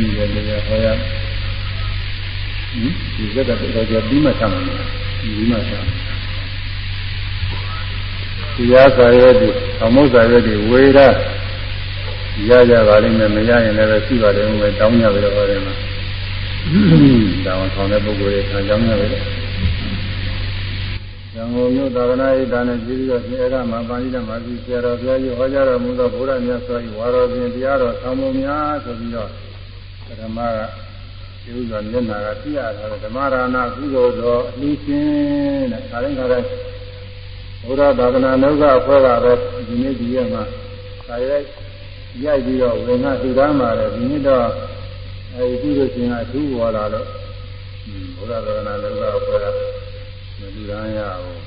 မိတယ်လည်းဟောရဟင်ဒီဇက်ကတော့ကြာပြီးမှဆက်မှာပြီးမှဆက်တရားစာရွက်တွေအမုစာရွက်တွေဝေရရကြပါလိမ့်မယ်မရရင်လည်းပဲရှိပါတယ်ဘယ်တောင်းကြပြီတော့ဟောတယ်မှာတောင်းဆောင်တဲ့ပုဂ္ဂိုလ်တွေခံကြောင်းကြပြီံကုန်မြို့သာသနာ့ဣဒါနဲ့ပြည်ပြီးတော့အဲကမှာပါဠိတော်မှာပြီးဆရာတော်ဘုရားကြီးဟောကြားတော်မူသောဘုရားမြတ်စွာဘုရားဝါတော်ပြင်တရားတော်ဆောင်းပုံများဆိုပြီးတော့ ဓမ္မကဒီဥစ္စာမျက်နာကသိရတာဓမ္မရာနာကုသိုလ်တော်အနည်းချင်းတဲ့ခါတိုင်းခါတိုင်းဘုရားသာသနာ့နှုတ်ကအဖွဲ့ကတော့ဒီနေ့ဒီရက်မှာခါရိုက်ရိုက်ပြီးတော့ဝင်ကသူသားမှာတယ်ဒီနေ့တော့အဲဒီကုသိုလ်ရှင်ကအထူးဝါလာတော့ဘုရားသာသနာ့နှုတ်ကအဖွဲ့ကမလူရန်ရဘူး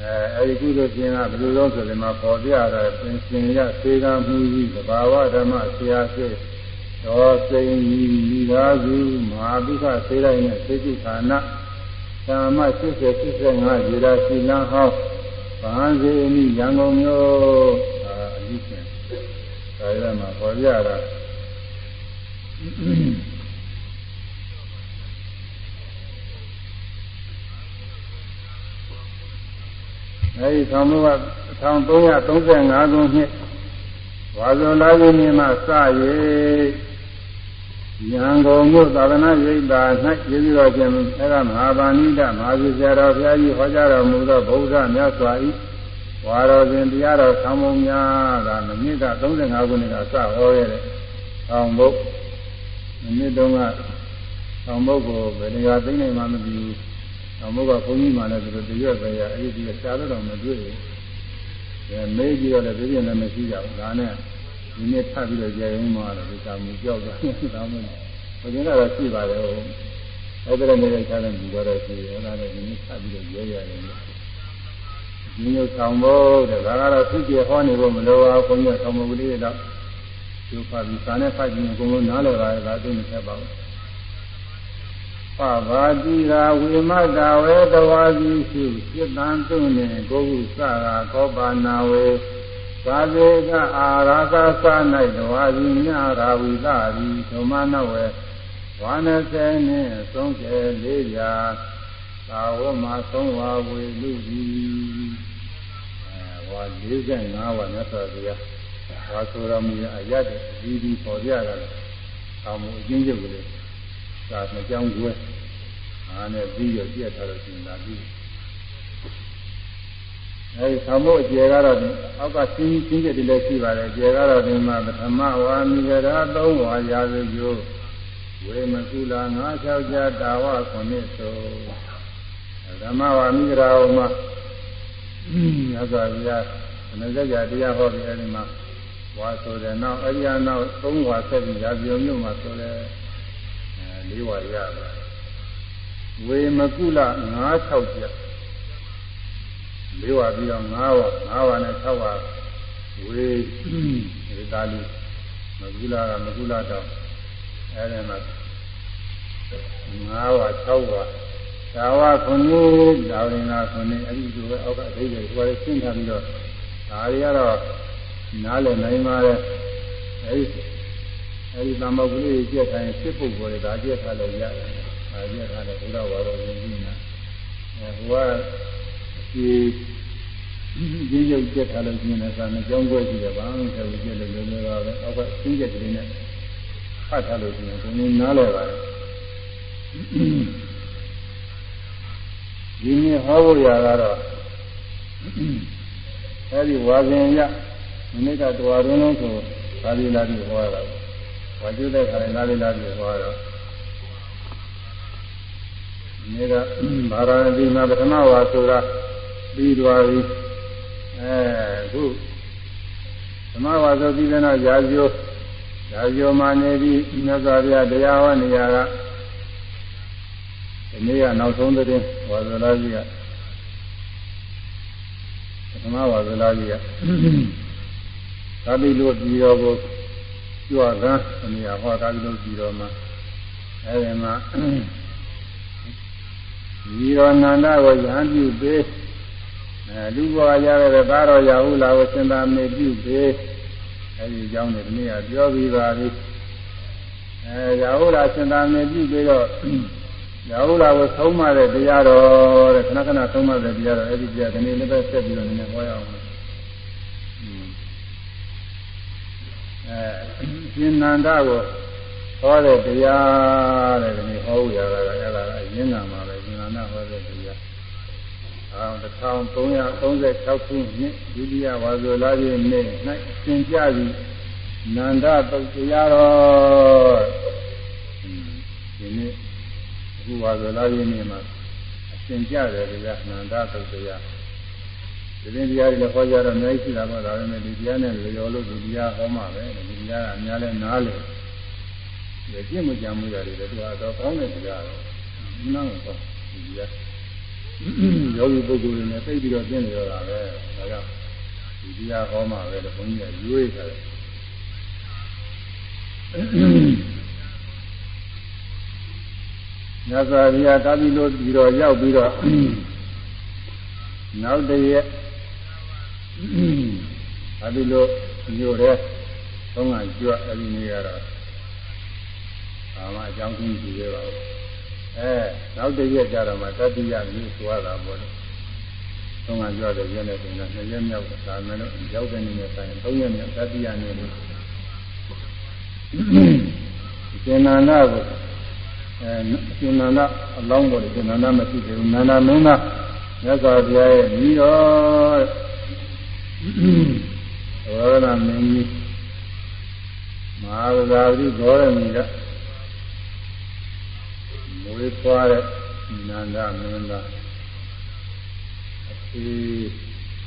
အဲအဲဒီကုသိုလ်ရှင်ကဘယ်လိုလဲဆိုရင်မှပေါ်ပြတာပင်စင်ရသေကမှုကြီးသဘာဝဓမ္မဆရာရှိ တော်စိန်ကြီးမိသားစုမဟာဒုက္ခသေတိုင်းနဲ့သေကိဌာနသာမ80 85ရေရာရှိလန်းဟောင်းဗဟန်းစေအမိရန်ကုန်မြို့အာအလိရှင်ဒါရမှာပေါ်ပြတာအဲဒီသံဃာ1335ခုနှစ်ဝါဇောလာဝိနေမှာစ၍ ဉာဏ်ကုန်မြို့သာသနာ့ရိပ်သာ၌ကျေးဇူးတော်ရှင်အဲကမဟာဗာဏိတမဟာဇေဆရာတော်ဘုရားကြီးဟောကြားတော်မူသောဗုဒ္ဓမြတ်စွာ၏ဝါတော်ရှင်တရားတော်သံဃာများကမိနစ်က35ခုနှစ်ကစဟောရတဲ့သံဃာမိနစ်တုန်းကသံဃာကိုဘယ်နေရာသိနေမှမသိဘူးအမုကဘုန်းကြီးမှလည်းသူတို့တရွက်ပဲရအဲ့ဒီကရှားတော့မတွေ့ဘူး။အဲမေးကြည့်တော့လည်းပြည့်လည်းမရှိကြဘူး။ဒါနဲ့ ဒီနေ့ထပ်ပြီးတော့ကြရုံမှတော့ဒီကံမျိုးကြောက်တာ။ဒါမှမဟုတ်ဘုရင်ကတော့ရှိပါတယ်ဟုတ်။အဲ့ဒါလည်းခြားတဲ့လူတော့ရှိတယ်။အဲ့ဒါလည်းဒီနေ့ထပ်ပြီးတော့ရဲရတယ်။ဒီမျိုးဆောင်ဖို့တဲ့ဒါကတော့သူကြဟောနေဖို့မလိုပါဘူး။ဘုန်းကြီးဆောင်ဖို့ကလေးတော့သူဖတ်ပြီးစာနဲ့ဖတ်ပြီးအကုန်လုံးနားလည်ပါရဲ့ဒါသိနေဆက်ပါဘူး။ပဘာတိရာဝိမတဝေတဝါတိစုစိတံတုနေကိုဟုစရာခောပါနာဝေ သာဇေကအာရာသသ၌တဝါတိညရာဝိသရိဓမ္မနဝေဝါနစေနှင့်သုံးကျဲလေးရာသာဝမသုံးဝါဝေလူသည်အဲဝါ45ဝါမြတ်စွာဘုရားဝါဆိုတော်မူအရတ်ဒီဒီပေါ်ပြရတယ်။အောင်းမှုအချင်းချုပ်ကလေးဒါနှစ်ကြောင်းကျွဲအားနဲ့ပြီးရပြက်ထားလို့ရှိရင်ဒါပြီး အဲဒီသမို့အကျယ်ကတော့အောက်ကသင်းသင်းချက်တွေလည်းရှိပါတယ်အကျယ်ကတော့ဒီမှာပထမဝါမိဂရာ၃ဝါရာဇယိုဝေမကုလာ၅၆ကြတာဝခုနှစ်ဆိုဓမ္မဝါမိဂရာဟောမှာမြတ်စွာဘုရားအနဇ္ဇကြတရားဟောပြီးအဲဒီမှာဝါဆိုတယ်နောက်အဲဒီအနောက်၃ဝါဆက်ပြီးရာဇယုံမြို့မှာဆိုတယ်လေးဝါရပါဝေမကုလ9-6ပြ လေးဝါပြီးတော့9ဝါ9ဝါနဲ့6ဝါဝေဒီတာလီမကုလကမကုလတော့အဲဒီမှာ9ဝါ6ဝါသာဝခုနှစ်ဒါဝင်လာခုနှစ်အဲ့ဒီလိုပဲအောက်ကအသေးတွေဟိုလည်းရှင်းထားပြီးတော့ဒါတွေကတော့နားလည်နိုင်ပါတယ်အဲ့ဒီအဲဒီသံမောက်ကလေးကြက်ထားရင်စစ်ပုဂ္ဂိုလ်တွေဒါကြက်ထားလို့ရတယ်။ဒါကြက်ထားတယ်ဘုရားဝါတော်ရှင်ကြီးနာ။အဲဟိုက ဒီဒီရုပ်ကြက်ထားလို့ရှင်တဲ့သာမကြောင်းခွဲကြည့်တယ်ဘာမှမဆက်ဘူးကြက်လို့လုံးလုံးပါပဲ။အောက်ကသင်းကြက်ကလေးနဲ့ဖတ်ထားလို့ရှင်ဘုံလေးနားလဲပါတယ်။ဒီနေ့ဟောဖို့ရကတော့အဲဒီဝါစဉ်ရမိနစ်ကတော်ရုံးလုံးဆိုပါဠိလာပြီးဟောရတာဝါကျွတဲ့ခါလည်းနားလေးလားပြီးဟောတော့ဒီကဗာရာဏသီမှာပထမဝါဆိုတာ ပြီးသွားပြီအဲခုဓမ္မဝါဆိုပြီးတဲ့နောက်ရာဇိုရာဇိုမှာနေပြီးမြတ်စွာဘုရားတရားဟောနေရကဒီနေ့ကနောက်ဆုံးတဲ့ဝါဇလာကြီးကပထမဝါဇလာကြီးကသာတိလို့ပြီးတော့ကိုကြွကန်းအမြာဟောတာပြီးလို့ပြီးတော့မှအဲဒီမှာဒီရောနန္ဒကိုယဟန်ပြုပေး အဲလူဘဝရတဲ့သားတော်ရာဟုလာကိုစင်သာမေပြုပေးအဲဒီအကြောင်းတွေဒီနေ့ကပြောပြီးပါပြီအဲရာဟုလာစင်တာမြင်ကြည့်ပြီးတော့ရာဟုလာကိုသုံးမတဲ့တရားတော်တဲ့ခဏခဏသုံးမတဲ့တရားတော်အဲ့ဒီတရားဒီနေ့လည်းပဲဆက်ပြီးတော့နည်းနည်းဟောရအောင်အဲရှင်နန္ဒကိုဟောတဲ့တရားတဲ့ဒီနေ့ဟောရတာကအဲ့ဒါကအရင်းနာမှာပဲရှင်နန္ဒဟောတဲ့တရားအောင် 1336ခုနှစ်ဒုတိယဝါဆိုလာပြည့်နေ့၌သင်ကြသည်နန္ဒတုတ်တရားတော်ဒီနေ့အခုဝါဆိုလာပြည့်နေ့မှာအသင်ကြတယ်တရားနန္ဒတုတ်တရားဒီရင်တရားတွေလည်းဟောကြတော့အများကြီးရှိတာပေါ့ဒါပေမဲ့ဒီတရားနဲ့လျော်လို့ဒီတရားဟောမှာပဲဒီတရားကအများလဲနားလေဒီပြည့်မကြမှုရတယ်သူကတော့ကောင်းတဲ့တရားတော့နားတော့ဒီတရား ယောဂီပုဂ္ဂိုလ်တွေနဲ့သိပြီးတော့သိနေရတာပဲဒါကြောင့်ဒီတရားဟောမှာပဲလို့ဘုန်းကြီးကရွေးထားတယ်ညဇာရိယတာပြီးလို့ပြီးတော့ရောက်ပြီးတော့နောက်တရက်တာပြီးလို့ညိုတဲ့သုံးကကြွအဲ့ဒီနေ့ကတော့အာမအကြောင်းကြီးကြည့်ရပါဘူး အဲနောက်တရက်ကြတော့မှတတိယမျိုးသွားတာပေါ့လေသုံးကကြွတဲ့ရက်နဲ့ဆိုရင်နှစ်ရက်မြောက်ဒါမှလည်းရောက်တဲ့နေ့နဲ့ဆိုင်သုံးရက်မြောက်တတိယနေ့လို့ရှင်နန္ဒကိုအဲရှင်နန္ဒအလောင်းပေါ်ရှင်နန္ဒမရှိသေးဘူးနန္ဒမင်းသားမြတ်စွာဘုရားရဲ့ညီတော်ဘောရဏမင်းကြီးမဟာဗဇာတိဘောရမီက မွေးဖွားတဲ့နန္ဒမင်းသားအ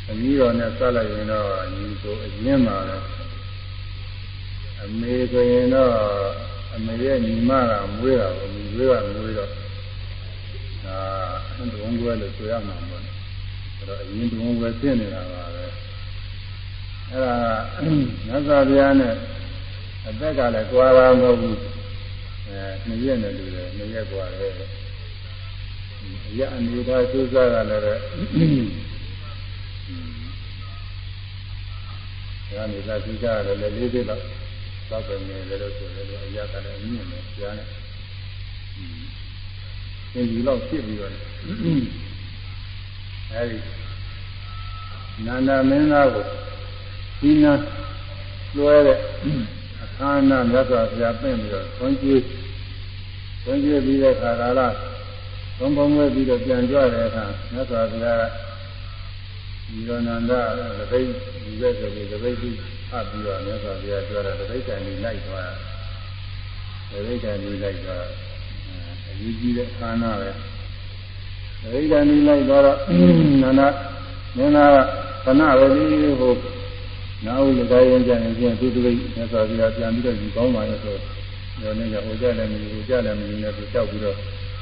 အမီးတော်နဲ့ဆက်လိုက်ရင်တော့ညီကိုအရင်ပါပဲအမေဆိုရင်တော့အမေရဲ့ညီမကမွေးတာကိုမွေးကမွေးတော့ဒါတုံးကွဲလို့ဆိုရမှာပေါ့အဲ့တော့အရင်တုံးကွဲဖြစ်နေတာပါပဲအဲ့ဒါမြတ်စွာဘုရားနဲ့အသက်ကလည်းကြွားတာမဟုတ်ဘူး အဲနှစ်ရက်နဲ့လူတယ်နှစ်ရက်ကြွားတယ်အရအနေသာကျိုးစားကလည်းပဲဒါနေသာကျိုးစားရတယ်လည်းလေးသေးတော့သောက်ပဲနေလည်းလို့ဆိုတယ်အရကလည်းအမြင့်နဲ့ကြားနေသင်ဒီလောက်ဖြစ်ပြီးတော့အဲဒီနန္ဒမင်းသားကိုဒီနာလွှဲတဲ့အခမ်း အနားမြတ်စွာဘုရားပြင်ပြီးတော့သွန်ကြည့်သွန်ကြည့်ပြီးတဲ့ခါကာလသုံးပုံဝဲပြီးတော့ပြန်ကြွတဲ့အခါမြတ်စွာဘုရားကဒီရဏန္ဒသတိဒီဘက်ဆိုပြီးသတိပြီးအပ်ပြီးတော့မြတ်စွာဘုရားပြောတာသတိတန်ကြီးလိုက်သွားတာသတိတန်ကြီးလိုက်သွားအရေးကြီးတဲ့အခမ်းအနားပဲသတိတန်ကြီးလိုက်သွားတော့နန္ဒမင်းသားကခဏပဲဒီဟို နောက်ဥဒိုင်းရင်ကြရင်ပြန်သူတိမြတ်စွာဘုရားပြန်ပြီးတော့ဒီကောင်းပါရဲ့ဆိုတော့လည်းကဟိုကြလည်းမယူဟိုကြလည်းမယူနဲ့သူလျှောက်ပြီးတော့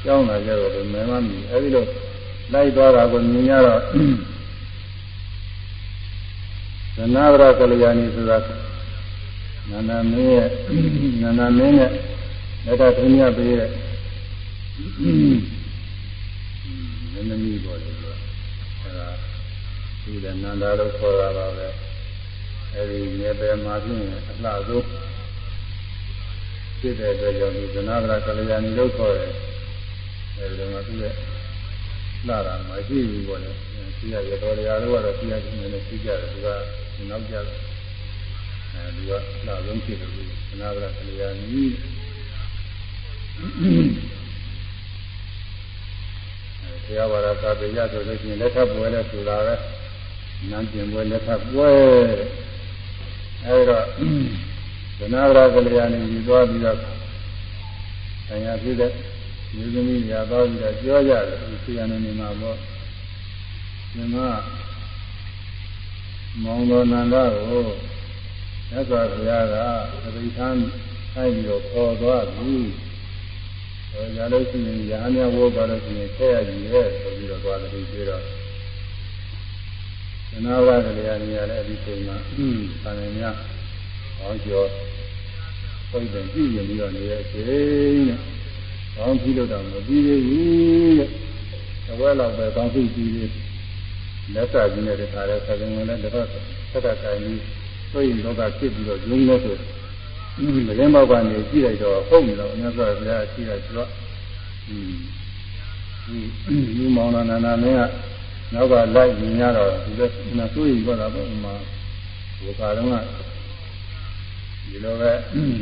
ကြောင်းလာကြတော့မဲမမီအဲဒီလိုလိုက်သွားတာကိုမြင်ရတော့သနာဗရကလျာဏီဆိုတာနန္ဒမင်းရဲ့နန္ဒမင်းနဲ့လက်ထထင်းရပေးတဲ့နန္ဒမီပေါ်တယ်ဆိုအဲဒါဒီလည်းနန္ဒလို့ခေါ်တာပါပဲ အဲဒီနေပယ်မှာပြင်အလှဆုံးဖြစ်တဲ့အတွက်ကြောင့်ဒီသနာဗရကလျာဏီလို့ခေါ်တယ်အဲဒီတော့သူရဲ့လာတာမရှိဘူးပေါ့လေသိရရတော်တရားတော့တော့သိရခြင်းနဲ့သိကြတယ်သူကနောက်ကြအဲဒီကလာဆုံးဖြစ်တယ်လို့သနာဗရကလျာဏီတရားဝါဒသာပေရဆိုလို့ရှိရင်လက်ထပ်ပွဲလဲဆိုတာပဲနန်းကျင်ပွဲလက်ထပ်ပွဲ အဲဒီတော့သနာဗရကလျာဏီယူသွားပြီးတော့ဆံရဖြစ်တဲ့မျိုးသမီးညာသွားပြီးတော့ပြောကြတယ်ဒီဆရာနေနေမှာပေါ့မြမမောင်တော်နန္ဒကိုမြတ်စွာဘုရားကသတိထားထိုက်ပြီးတော့ခေါ်သွားပြီဟောရလို့ရှိရင်ရာမြဝေါ်ပါလို့ရှိရင်ဆက်ရည်ရဲ့ဆိုပြီးတော့သွားတယ်ပြီးတော့သ နာဝကလေးအနေနဲ့အဲ့ဒီချိန်မှာဆံရည်များဟောကျော်ပိတ်တယ်ကြည့်ရင်ပြီးတော့နေတဲ့အချိန်နဲ့ကောင်းပြီးလို့တော့မပြီးသေးဘူးတဲ့။အဝဲလောက်ပဲကောင်းပြီးပြီးသေးလက်စာကြီးနဲ့တခါလဲဆက်ဝင်လဲတော့ဆက်တာတိုင်းပြီးဆိုရင်တော့ကဖြစ်ပြီးတော့ရုံးလို့ဆိုင်းဘောက်ကနေကြည့်လိုက်တော့ဟုတ်နေတော့မြတ်စွာဘုရားကြည့်လိုက်တော့อืมဒီမောင်နာနာမင်းက နောက်ကလိုက်မြင်ရတော့ဒီလိုနာဆိုးရင်တော့တာပေါ့ဥမာဒီကာတော့ကဒီလိုပဲ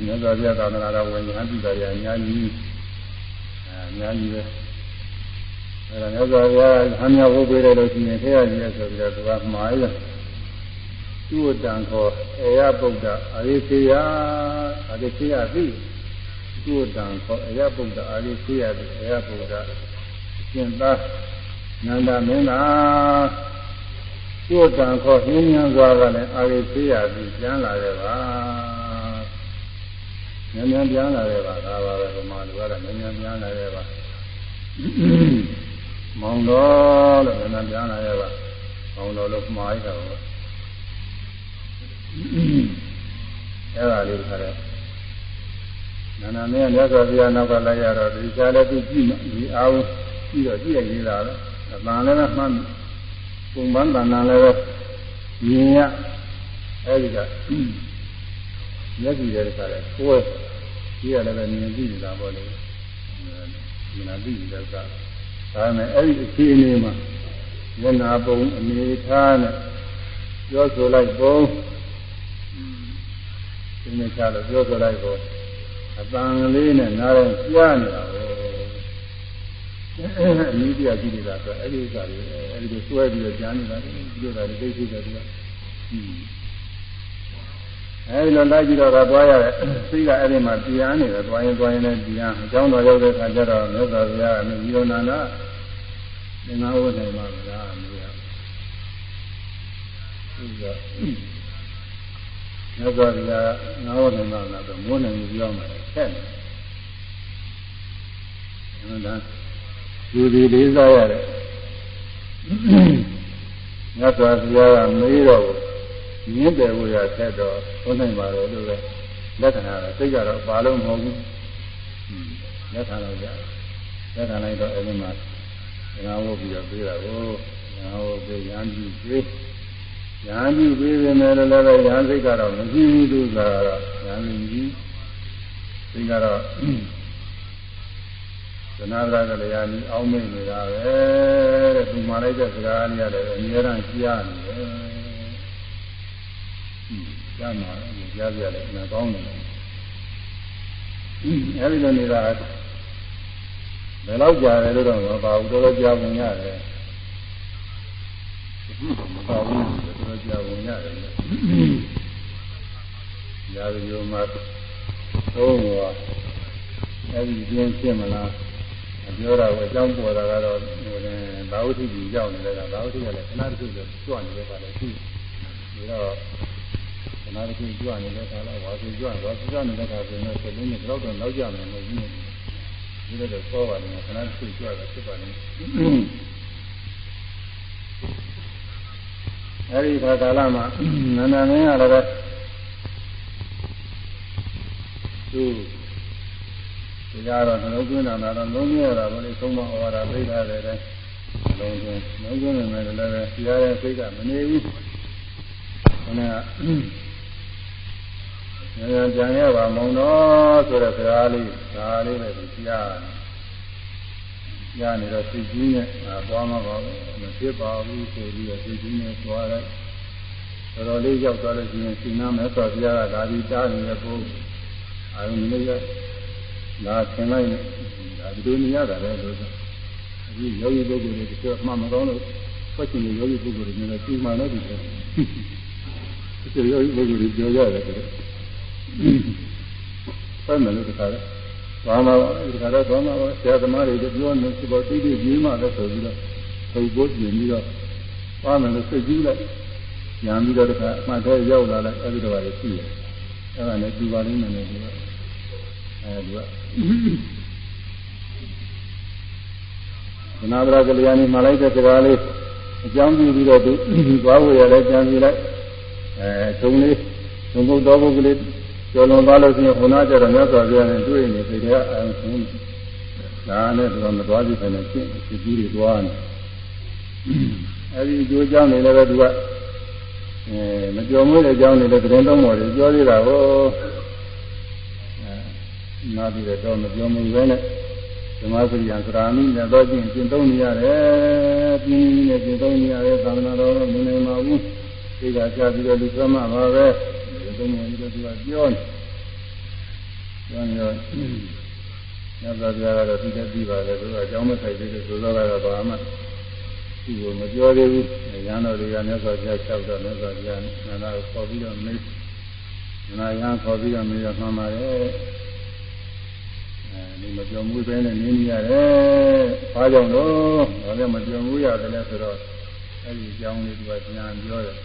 မြတ်စွာဘုရားသာသနာတော်ဝင်ညာပြုတာရအများကြီးအဲအများကြီးပဲအဲဒါမြတ်စွာဘုရားဟမ်းမြောက်ဖို့ပေးတယ်လို့ရှိရင်ထဲရကြီးဆိုပြီးတော့သူကမှားရသူ့တန်ခေါ်အေယဗုဒ္ဓအာရိသေယအာရိသေယသိသူ့တန်ခေါ်အေယဗုဒ္ဓအာရိသေယသိအေယဗုဒ္ဓရှင်သာ နန္ဒမင်းသာသူ့တန်ခေါ်ဟင်းဉဏ်စွာကလည်းအာရိသေယသိကျမ်းလာရဲ့ပါဉာဏ်ဉာဏ်ပြန်လာရဲ့ပါဒါပါပဲဒီမှာလူကတော့ဉာဏ်ဉာဏ်ပြန်လာရဲ့ပါမောင်တော်လို့ဉာဏ်ဉာဏ်ပြန်လာရဲ့ပါမောင်တော်လို့မှားရတာပါအဲ့ဒါလေးခါတဲ့နာနာမင်းမြတ်စွာဘုရားနောက်ကလိုက်ရတော့ဒီချာလည်းသူကြည့်ဒီအားကြည့်တော့ကြည့်ရသေးတာလေအ တန်လည်းမှန်းပုံပန်းတန်တန်လည်းမြင်ရအဲ့ဒီကမျက်ကြည့်တဲ့ခါလဲကိုယ်ကြည့်ရလည်းပဲမြင်ကြည့်နေတာပေါ့လေမြင်လာကြည့်တဲ့ကဒါပေမဲ့အဲ့ဒီအခြေအနေမှာမျက်နာပုံအနေထားနဲ့ပြောဆိုလိုက်ပုံဒီနေ့ချလို့ပြောဆိုလိုက်ပုံအတန်လေးနဲ့နားတော့ကြားနေတာပဲ အနည်းတရားကြည့်နေတာဆိုအဲ့ဒီဥစ္စာတွေအဲ့ဒီလိုစွဲပြီးတော့ကြားနေတာဒီလိုတာတွေသိသိတယ်သူကအဲဒီလိုလိုက်ပြီးတော့သွားရတယ်စိတ်ကအဲ့ဒီမှာပြန်နေတယ်သွားရင်သွားရင်လည်းပြန်အကြောင်းတော်ရောက်တဲ့အခါကျတော့မြတ်စွာဘုရားကမြေရောနာနာသင်္ဃဝတ်နိုင်မှာလားမြေရသူကမြတ်စွာဘုရားငါဝတ်နိုင်မှာလားဆိုမိုးနိုင်ပြီးပြောမှာဆက်နေအဲ့ဒါ လူဒီလေးစားရတယ်မြတ်စွာဘုရားကမေးတော့မြင့်တယ်ကိုရဆက်တော့သွန်းနိုင်ပါတော့လို့ပဲလက္ခဏာကစိတ်ကတော့ဘာလို့မဟုတ်ဘူးလက်ခံတော့ကြလက်ခံလိုက်တော့အဲဒီမှာငါဝုတ်ပြီးတော့ပြေးတာကိုငါဝုတ်ပြေးရမ်းပြီးပြေးရမ်းပြီးပြေးနေတယ်လည်းပဲရမ်းစိတ်ကတော့မကြည့်ဘူးသူကတော့ရမ်းနေကြီးစိတ်ကတော့ သနာရကလေးယာနီအောင်းမိနေတာပဲတဲ့သူမှလိုက်တဲ့စကားလေးရတယ်အများအားကြားနေတယ်ကြားမှာကြားပြရတယ်အမှန်ကောင်းတယ်အဲဒီလိုနေတာဘယ်တော့ကြာတယ်လို့တော့မပါဘူးတော်တော်ကြာဝင်ရတယ်မပါဘူးတော်တော်ကြာဝင်ရတယ်ရာဇဂိုမှာသုံးဟောအဲဒီပြင်းဖြစ်မလား ပြောတာကိုအကြောင်းပေါ်တာကတော့ဟိုလည်းဘာဝတိကြီးရောက်နေတဲ့ကဘာဝတိကလည်းခဏတစ်ခုတော့ကြွနေတဲ့ပါလေရှိပြီးတော့နာတစ်ခုကြွနေတဲ့ခါလာဝါစီကြွဝါစီကြွနေတဲ့ခါဆိုရင်ဆက်လုံးနဲ့တော့တော့နောက်ကြမယ်လို့ဒီနေ့ဒီလိုတော့သောပါတယ်ခဏတစ်ခုကြွတာဖြစ်ပါလိမ့်အဲဒီခါကာလမှာနန္ဒမင်းကလည်းသူ တရားတော်နှလုံးသွင်းတာတော့လုံးမြဲတာဘယ်လိုသုံးမဩဝါဒသိထားတယ်တဲ့လုံးသွင်းလုံးသွင်းနေမယ်လည်းပဲတရားရဲ့စိတ်ကမနေဘူးခဏဉာဏ်ကြံရပါမောင်တော်ဆိုတဲ့စကားလေးဒါလေးပဲသူကြားကြားနေတော့စိတ်ကြီးနဲ့သွားမှာပါမဖြစ်ပါဘူးဆိုပြီးတော့စိတ်ကြီးနဲ့သွားလိုက်တော်တော်လေးရောက်သွားလို့ရှိရင်ရှင်နာမဲ့ဆိုဘုရားကဒါဒီတားနေတဲ့ပုံအာရုံလေးရ လာဆင်လိုက်ဒါဒီလိုနေရတာလေလို့ဆိုအခုယောဂီပုဂ္ဂိုလ်တွေတချို့အမှန်မကောင်းလို့ဖတ်ချင်တဲ့ယောဂီပုဂ္ဂိုလ်တွေလည်းဒီမှလည်းဒီလိုဒီယောဂီပုဂ္ဂိုလ်တွေပြောရတယ်ကွဆက်မယ်လို့တခါလဲဘာမှဒီခါတော့ဘာမှဆရာသမားတွေပြောနေစပေါ်သိသိကြီးမှလည်းဆိုပြီးတော့သုတ်ပိုးပြင်ပြီးတော့ဘာမှလည်းစိတ်ကြီးလိုက်ညာပြီးတော့တခါအမှန်တည်းရောက်လာလိုက်အဲဒီတော့လည်းရှိတယ်အဲ့ဒါနဲ့ဒီပါလိမ့်မယ်လို့ပြောအဲဒီက သနာဒရာကလျာဏီမှာလိုက်တဲ့စကားလေးအကြောင်းပြုပြီးတော့သူသွားဝေရလဲကြံစီလိုက်အဲသုံးလေးသုံးဖို့တော်ဖို့ကလေးကျော်လွန်သွားလို့ရှိရင်ဟိုနာကျတော့မြတ်စွာဘုရားနဲ့တွေ့နေစိတ်ထဲအာရုံဆုံးဒါနဲ့သူကမသွားကြည့်နိုင်ရှင်းစိတ်ကြီးတွေသွားနေအဲဒီအကျိုးအကြောင်းတွေလည်းပဲသူကအဲမကြော်မွေးတဲ့အကြောင်းတွေလည်းသတင်းသုံးပေါ်တွေပြောသေးတာကို နာပြီးတော့မပြောမှုပဲနဲ့ဓမ္မစရိယံသရာမိနဲ့တော့ကျင့်ကျင့်သုံးနေရတယ်ပြင်းပြင်းနဲ့ကျင့်သုံးနေရတယ်သာသနာတော်မနေပါဘူးသိကကြပြီးတော့လူသမပါပဲဒီသုံးနေပြီးတော့သူကပြောနေပြောနေတော့ညဇာပြာကတော့ဒီတက်ပြီးပါတယ်သူကအကြောင်းမဆိုင်သေးလို့ဆိုတော့ကတော့ဘာမှသူ့ကိုမပြောသေးဘူးရဟန်းတော်တွေကမြတ်စွာဘုရားလျှောက်တော့မြတ်စွာဘုရားနာနာကိုခေါ်ပြီးတော့မေးနာယံခေါ်ပြီးတော့မေးတော့မှန်ပါတယ် အဲဒီမပြောမှုပဲနဲ့နင်းရတယ်။ဘာကြောင့်လို့ဘာလဲမပြောမှုရတယ်လဲဆိုတော့အဲဒီအကြောင်းလေးသူကညာပြောတယ်။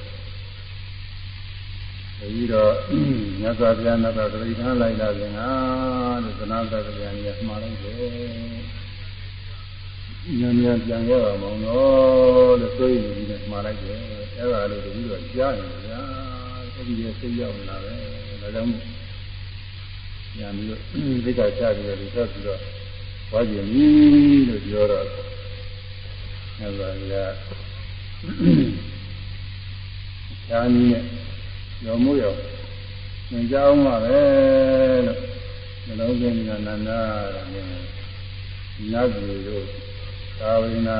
ပြီးတော့မြတ်စွာဘုရားနဲ့တော့တိထမ်းလိုက်တာပြင်ဟာလို့သနာတတ်တရားကြီးမှားလိုက်တယ်။ညံညံပြန်ရအောင်မောင်တော့လို့ဆိုရင်ဒီနဲ့မှားလိုက်တယ်။အဲဒါလို့တပြီးတော့ကြားနေတယ်ဗျာ။အဲဒီရဲ့စိတ်ရောက်လာတယ်။ဒါကြောင့် ညာပြီးတော့သိက္ခာချပြီးတော့ဒီဆက်ပြီးတော့ဝါကျင်ပြီလို့ပြောတော့မြတ်စွာဘုရားဉာဏ်ကြီးနဲ့ရောမှုရောသင်ကြောင်းပါပဲလို့နှလုံးသွင်းကနန္ဒာတဲ့နတ်ပြည်တို့သာဝိနာ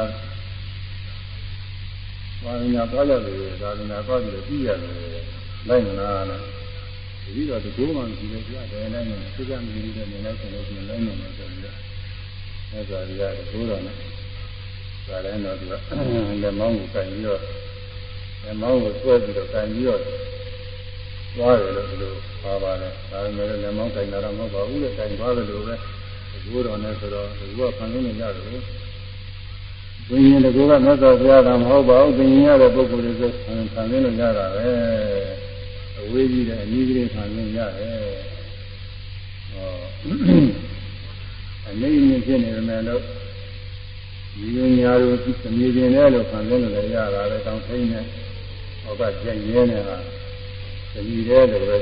သာဝိနာသွားရတယ်သာဝိနာသွားပြီးတော့ကြည့်ရတယ်လိုက်မလားလား ဒီတော့ဒီကိုမှမရှိလို့ပြတယ်လည်းနဲ့သိကြမလို့တဲ့နေလိုက်ဆိုလို့ရှိရင်လည်းနေနေဆိုပြီးတော့အဲဒါကြီးရတယ်ဘိုးတော်နဲ့ဒါလည်းတော့သူကလက်မောင်းကိုကန်ပြီးတော့လက်မောင်းကိုဆွဲပြီးတော့ကန်ပြီးတော့သွားတယ်လို့ဒီလိုပါပါတယ်ဒါပေမဲ့လက်မောင်းကန်တာတော့မဟုတ်ပါဘူးလေကန်သွားတယ်လို့ပဲဘိုးတော်နဲ့ဆိုတော့ဒီကဖန်ဆင်းနေကြတယ်လို့ဘုရင်တကူကမြတ်စွာဘုရားကမဟုတ်ပါဘူးဘုရင်ရတဲ့ပုဂ္ဂိုလ်တွေဆိုဆန်ဆန်နေလို့ရတာပဲအ ဝေးကြီးတဲ့အနည်းကလေးခံနေရတယ်။ဟောအနေနဲ့ဖြစ်နေတယ်မယ်လို့ဒီလိုညာတို့သမီးချင်းနဲ့လို့ခံနေလို့လည်းရတာပဲတောင်းထိန်နဲ့ဟောကကြင်ရဲနေတာသမီးတဲ့လို့ပဲ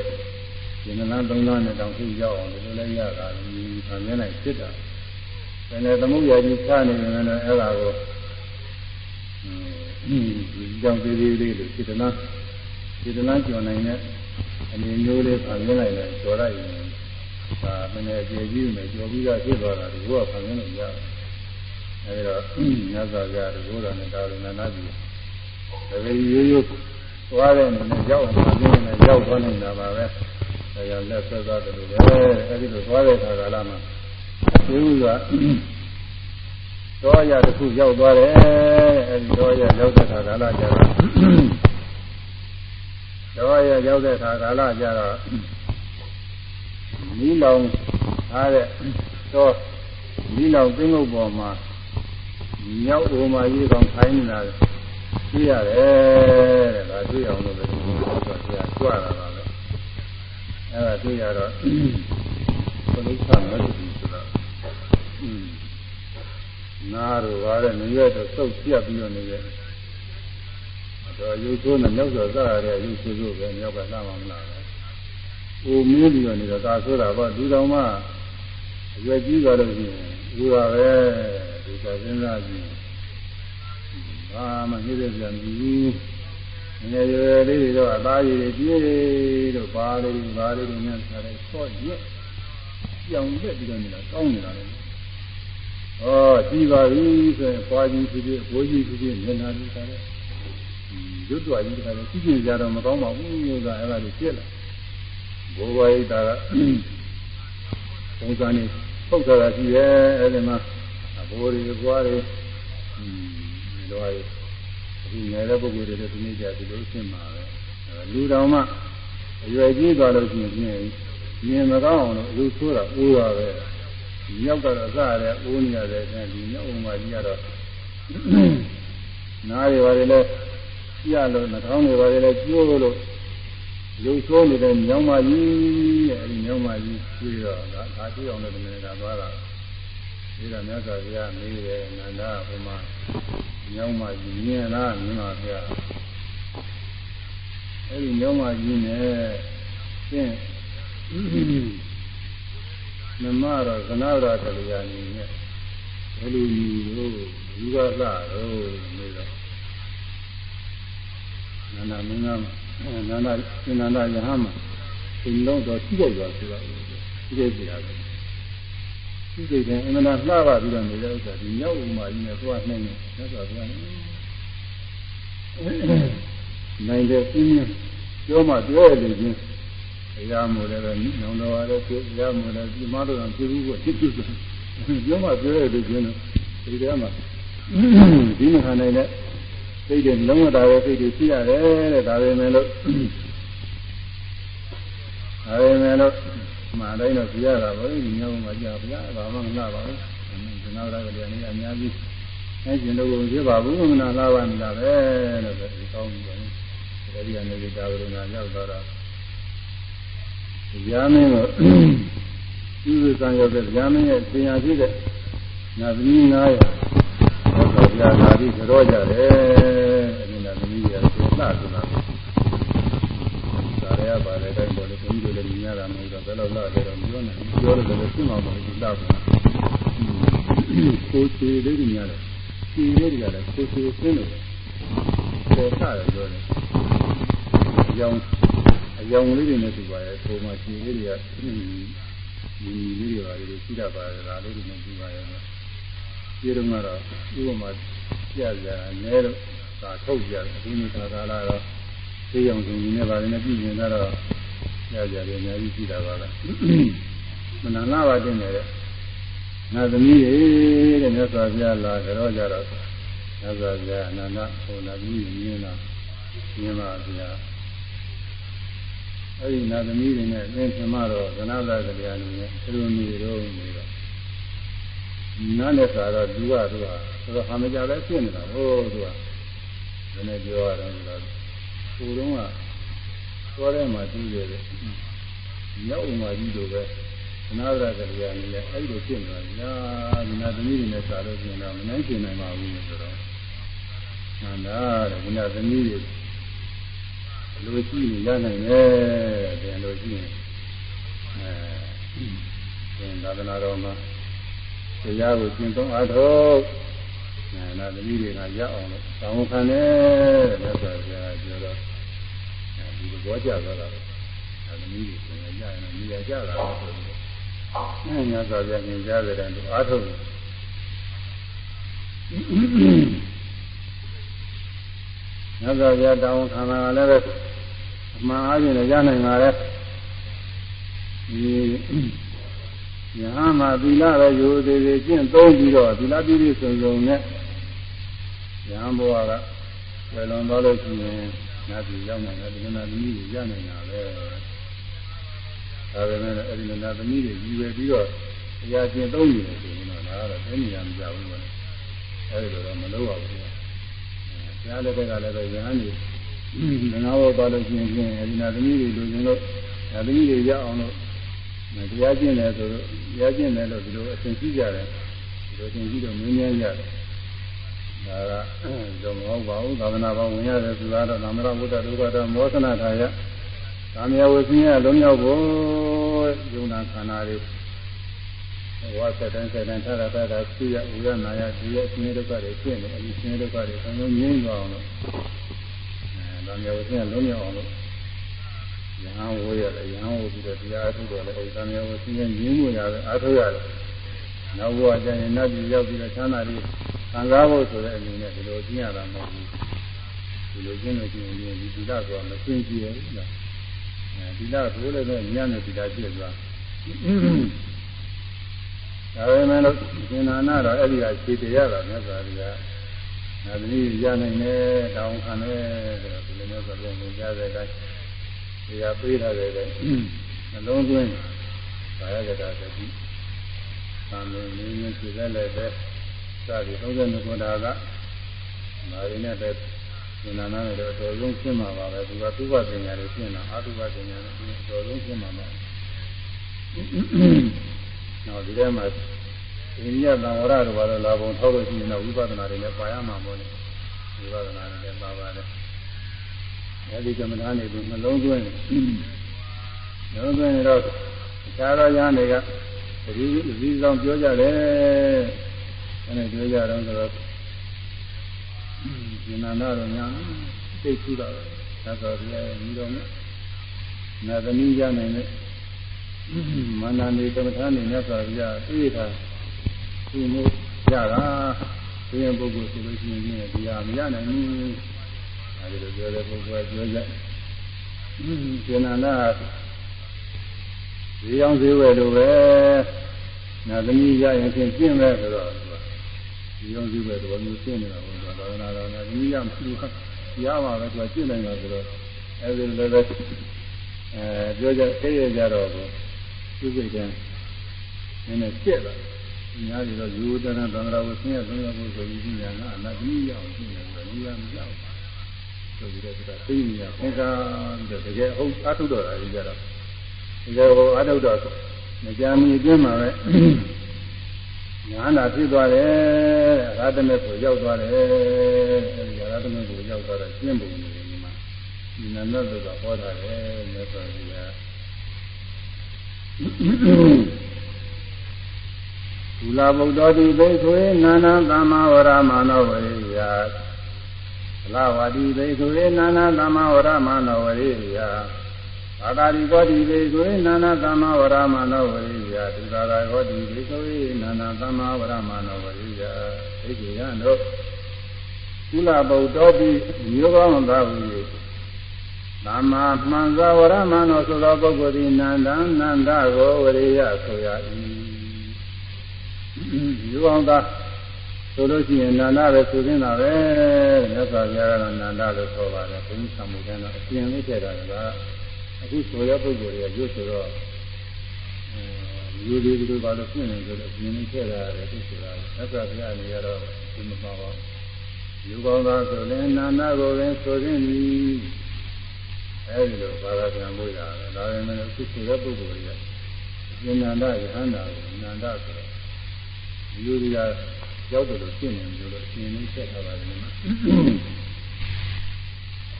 ဒီနလားသုံးလားနဲ့တောင်းထိရောက်အောင်ဒီလိုလည်းရတာဒီခံနေနိုင်ဖြစ်တာ။ဒါနဲ့သမုဒ္ဒရာကြီးချနေတယ်လည်းအဲ့ဒါကိုဒီကြောင့်သေးသေးလေးလို့စိတနာ စိတနာကျော်နိုင်တဲ့အနေမျိုးလေးဖန်ဆင်းလိုက်တယ်ကျော်လိုက်ရင်ဒါမနေ့ကျေကြီးမယ်ကျော်ပြီးတော့ဖြစ်သွားတာဒီဘောကဖန်ဆင်းလို့ရတယ်အဲဒီတော့ညဇာကြဒီဘောတော်နဲ့တာရုဏနာကြီးဒါပေရိုးရိုးသွားတဲ့အနေနဲ့ရောက်အောင်ဖန်ဆင်းနေရောက်သွားနေတာပါပဲဒါကြောင့်လက်ဆက်သွားတယ်လို့ပဲအဲဒီလိုသွားတဲ့အခါကာလမှာဒီဥစွာတော့ရတစ်ခုရောက်သွားတယ်အဲဒီတော့ရရောက်တဲ့အခါကာလကျတော့ တော့ရရောက်တဲ့အခါကာလကျတော့နီးလောင်ထားတဲ့တော့နီးလောင်ပင်းုပ်ပေါ်မှာမြောက်အိုမာကြီးကောင်ခိုင်းနေတာသိရတယ်တဲ့ဒါတွေ့အောင်လို့ပဲဒီလိုဆိုဆရာကြွလာတာပဲအဲဒါတွေ့ရတော့ဘုရားမတ်တိဆိုတာอืมနားတော့ဗါတဲ့နေရတော့စုပ်ပြတ်ပြီးတော့နေရတယ် တော့ရုပ်ဆိုးနဲ့မြောက်ဆိုစားရတဲ့ရုပ်ဆိုးဆိုးပဲမြောက်ကလာမှမလားပဲ။အိုမင်းပြီးတော့နေတော့ဒါဆိုတာပေါ့ဒီတော်မှအရွယ်ကြီးသွားလို့ရှိရင်လူပါပဲဒီကစဉ်းစားကြည့်။ဘာမှနှိမ့်တဲ့ပြန်ပြီးငယ်ရွယ်လေးတွေတော့အသားရည်ကြီးလို့ပါလေးပါလေးတွေနဲ့ဆက်လိုက်ဆော့ရက်ကြောင်ရက်ပြီးတော့နေတာကောင်းနေတာလေ။ဩကြီးပါပြီဆိုရင်ပွားကြီးဖြစ်ဖြစ်ဘိုးကြီးဖြစ်ဖြစ်မျက်နှာကြီးစားတယ် ရွတ်တော်ကြီးကလည်းကြည့်ကြကြတော့မကောင်းပါဘူးလို့ကအဲ့ဒါကိုပြက်လာဘိုးဘွားကြီးတာကပုံစံနဲ့ပုတ်ထားတာရှိရဲ့အဲ့ဒီမှာဘိုးတွေဘွားတွေอืมဒီလိုရဒီငယ်တဲ့ပုဂ္ဂိုလ်တွေလည်းဒီနေ့ကြဒီလိုရှင်းပါပဲလူတော်မှအရွယ်ကြီးသွားလို့ရှိရင်မြင်မကောင်းအောင်လို့လူဆိုးတာအိုးပါပဲမြောက်တော့အစရဲအိုးနေရတဲ့အချိန်ဒီမြောက်အောင်မှကြီးကတော့နားတွေပါတယ်လဲ ပြလို့နှာခေါင်းတွေပါတယ်လဲကျိုးလို့လူဆိုးနေတဲ့မြောင်းမကြီးရဲ့အဲဒီမြောင်းမကြီးပြီးတော့ဒါအာတိအောင်လို့ဒီနေ့ကသွားတာဒီကမြတ်စွာဘုရားမေးတယ်နန္ဒဘုမမြောင်းမကြီးမြင်လားမြင်ပါဗျာအဲဒီမြောင်းမကြီးနဲ့သင်နမတော့သနာရတလျာနေနဲ့ဘယ်လိုယူလို့ယူကလာတော့နေတော့ နန္ဒမင်းသားနန္ဒနန္ဒယဟမသင်လုံးတော့ကြည့်ကြပါဆိုတော့ကြည့်ကြရတယ်သူစိတ်တဲ့အမှန်တရားလှပပြီးတော့နေတဲ့ဥစ္စာဒီမြောက်ဥမာကြီးနဲ့သွားနှိမ့်နေသက်သာသွားနေနိုင်တဲ့ပြင်းပြင်းပြောမှပြောရလေချင်းအရာမို့လည်းပဲနောင်တော်ရတဲ့ပြောရမို့လည်းဒီမတော်ကပြဘူးကိုဖြစ်ဖြစ်ဆိုပြောမှပြောရလေချင်းဒီထဲမှာဒီမခံနိုင်တဲ့ စိတ်တွေလုံးဝတာတဲ့စိတ်တွေရှိရတယ်တဲ့ဒါပဲမဲ့လို့ဒါပဲမဲ့လို့မှန်တိုင်းတော့ပြရတာပဲဒီညောင်းမှာကြာဗျာဘာမှမလာပါဘူးဒီနောက်တော့လည်းအများကြီးအဲကျင်တော့ကိုဖြစ်ပါဘူးမနာလာပါနေတာပဲလို့ဆိုဒီကောင်းပြီပဲဒါဒီကနေဒီတာဝရဏရောက်တော့ဗျာမင်းကိုဥပ္ပဇံရောက်တဲ့ဗျာမင်းရဲ့သင်ရဖြစ်တဲ့နာသမီး900 တော့ဗျာဓာတိကြောကြတယ်အဲဒီနာသမီးတွေကသိလှဆိုတာဒါရပါတယ်တိုင်းပေါ်လေဘုန်းကြီးတွေလည်းမြင်ရတာမဟုတ်တော့ဘယ်လိုလှတယ်တော့မပြောနိုင်ဘူးပြောလို့လည်းရှင်းအောင်ပါလို့လှပါကိုယ်ချေလေးတွေများတယ်ချေလေးတွေကလည်းကိုယ်ချေဆင်းလို့ပေါ်ထားတယ်ပြောတယ်အယောင်အယောင်လေးတွေနဲ့တူပါရဲ့ပုံမှန်ချေလေးတွေကဒီလေးတွေပါလေရှိတတ်ပါတယ်ဒါလေးတွေနဲ့တူပါရဲ့ ဒီတော့ကတော့ဥပမာပြကြတာနဲတော့သာထုတ်ကြတယ်အခုနေ့ခါကာလတော့သိအောင်ဆုံးနေပါလေနဲ့ပြည်ရင်တော့ရကြတယ်အများကြီးရှိတာပါလားမနနာပါတင်နေတဲ့ငါသမီးတွေတဲ့မြတ်စွာဘုရားလာကြတော့ကြတော့မြတ်စွာဘုရားအနန္တဟိုနာသမီးမြင်တော့မြင်ပါဗျာအဲ့ဒီနာသမီးတွေနဲ့သင်္ခမတော့သနာသာတရားတွေနဲ့သူတို့နေတော့နေတော့ နားနဲ့ဆိုတော့သူကသူကဆိုတော့ဟာမကြပဲဖြစ်နေတာဟိုသူကဒီနေ့ပြောရတော့ဆိုတော့ကိုယ်တော့ကသွားထဲမှာတူးတယ်မြောက်ဥမာကြီးတို့ပဲသနာရကလေးကနေလည်းအဲ့လိုဖြစ်နေတာညာဒီနာသမီးတွေနဲ့စားလို့ပြင်တော့မနိုင်ကျင်နိုင်ပါဘူးဆိုတော့ဟန္တာတဲ့ဒီနာသမီးတွေလိုရှိရင်ရနိုင်တယ်တဲ့လိုရှိရင်အဲသင်္သာသနာတော်မှာ တရားကိုကျင့်သုံးအားထုတ်အဲနာသမီးတွေကရအောင်လို့တောင်းခံတယ်တဲ့ဆိုတော့ပြောတော့ဒီဘောကြသွားတာနာသမီးတွေဆိုရင်ရရင်နေရာကြတာလို့ဆိုပြီးအဲညာသာပြမြင်ကြတဲ့တူအားထုတ်တယ်ညဇောပြတောင်းခံတာလည်းပဲအမှန်အားဖြင့်လည်းရနိုင်ပါလေဒီ ယဟမသီလပဲယူသေးသေးကျင့်သုံးပြီးတော့သီလပြည့်ပြည့်စုံစုံနဲ့ယဟန်ဘဝကဝယ်လွန်သွားလို့ရှိရင်နာပြည်ရောက်နိုင်တယ်ဒီနာသမီးတွေရနိုင်တာပဲဒါပေမဲ့အဲ့ဒီနာသမီးတွေယူရပြီးတော့အရာကျင့်သုံးနေတယ်ဆိုရင်တော့ဒါကတော့သိနေရမကြဘူးလေအဲ့ဒီလိုတော့မလုပ်ရဘူးဘုရားလည်းတဲ့ကလည်းပဲယဟန်တွေငါးဘောသွားလို့ရှိရင်အဲ့ဒီနာသမီးတွေလူချင်းလို့နာသမီးတွေရအောင်လို့ တရားကျင့်တယ်ဆိုတော့တရားကျင့်တယ်လို့ဒီလိုအသင်ရှိကြတယ်ဒီလိုသင်ရှိတော့မင်းများရတယ်ဒါကတော့မဟုတ်ပါဘူးသာသနာ့ဘောင်ဝင်ရတယ်ဆိုတာတော့နာမရဝတ္တဒုက္ခတော့မောသနာထာယသာမယဝဆင်းရဲလုံးရောက်ဖို့ယုံနာခန္ဓာတွေဝါစတဲ့စတဲ့ထားတာထားတာသိရဥရနာယဒီရဲ့ဆင်းရဲဒုက္ခတွေရှင်းတယ်အဲဒီဆင်းရဲဒုက္ခတွေအလုံးငြိမ်းသွားအောင်လို့အဲသာမယဝဆင်းရဲလုံးရောက်အောင်လို့ ယဟန်ဝေးရတယ်ယဟန်ဝေးပြီးတော့တရားအထုတော်လည်းအဲဒီသံဃာဝဆင်းရဲငြင်းမှုရတယ်အားထုတ်ရတယ်နောက်ဘဝကျရင်နတ်ပြည်ရောက်ပြီးတော့ချမ်းသာပြီးခံစားဖို့ဆိုတဲ့အနေနဲ့ဒီလိုကျင့်ရတာမဟုတ်ဘူးဒီလိုကျင့်လို့ကျင့်ရင်ဒီသီလဆိုတာမသိကြည့်ရဘူးလားအဲဒီလဆိုလည်းပဲညံ့တဲ့သီလပြည့်သွားဒါပေမဲ့လို့ရှင်နာနာတော့အဲ့ဒီကခြေတရားတာမြတ်စွာဘုရားနာသမီးရနိုင်တယ်တောင်းခံတယ်ဆိုတော့ဒီလိုမျိုးဆိုရင်ကြားတဲ့အတိုင်း တရားပေးထားတဲ့နှလုံးသွင်းကာယကတာတတိသံဃာမင်းကြီးပြည့်တဲ့လည်းပဲစသည်32ခုဒါကဒါရင်းနဲ့ပဲဉာဏ်နာနဲ့တော့အတော်ဆုံးရှင်းမှာပါပဲသူကသုဘပညာတွေရှင်းတာအတုဘပညာတွေအတော်ဆုံးရှင်းမှာပါနောက်ဒီထဲမှာအိန္ဒိယသံဝရတို့ဘာလို့လာပုံထောက်လို့ရှိရင်တော့ဝိပဿနာတွေလည်းပါရမှာပေါ့လေဝိပဿနာတွေလည်းပါပါတယ် အဲဒီကမ္မဋ္ဌာန်းတွေနှလုံးသွင်းနှလုံးသွင်းတော့အခြားသောဉာဏ်တွေကဒီဒီဆောင်ပြောကြတယ်အဲဒါပြောကြတော့ဆိုတော့ဉာဏ်နာတော့ညာသိထူတာပဲသာသော်လည်းဒီတော့နာသမီးရနိုင်တဲ့မန္တန်ဒီကမ္မထာနေမြတ်စွာဘုရားသိတာဒီမှုရတာဒီရင်ပုဂ္ဂိုလ်ဆိုလို့ရှိရင်ဒီဟာမရနိုင်ဘူး အဲဒီလိုပြောတဲ့ပုဂ္ဂိုလ်ကပြောကြကျင်နာနာဒီအောင်သေးဝဲလိုပဲနာသမီးရရင်ဖြင့်ကျင့်မဲ့ဆိုတော့ဒီအောင်သေးဝဲတော့မျိုးကျင့်နေတာဘုရားသာသနာတော်နဲ့သမီးရမရှိဘူးရပါပဲသူကကျင့်နိုင်တာဆိုတော့အဲဒီလည်းပဲအဲပြောကြသိရကြတော့ကိုသူစိတ်ကနည်းနည်းကျက်လာအများကြီးတော့ယူတနာသံဃာဝဆင်းရဲသုံးရဖို့ဆိုပြီးညာကအနာသမီးရအောင်ကျင့်တယ်ဆိုတော့ဒီရမကြောက် ဆိုပြီးတော့သူကသိနေရသင်္ကာပြီးတော့တကယ်ဟုတ်အထုတော်တာကြီးကြတော့ဒီလိုဟိုအထုတော်မကြမ်းမီအတွင်းမှာပဲညာနာဖြစ်သွားတယ်ရာသမေကိုရောက်သွားတယ်အဲဒီရာသမေကိုရောက်သွားတော့ကျင့်ပုံနေဒီမှာဒီနန္ဒတုကဟောတာလေမြတ်စွာဘုရားဒုလဗုဒ္ဓတိဘိက္ခွေနာနာသမ္မာဝရမနောဝရိယသ လဝတိဘိက္ခွေနာနာသမ္မာဝရမနောဝရိယအာတာရိကောတိဘိက္ခွေနာနာသမ္မာဝရမနောဝရိယဒုသာရကောတိဘိက္ခွေနာနာသမ္မာဝရမနောဝရိယဒိဋ္ဌိယံတို့ကုလဗုဒ္ဓတိယောကောင်းသာဝိသမ္မာမှန်သာဝရမနောဆိုသောပုဂ္ဂိုလ်သည်နန္ဒနန္ဒကိုဝရိယဆိုရ၏ယူအောင်သာ ဆိုလို့ရှိရင်နန္ဒပဲဆိုသင်းတာပဲမြတ်စွာဘုရားကတော့နန္ဒလို့ဆိုပါတယ်ဘုန်းကြီးဆံမှုတဲ့တော့အကျဉ်းလေးထည့်တာကအခုဆိုရပုဂ္ဂိုလ်တွေကရွတ်ဆိုတော့ယူလေးတို့ဘာလို့ဖြစ်နေဆိုတော့အကျဉ်းလေးထည့်တာရတယ်သူဆိုတာမြတ်စွာဘုရားနေရတော့ဒီမပါပါဘူးယူကောင်းသာဆိုရင်နန္ဒကိုပဲဆိုသင်းသည်အဲဒီလိုဘာသာပြန်လို့ရတယ်ဒါပေမဲ့အခုဆိုရပုဂ္ဂိုလ်တွေကအကျဉ်းနန္ဒယဟန္တာကိုနန္ဒဆိုတော့လူတွေက ရောက်တယ်လို့ရှင်းနေတယ်လို့အရှင်လေးဆက်ထားပါတယ်။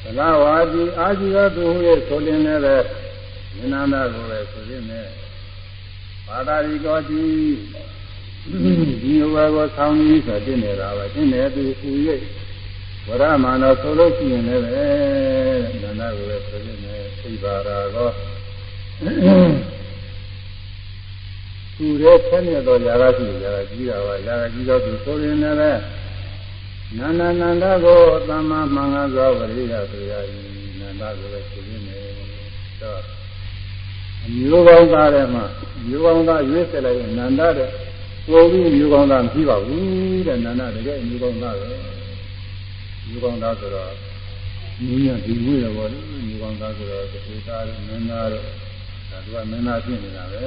သလဝါဒီအာဇီဝသူရဲ့ဆိုလင်းလည်းပဲဉာဏနာကိုပဲဆိုရင်းနဲ့ဘာသာရီတော်ကြီးဒီဘဝကိုဆောင်းကြီးဆိုတင်နေတာပဲတင်နေသူဥရဲ့ဝရမနောဆိုလို့ရှိရင်လည်းပဲဉာဏနာကိုပဲဆိုရင်းနဲ့သိပါရာကော သူရဲ့ဆင်းရဲသောຢာကရှိຢာကကြီးတာပါຢာကကြီးတော့သူဆိုရင်လည်းနာနာနန္ဒကိုသမ္မာမှန်ကားစွာဝရိယဆိုရည်နန္ဒကိုလည်းသိနေတယ်တော့အမျိုးကောင်းသားတဲ့မှာမျိုးကောင်းသားရွေးဆက်လိုက်ရင်နန္ဒတဲ့ပိုပြီးမျိုးကောင်းသားမရှိပါဘူးတဲ့နန္ဒတကယ်မျိုးကောင်းသားပဲမျိုးကောင်းသားဆိုတော့မြင်းရဒီဝိရဘောလေမျိုးကောင်းသားဆိုတော့သေသားနဲ့နန္ဒတော့ ဒါသူကမင်းသားဖြစ်နေတာပဲ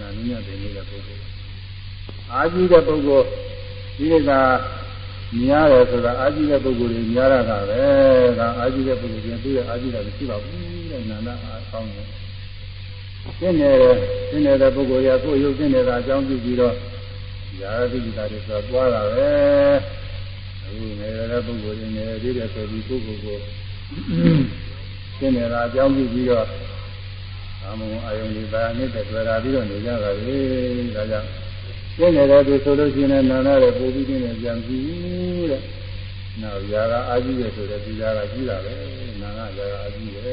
နာနည်းနဲ့တင်နေတဲ့ပုဂ္ဂိုလ်အာကြီးတဲ့ပုဂ္ဂိုလ်ဒီကများတယ်ဆိုတာအာကြီးတဲ့ပုဂ္ဂိုလ်တွေများတာကပဲဒါအာကြီးတဲ့ပုဂ္ဂိုလ်တွေသူ့ရဲ့အာကြီးတာမရှိပါဘူးတဲ့နာနာအားကောင်းတယ်ရှင်းနေတယ်ရှင်းနေတဲ့ပုဂ္ဂိုလ်ရကိုယ်ရုပ်ရှင်းနေတာအကြောင်းပြုပြီးတော့ယာတိကိတာတွေဆိုသွားတာပဲအခုနေတဲ့ပုဂ္ဂိုလ်တွေနေသေးတယ်ဆိုပြီးပုဂ္ဂိုလ်ကိုရှင်းနေတာအကြောင်းပြုပြီးတော့ အမုံအယုံဒီပါနဲ့တွေ့တာပြီးတော့နေကြတာလေဒါကြောင့်ကျင့်နေတဲ့သူဆိုလို့ရှိရင်နာနာတဲ့ပူပြီးနေပြန်ပြီတဲ့နောက်ຢာကအာကြီးရဲ့ဆိုတဲ့ဒီຢာကကြီးတာပဲနာကຢာကအာကြီးရဲ့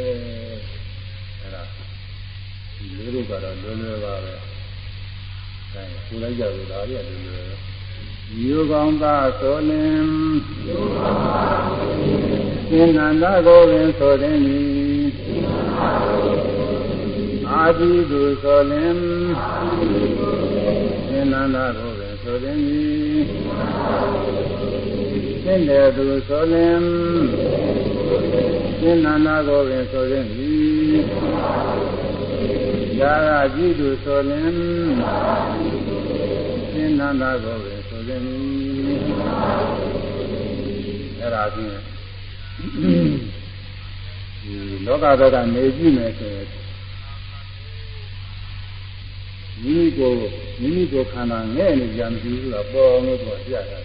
အဲ့ဒါဒီလိုလိုကတော့လွယ်လွယ်ပါပဲအဲကိုလိုက်ကြလို့ဒါရီကလွယ်လွယ်ယောကောင်းသာဆိုလင်ယောကောင်းသာဆိုလင်သင်္နန္ဒကိုပင်ဆိုတဲ့နီသင်္နန္ဒကို အာတိသူဆိုလင်သင်္နန္ဒကိုပဲဆိုတဲ့ဤသင်တယ်သူဆိုလင်သင်္နန္ဒကိုပဲဆိုတဲ့ဤယာရကြည့်သူဆိုလင်သင်္နန္ဒကိုပဲဆိုတဲ့ဤအဲ့ဒါဖြင့်ဒီလောကဘက်ကနေကြည့်မယ်ဆိုရင် မိမိကိုမိမိကိုခန္ဓာငဲ့နေကြမရှိဘူးလားပေါ်အောင်လို့သူကပြတာ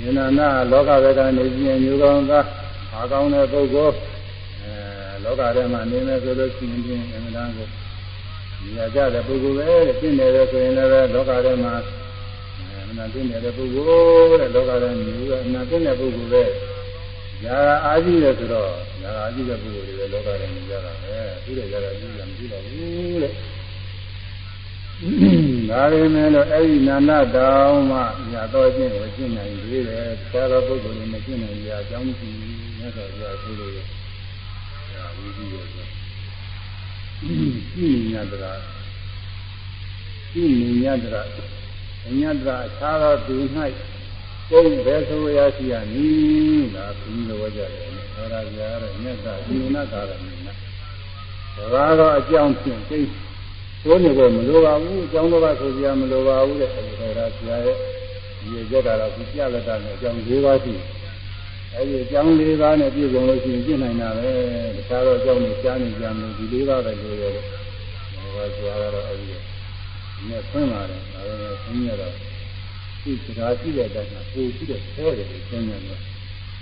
ဉာဏနာလောကဝေဒနေပြင်းမျိုးကောင်းသားအားကောင်းတဲ့ပုဂ္ဂိုလ်အဲလောကထဲမှာနေမယ်ဆိုလို့ရှိရင်ပြင်အမှန်တန်ကိုဉာဏ်ကြတဲ့ပုဂ္ဂိုလ်ပဲရှင်းနေတယ်ဆိုရင်လည်းလောကထဲမှာအမှန်တန်တင်းနေတဲ့ပုဂ္ဂိုလ်တဲ့လောကထဲမှာနေအမှန်တင်းတဲ့ပုဂ္ဂိုလ်ပဲညာအာကြီးတယ်ဆိုတော့ညာအာကြီးတဲ့ပုဂ္ဂိုလ်တွေပဲလောကထဲမှာနေကြတာပဲသူတွေကြတာကြီးတယ်မရှိတော့ဘူးတဲ့ ဒါပေမဲ့လို့အဲ့ဒီနာနာတောင်မှညာတော်ချင်းကိုရှင်းနိုင်သေးတယ်ဆရာတော်ပုဂ္ဂိုလ်တွေမရှင်းနိုင်ကြအကြောင်းမရှိဘူးမြတ်စွာဘုရားပြောလို့အဲဝိသုရောဆိုရှိညာတရာရှိညာတရာအညတရာအခြားသောသူ၌ကိုယ်ဘယ်ဆိုရရှိရနည်းလားဘုရားဝကြတယ်ဟောရာကြရတဲ့မြတ်စွာဘုရားကာရမင်းနာဒါကတော့အကြောင်းဖြင့်သိ ဆိုးနေဖို့မလိုပါဘူးအကြောင်းတော့ဆိုပြမလိုပါဘူးတဲ့အဲဒီဒါဆရာရဲ့ဒီရကြတာတော့ဒီပြလက်တာနဲ့အကြောင်း၄ပါးရှိအဲဒီအကြောင်း၄ပါးနဲ့ပြည့်စုံလို့ရှိရင်ပြည့်နိုင်တာပဲတခြားတော့အကြောင်းတွေကြားနေကြမယ်ဒီ၄ပါးပဲလို့ရတယ်ဟောဆရာကတော့အဲဒီနဲ့ဖွင့်လာတယ်ဒါပေမဲ့ဆင်းရဲတော့ဒီစကားရှိတဲ့အတိုင်းကပို့ပြီးတော့ဟောတယ်ဆင်းရဲတော့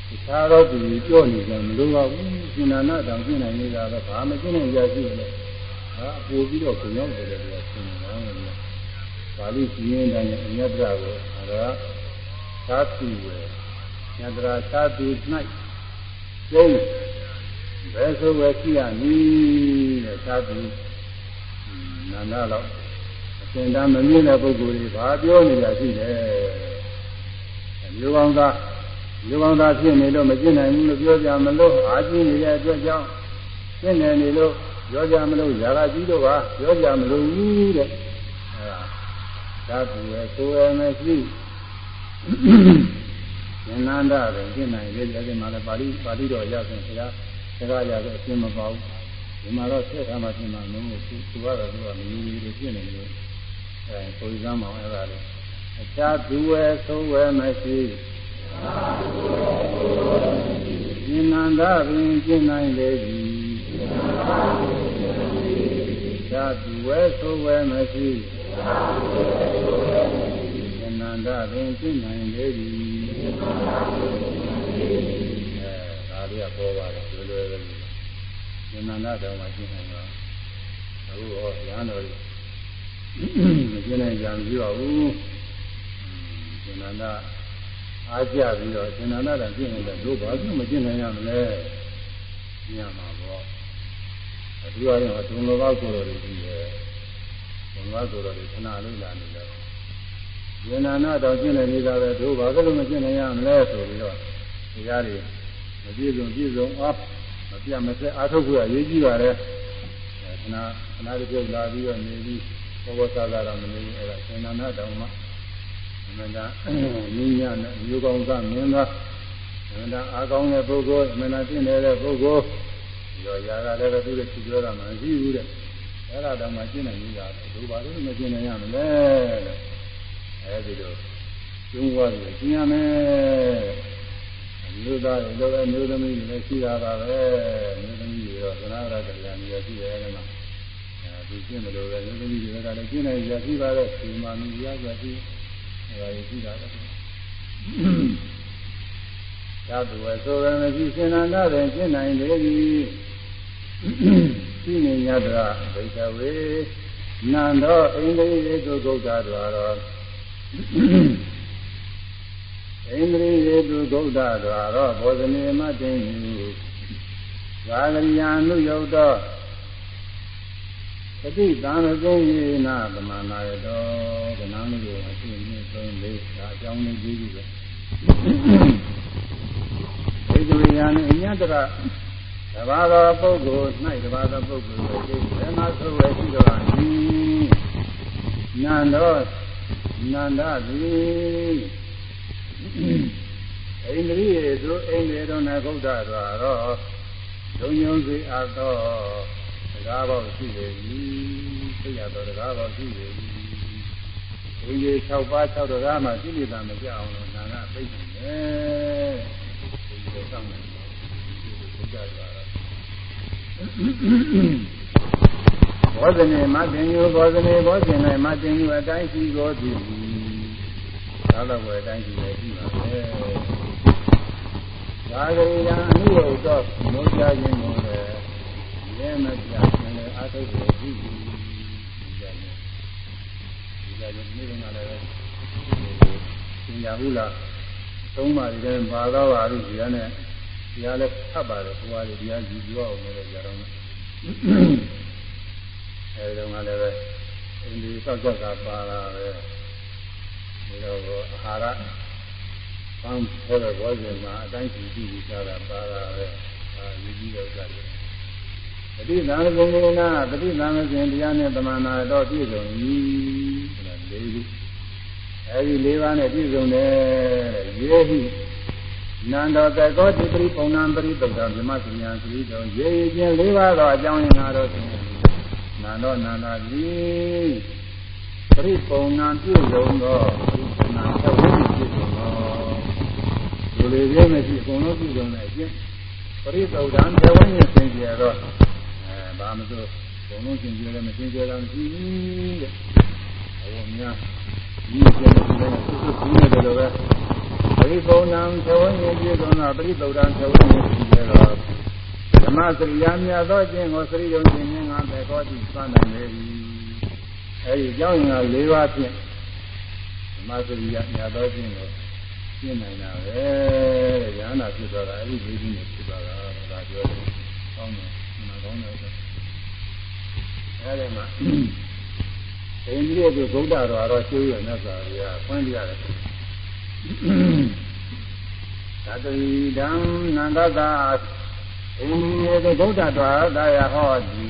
တခြားတော့ဒီပြောနေကြမလို့ပါဘူးရှင်နာနာတောင်ပြည့်နိုင်နေတာတော့ဘာမှပြည့်နိုင်ကြရှိတယ် ဟာပို့ပြီးတော့ကိုရောက်တယ်လို့ပြောဆင်းရဲတယ်ပါဠိစီရင်တိုင်းအညတ္တကိုအဲဒါသာတိဝေညတ္တရာသာတိ၌ကျုံးဘယ်ဆိုပဲရှိရနည်းတဲ့သာတိနာနာတော့အရှင်သာမမြင်တဲ့ပုဂ္ဂိုလ်တွေဘာပြောနေတာရှိတယ်မျိုးကောင်းသားမျိုးကောင်းသားဖြစ်နေလို့မကျင့်နိုင်ဘူးလို့ပြောကြမလို့အာကျင်းနေတဲ့အတွက်ကြောင့်ကျင့်နေနေလို့ ပြောကြမလို့ຢာကကြီးတော့ပါပြောကြမလို့ဘူးတဲ့အဲဒါသာသူရဲ့ကိုယ်ရဲ့မရှိဉာဏန္ဒပဲကျင့်နိုင်လေဒီမှာလည်းပါဠိပါဠိတော်ရောက်ရင်ဆရာစကားရတဲ့အရှင်းမပေါ့ဒီမှာတော့ဆက်ထားမှပြင်မှာမဟုတ်ဘူးသူကတော့သူကမယူယူကျင့်နေလို့အဲကိုယ်စမ်းမအောင်အဲ့ဒါလေအခြားသူရဲ့သုံးဝဲမရှိဉာဏန္ဒပင်ကျင့်နိုင်လေသည် သာသူဝဲသုံးဝဲမရှိနန္ဒပင်သိနိုင်လေသည်အဲဒါလေးကပေါ်ပါတယ်လွယ်လွယ်လေးဉာဏ်နာတော်မှာရှင်းနိုင်တော့အခုဟောရဟန်းတော်ကြီးမရှင်းနိုင်ကြဘူးပြောဘူးဉာဏ်နာအားကြပြီးတော့ဉာဏ်နာတော်ရှင်းနေတယ်တို့ဘာလို့မရှင်းနိုင်ရမလဲညမှာပေါ့ အတူအရင်ကဒုံလောဘကိုယ်တော်တွေကြီးတယ်ဒုံလောဘကိုယ်တော်တွေခဏလေးလာနေတယ်ဉာဏနာတော်ကျင့်နေနေတာပဲတို့ဘာလို့မကျင့်နိုင်ရမလဲဆိုပြီးတော့တရားတွေမပြည့်စုံပြည့်စုံအားမပြတ်မစက်အားထုတ်ဖို့အရေးကြီးပါတယ်ခဏခဏတစ်ပြုတ်လာပြီးတော့နေပြီးဘောဘောသာသာတော့မနေဘူးအဲ့ဒါဉာဏနာတော်မှာအမှန်တန်နည်းညနဲ့မျိုးကောင်းသားမင်းသားအမှန်တန်အားကောင်းတဲ့ပုဂ္ဂိုလ်အမှန်တန်ကျင့်နေတဲ့ပုဂ္ဂိုလ် ဒီတော့ຢာကလည်းသူ့ရဲ့ချီပြောတာမှမရှိဘူးတဲ့အဲ့ဒါတော့မှကျင့်နိုင်နေတာတို့ဘာလို့မကျင့်နိုင်ရမလဲတဲ့အဲဒီလိုကျုံးသွားပြီးကျင်ရမယ်မျိုးသားတွေတော့ပဲမျိုးသမီးတွေလည်းရှိတာပါပဲမျိုးသမီးတွေတော့သနာရကလည်းနေရာရှိတယ်အဲဒီမှာအဲဒီကျင့်မလို့ပဲမျိုးသမီးတွေကလည်းကျင့်နိုင်ရရှိပါတဲ့ဒီမှာမြည်ရကြရှိအဲဒါရှိတာပဲသာသူဝဆိုရမရှိရှင်နန္ဒတဲ့ကျင့်နိုင်လေပြီ ရှိနေရတာဒိဋ္ဌဝေနန္ဒောဣန္ဒြိယေတုဂုတ်တာတော်ဣန္ဒြိယေတုဂုတ်တာတော်ဘောဇနေမတင်ယူသာဂရိယာနုယုတ်တော်သတိတံကုံယေနသမနာရတော်ကနန်းကိုအရှိမြင့်ဆုံးလေးဒါအကြောင်းလေးပြီးပြီပဲဣန္ဒြိယာနဲ့အညတရ တဘာသောပုဂ္ဂိုလ်၌တဘာသောပုဂ္ဂိုလ်ကိုသိတယ်မဆိုဝဲရှိတော်ဤနန္တော်နန္ဒသည်အိန္ဒြိယေသူအိန္ဒြေတော်နဲ့ဘုဒ္ဓတော်တော့လုံယုံစေအပ်သောတရားပေါက်ရှိလေ၏သိရသောတရားပေါက်ရှိလေ၏ဝိရေ6ပါး6တရားမှရှိနေတာမကြအောင်လို့နာနာသိနေတယ်ဒီလိုစောင့်နေတယ်ဘုရားတော် ဘောဇနေမတင်ယူဘောဇနေဘောဇင်၌မတင်ယူအတိုင်းရှိသောသည်သာလဝေအတိုင်းရှိလေရှိပါပဲသာဂရိယံအနုယုတ်သောမိုးကြခြင်းကိုလည်းလဲမပြခြင်းလည်းအာထုပ်ကိုကြည့်ပြီးဒီကြတယ်ဒီကြတယ်ဒီလိုမှလည်းသင်ညာဟုလားသုံးပါးတွေပါတော့ပါလို့ဒီကနေ့ ဒီကလည်းဖတ်ပါတယ်ဘုရားတွေဒီကကြည့်ပြောအောင်လည်းကြတော့အဲဒီတော့ကလည်းပဲအင်းဒီသောက်ကြတာပါလာပဲဒီတော့အာဟာရပန်းပေါ်တဲ့ဘောဇင်မှာအတိုင်းကြည့်ကြည့်ကြတာပါလာပဲအာယူကြည့်တော့ကြတယ်ပฏิသံဃေကနာပฏิသံဃေတရားနဲ့တမနာတော့ပြည့်စုံပြီဆိုတာလေးခုအဲဒီလေးပါးနဲ့ပြည့်စုံတယ်ရေဟိ နန္တောတကောတိပရိပုံဏံပရိသုဒ္ဓမြမစဉ္ညာသတိတော်ရေရခြင်းလေးပါးသောအကြောင်းရင်းသာတော့ရှင်နန္တောနန္ဒာတိပရိပုံဏံပြည့်စုံသောနာသဝိပြည့်စုံသောလူတွေပြည့်မရှိအကုန်လုံးပြည့်စုံတဲ့အချင်းပရိသုဒ္ဓံဇဝိဉ္စင်ကြတော့အဲဘာမဆိုအကုန်လုံးစင်ကြလည်းမစင်ကြလည်းမရှိဘူးတဲ့ဟောများဒီကျတဲ့ဒီလည်းသူသူပြီးနေတယ်လို့ပဲပ ရိပုံဏံသဝိဉ္ပြည့်စုံသောပရိသုဒ္ဓံသဝိဉ္စင်ကြတော့ဓမ္မစရိယာမြတ်သောခြင်းကိုစရိယုံခြင်းငါပဲကောတိသံနိုင်လေ၏အဲဒီကြောင့်ရင်က၄ပါးဖြင့်ဓမ္မစရိယာမြတ်သောခြင်းကိုရှင်းနိုင်တာပဲတဲ့ဉာဏ်နာဖြစ်သွားတာအဲဒီ၄ခြင်းကိုဖြစ်သွားတာဒါပြောတယ်ကောင်းတယ်မနာကောင်းတယ်အဲဒီမှာအိန္ဒိယကဗုဒ္ဓတော်တော့ကျိုးရမြတ်စွာဘုရားဖွင့်ပြရတယ် သတ္တိဒံနန္ဒတာအိန္ဒိယကဗုဒ္ဓတော်သာယဟောတိ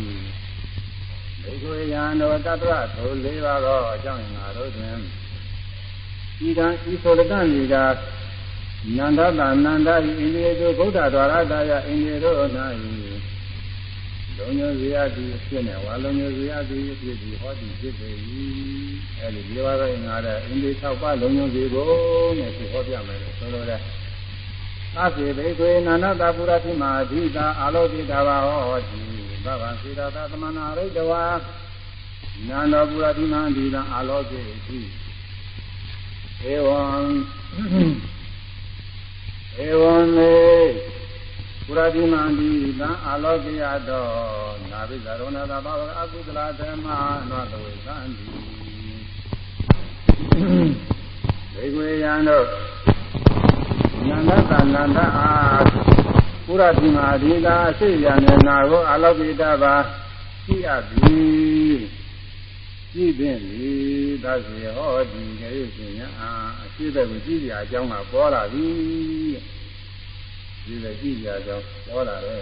ဒိဋ္ဌိယံတော်တတ္တရထိုလေးပါးသောအကြောင်းငါတို့တွင်ဤကံဤဆိုလကံဤကနန္ဒတာနန္ဒဤအိန္ဒိယကဗုဒ္ဓတော်သာယအိန္ဒိယတို့၌ လုံးညဇေယတိဖြစ်နေဝါလုံးညဇေယတိဖြစ်ပြီးဟောဒီဖြစ်ပေ၏အဲဒီဒီဘာသာငါတဲ့အင်းဒီ၆ပါးလုံးညဇေကိုနဲ့သူဟောပြမယ်လို့ဆိုလိုတယ်သဗ္ဗေဘေကွေနာနတပုရတိမာအဓိတာအာလောကိတာဘာဟောတိဘဗံစေတသာသမနာရိတဝါနာနောပုရတိမာအဓိတာအာလောကိတိဧဝံဧဝံမေ ပုရတိမန္တိသံအာလောကိယတောနာဘိဇာရောနာတာဘာဝအကုသလဓမ္မနောတဝေသံတိဒေဝေယံတို့နန္ဒသနန္ဒအာပုရတိမအဓိကာအစိရနဲ့နာကိုအာလောကိတပါရှိအပ်သည်ရှိပင်လေသစေဟောဒီကျေရှင်ညာအရှိတဲ့ကိုကြည့်ကြအကြောင်းကပေါ်လာပြီ ဒီလည်းကြည့်ကြကြောင်းဟောတာလေ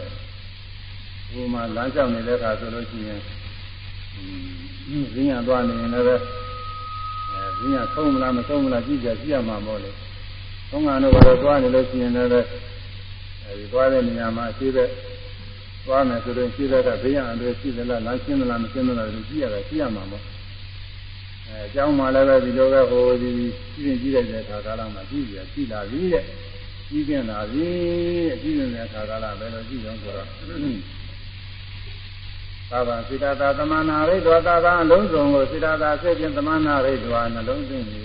ဘုမာလမ်းလျှောက်နေတဲ့အခါဆိုလို့ရှိရင်อืมဈဉ္ညာသွားနေရင်လည်းအဲဈဉ္ညာသုံးမလားမသုံးမလားကြည့်ကြကြည့်ရမှာမို့လေသုံးကတော့တော့သွားနေလို့ရှိရင်လည်းအဲဒီသွားတဲ့နေရာမှာအရှိတဲ့သွားမယ်ဆိုတော့ရှိတဲ့ကဘေးရန်အတွေရှိသလားလမ်းရှင်းသလားမရှင်းသလားကြည့်ရတာကြည့်ရမှာမို့အဲအကြောင်းမှလည်းပဲဒီလိုပဲဟိုဒီကြည့်ရင်ကြည့်လိုက်တဲ့အခါကာလမှာကြည့်ရကြည့်လာပြီတဲ့ ကြီးကျင်လာပြီအကြည့်နေတဲ့အခါကလည်းဘယ်လိုကြည့်အောင်ဆိုတော့သာဘာစိတ္တသမဏရိဒ္ဓသာသာအလုံးစုံကိုစိတ္တသာစိတ်ဖြင့်သမဏရိဒ္ဓနှလုံးသွင်းပြီ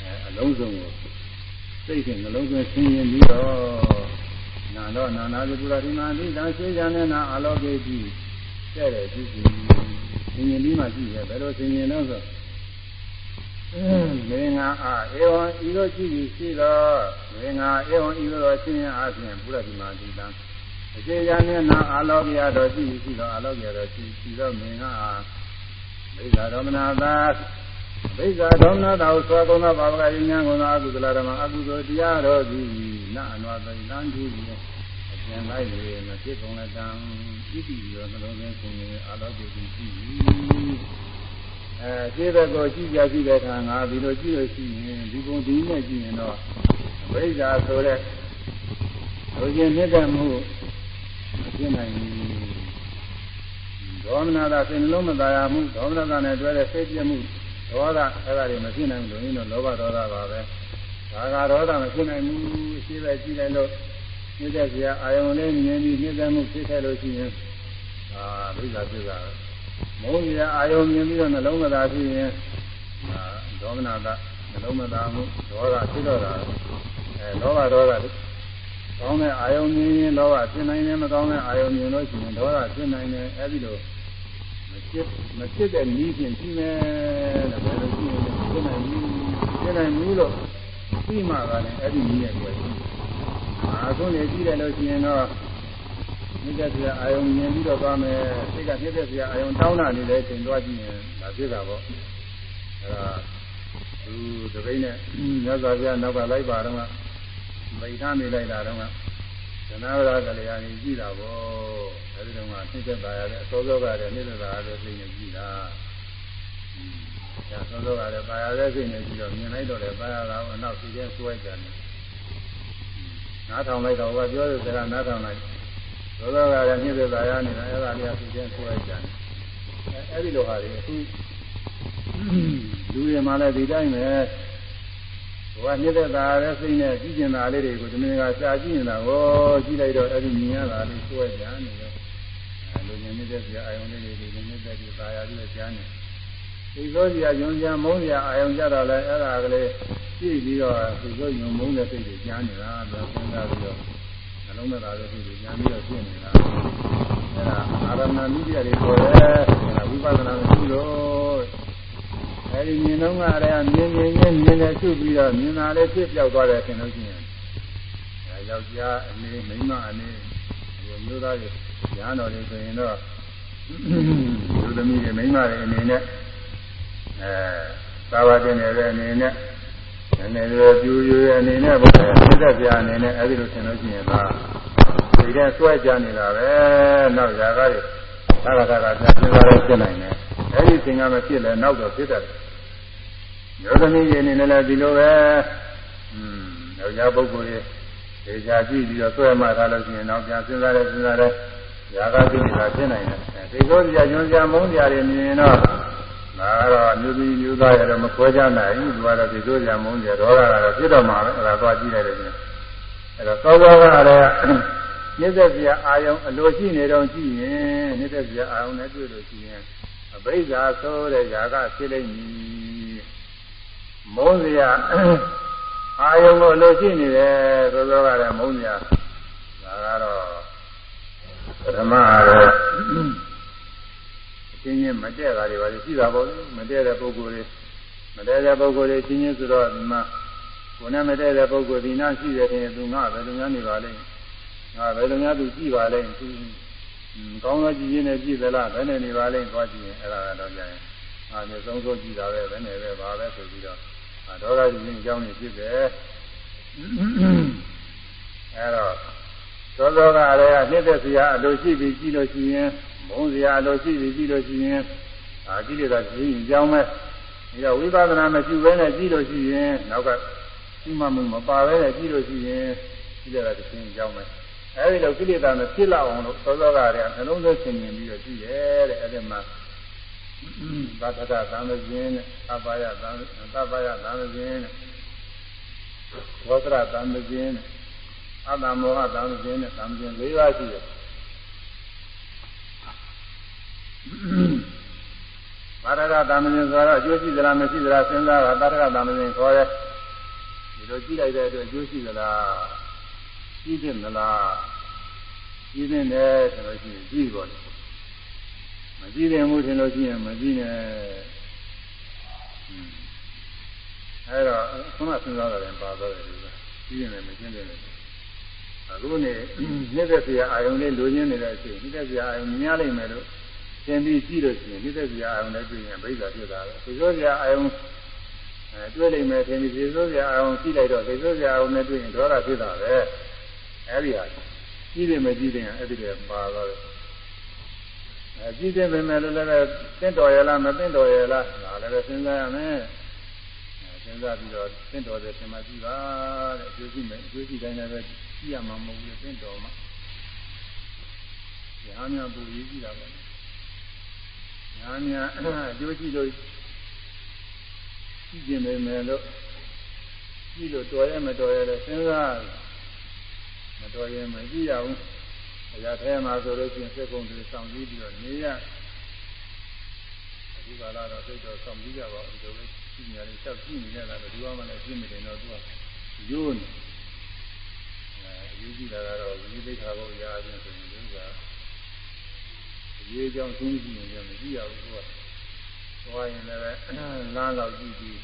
အဲအလုံးစုံကိုစိတ်ဖြင့်နှလုံးသွင်းဆင်းရင်ပြီးတော့နာတော့နာနာတိပုရတိမာတိတံစေကြနေနာအလောကေတိတဲ့တယ်ကြည့်ကြည့်ဆင်းရင်ပြီးမှကြည့်ရဘယ်လိုဆင်းရင်တော့ဆို မေငါအာဧဝံဤသို့ကြည့်ပြီးရှိသောမေငါဧဝံဤသို့ရှင်းရအပြင်ဘုရားဒီမာတိတံအခြေရမျက်နာအာလောကရတော်ကြည့်ပြီးရှိသောအာလောကရတော်ကြည့်ရှိသောမေငါအာဘိဇာတော်မနာသာဘိဇာတော်မနာသာသောကုဏဘာဝကဉာဏ်ကုဏအကုသလဓမ္မအကုသိုလ်တရားတော်သည်နာအနဝတိတံကြည့်ပြီးအကျဉ်းလိုက်လေမဖြစ်ကုန်လက်တံဣတိရောနှလုံးသွင်းခြင်းအာလောကိရှိ၏ အဲခြေဘက်ကိုကြည့်ကြကြည့်တဲ့အခါငါဒီလိုကြည့်လို့ရှိရင်ဒီပုံဒီနဲ့ကြည့်ရင်တော့ဝိဇ္ဇာဆိုတဲ့လူချင်းမြင့်တဲ့မှုမဖြစ်နိုင်ဘူးဒေါမနတာစိတ်နှလုံးမသာယာမှုဒေါမနတာနဲ့တွဲတဲ့စိတ်ပြမှုဒေါသအဲ့ဒါတွေမဖြစ်နိုင်ဘူးလို့ရင်းတော့လောဘဒေါသပါပဲဒါကဒေါသမဖြစ်နိုင်ဘူးရှိပဲကြည့်လိုက်လို့မြင့်တဲ့စရာအာယုံလေးမြင်ပြီးမြင့်တဲ့မှုဖြစ်ခဲ့လို့ရှိရင်အာဝိဇ္ဇာဖြစ်တာပဲ မိုးကြီးအာယုံမြင်ပြီးတော့နှလုံးမသာဖြစ်ရင်ဒေါမနတာနှလုံးမသာမှုဒေါသဖြစ်တော့တာအဲလောဘဒေါသကောင်းတဲ့အာယုံမြင်ရင်လောဘဖြစ်နိုင်တယ်မကောင်းတဲ့အာယုံမြင်လို့ရှိရင်ဒေါသဖြစ်နိုင်တယ်အဲဒီလိုမဖြစ်မဖြစ်တဲ့နည်းဖြင့်ပြီးမယ်တဲ့ဘယ်လိုရှိရင်ဖြစ်နိုင်ဘူးဖြစ်နိုင်ဘူးလို့ပြီးမှကလည်းအဲ့ဒီနည်းနဲ့တွေ့အာဆုံးနေကြည့်တယ်လို့ရှိရင်တော့ မြင့်တဲ့ဆရာအာယုံမြင်ပြီးတော့သွားမယ်စိတ်ကမြင့်တဲ့ဆရာအာယုံတောင်းတာနေတဲ့အချိန်သွားကြည့်ရင်ဒါဖြစ်တာပေါ့အဲဒါသူတပိနဲ့မြတ်စွာဘုရားနောက်ကလိုက်ပါတော့ကမိထားနေလိုက်တာတော့ကဇနာဝရကလေးယာကြီးကြည့်တာပေါ့အဲဒီတော့ကသိတဲ့ပါရတဲ့အစောစောကတည်းကနေတဲ့ပါရတဲ့စိတ်နဲ့ကြည့်တာအဲစောစောကတည်းပါရတဲ့စိတ်နဲ့ကြည့်တော့မြင်လိုက်တော့လည်းပါရတာအနောက်စီကျဲဆွဲကြတယ်နားထောင်လိုက်တော့ကပြောတဲ့စကားနားထောင်လိုက် သောသောကလည်းမြင့်တဲ့သာယာနေတာအဲ့ဒါလေးအစီအစဉ်ဆွဲလိုက်ကြတယ်အဲအဲ့ဒီလိုဟာတွေအခုလူတွေမှလည်းဒီတိုင်းပဲဘဝမြင့်တဲ့သာယာတဲ့စိတ်နဲ့ကြည့်ကျင်တာလေးတွေကိုဒီနေ့ကရှားကြည့်နေတာကိုကြည့်လိုက်တော့အဲ့ဒီမြင်ရတာလေးဆွဲကြနေတော့အဲလူမြင်နေတဲ့ဆရာအာယုန်လေးတွေမြင်နေတဲ့ဒီသာယာလေးကြားနေဒီသောစီရယုံကြမုန်းရအာယုံကြတော့လဲအဲ့ဒါကလေးကြည့်ပြီးတော့ဒီသောယုံမုန်းတဲ့စိတ်တွေကြားနေတာဒါစဉ်းစားပြီးတော့ နှလုံးသားသားတဲ့စိတ်တွေကြားပြီးတော့ရှင်းနေတာအဲ့ဒါအာရမဏမိပြတွေပေါ်တယ်အဲ့ဒါဝိပဿနာမရှိလို့အဲ့ဒီမြင်တော့ကလည်းမြင်မြင်ချင်းမြင်တယ်ချုပ်ပြီးတော့မြင်တာလေးဖြစ်ပြောက်သွားတယ်ထင်လို့ရှိရင်အဲယောက်ျားအနေမိန်းမအနေဒီမျိုးသားတွေညာတော်တွေဆိုရင်တော့လူသမီးတွေမိန်းမတွေအနေနဲ့အဲသာဝတင်နေတဲ့အနေနဲ့န ည်းနည်းလေးပြူရွေအနေနဲ့ပေါ့စိတ်သက်ပြအနေနဲ့အဲဒီလိုဆင်လို့ရှိရင်ဒါဒီတဲ့ဆွဲကြနေတာပဲနောက်ຢာကားတွေသာသာသာပြန်စဉ်းစားရဖြစ်နိုင်တယ်အဲဒီသင်္ကမဖြစ်လဲနောက်တော့ဖြစ်တတ်တယ်ယောသမီးတွေအနေနဲ့လည်းဒီလိုပဲอืมယောက်ျားပုဂ္ဂိုလ်တွေဒေချာကြည့်ပြီးတော့ဆွဲမှထားလို့ရှိရင်နောက်ပြန်စဉ်းစားရစဉ်းစားရຢာကားဖြစ်နေတာဖြစ်နိုင်တယ်ဒီလိုကြာညွန်ကြာမုန်းကြာတွေမြင်တော့ ဒါကတော့မျိုးသမီးမျိုးသားရတော့မခွဲကြနိုင်ဘူးသူကတော့ဒီလိုကြမုန်းကြဒေါသကတော့ဖြစ်တော့မှာပဲအဲ့ဒါသွားကြည့်လိုက်တယ်ချင်းအဲ့တော့သောသောကလည်းမြစ်သက်ပြအာယုံအလိုရှိနေတော့ကြည့်ရင်မြစ်သက်ပြအာယုံနဲ့တွေ့လို့ရှိရင်အဘိဓါဆိုတဲ့ຢာကဖြစ်လိမ့်မည်မုန်းစရာအာယုံကိုအလိုရှိနေတယ်သောသောကလည်းမုန်းစရာဒါကတော့ပထမတော့ ချင်းချင်းမတည့်တာတွေပါရှိတာပေါ့မတည့်တဲ့ပုဂ္ဂိုလ်တွေမတည့်တဲ့ပုဂ္ဂိုလ်တွေချင်းချင်းဆိုတော့ဒီမှာကိုယ်နဲ့မတည့်တဲ့ပုဂ္ဂိုလ်ဒီနာရှိတယ်ထင်သူငါဘယ်လိုများနေပါလိမ့်ငါဘယ်လိုများသူကြည့်ပါလိမ့်သူကောင်းသောကြည့်ရင်လည်းကြည့်သလားဘယ်နဲ့နေပါလိမ့်သွားကြည့်ရင်အဲ့ဒါတော့ကြရင်အာမြေဆုံးဆုံးကြည့်တာပဲဘယ်နဲ့ပဲပါပဲဆိုပြီးတော့ဒေါသကြည့်ရင်အကြောင်းကြီးဖြစ်တယ်အဲ့တော့သောသောကလည်းနှိမ့်သက်စရာအလိုရှိပြီးကြည့်လို့ရှိရင် မုန်းစရာလိုရှိပြီးကြည့်လို့ရှိရင်အာကိလေသာရှိရင်ကြောင်းမဲ့ဒါဝိပဿနာမရှိဘဲနဲ့ကြည့်လို့ရှိရင်နောက်ကရှိမှမှုမပါဘဲနဲ့ကြည့်လို့ရှိရင်ကိလေသာတစ်ရှင်းကြောင်းမဲ့အဲဒီလိုကိလေသာနဲ့ဖြစ်လောက်အောင်လို့သောသောကတွေကနှလုံးသွင်းဆင်ញင်ပြီးတော့ကြည့်ရဲ့တဲ့အဲဒီမှာဘာသတသံသခြင်းနဲ့အပါယသံသပါယသံသခြင်းနဲ့ဘောဓရသံသခြင်းနဲ့အတ္တမောဟသံသခြင်းနဲ့သံသခြင်း၄ပါးရှိတယ် ပါရကသာမဏေဆိုတော့အကျိုးရှိသလားမရှိသလားစဉ်းစားတာပါရကသာမဏေခေါ်ရဲဒီလိုကြည့်လိုက်တဲ့အတွက်အကျိုးရှိသလားရှိသင့်မလားရှိသင့်တယ်ဆိုလို့ရှိရင်ကြည့်ပါလေမကြည့်ရင်မှုထင်လို့ရှိရင်မကြည့်နဲ့အဲတော့ခုနစဉ်းစားတာလည်းပါတော့တယ်ဒီကကြည့်ရင်လည်းမကျင်းတယ်အခုနေနေတဲ့ဆရာအာယုံလေးလိုချင်နေတဲ့အချိန်နေတဲ့ဆရာအာယုံမြင်ရလိမ့်မယ်လို့ သင်ပြီးကြည့်လို့ရှိရင်နေတဲ့ဆရာအာယုံနဲ့တွေ့ရင်ဗိဓာဖြစ်တာပဲသေစိုးဆရာအာယုံအဲတွေ့လိမ့်မယ်သင်ပြီးသေစိုးဆရာအာယုံကြည့်လိုက်တော့သေစိုးဆရာအာယုံနဲ့တွေ့ရင်ဒေါသဖြစ်တာပဲအဲဒီဟာကြည့်တယ်မကြည့်တယ်အဲ့ဒီတည်းပါတော့တယ်အဲကြည့်တယ်ပဲမယ်လို့လည်းသင်တော်ရလားမသင်တော်ရလားဒါလည်းပဲစဉ်းစားရမယ်စဉ်းစားပြီးတော့သင်တော်တယ်သင်မှကြည့်ပါတဲ့အကျိုးရှိမယ်အကျိုးရှိတိုင်းလည်းပဲကြည့်ရမှာမဟုတ်ဘူးသင်တော်မှာညာများပူရေးကြည့်တာပါ ညာများအကျိုးရှိလို့ကြည့်ကျင်နေမယ်လို့ကြည့်လို့တော်ရဲမတော်ရဲလဲစဉ်းစားမတော်ရဲမကြည့်ရဘူးအရာထဲမှာဆိုလို့ရှိရင်စက်ကုန်တွေဆောင်ကြည့်ပြီးတော့နေရအခုကလာတော့စိတ်တော့ဆောင်ကြည့်ကြပါဦးဒီလိုကြည့်နေရတယ်ချက်ကြည့်နေရတာဘယ်သူမှလည်းကြည့်မနေတော့သူကရိုးနေအဲယူကြည့်တာကတော့ဝိသိက္ခာဘုရားအချင်းဆိုရင်သူက အရေးကြောင့်သုံးကြည့်နေတယ်မကြည့်ရဘူးသူကသွားရင်လည်းလမ်းလောက်ကြည့်ပြီး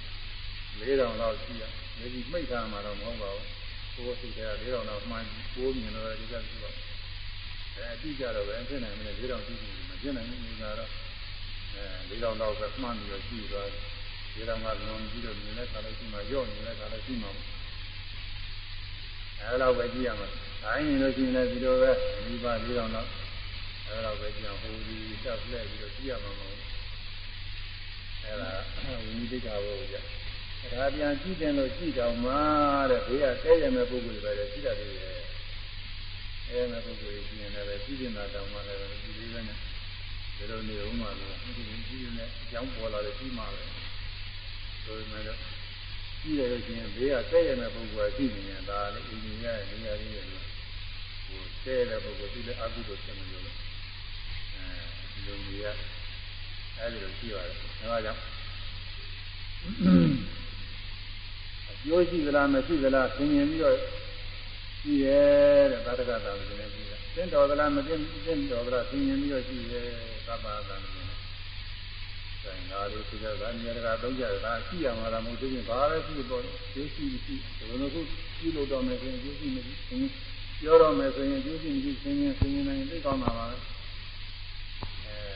၄တောင်လောက်ကြည့်ရဒီဒီမိတ်ထားမှာတော့မဟုတ်ပါဘူးကိုယ်စိတ်ထဲက၄တောင်လောက်မှန်းကိုးမြင်တော့ဒီကကြည့်ပါအဲအဲအတိကြတော့ပဲဖြစ်နိုင်မယ်၄000တိတိမဖြစ်နိုင်ဘူးဒီကတော့အဲ၄000တော့ပဲမှန်ပြီးတော့ရှိသွားတယ်၄000ကလွန်ပြီးတော့မြင်တဲ့ခါလေးရှိမှရော့နေတဲ့ခါလေးရှိမှအဲလိုပဲကြည့်ရမှာတိုင်းနေလို့ရှိရင်လည်းဒီလိုပဲဒီပါ၄000တော့ အဲလိုပဲကြည့်အောင်ဟိုဒီတက်လှည့်ပြီးတော့ကြည့်ရမှာမဟုတ်အဲဒါဝိနည်းတိတ်တာဘောကြဒါပြန်ကြည့်တယ်လို့ကြည့်တော့မှတဲ့ဘေးကတဲရမဲ့ပုဂ္ဂိုလ်တွေပဲရှိတတ်တယ်အဲမဲ့ပုဂ္ဂိုလ်ကြီးရင်လည်းကြည့်နေတာတောင်မှလည်းဒီလေးပဲနဲ့ဒီလိုနေဦးမှာလို့ဒီလိုကြည့်နေအကြောင်းပေါ်လာတယ်ပြီးမှပဲဆိုပေမဲ့တော့ကြည့်ရလို့ရှိရင်ဘေးကတဲရမဲ့ပုဂ္ဂိုလ်ကရှိနေရင်ဒါလည်းအင်းကြီးရဲ့နေရာကြီးရဲ့ဟိုတဲတဲ့ပုဂ္ဂိုလ်ဒီလည်းအကုသိုလ်ဖြစ်နေလို့အဲဒီ လိုနေရအဲဒီလိုရှိပါတယ်ဒါကြောင့်အကျိုးရှိသလားမရှိသလားသင်မြင်ပြီးတော့ရှိရဲတဲ့သာတကသာလို့လည်းပြီးတာသင်တော်သလားမသိသင်တော်သလားသင်မြင်ပြီးတော့ရှိရဲသဗ္ဗသာလို့လည်းဆိုင်သာလို့ဆိုကြတာနေရာကသုံးကြတာရှိရမှာလားမဟုတ်သေးဘူးဘာပဲရှိတော့ကျိုးရှိရှိဘယ်လိုခုပြုလို့တော့မယ်ဆိုရင်ကျိုးရှိမရှိသင်ပြောတော့မယ်ဆိုရင်ကျိုးရှိမရှိသင်ရင်သင်ရင်နိုင်သိကောင်းတာပါပဲ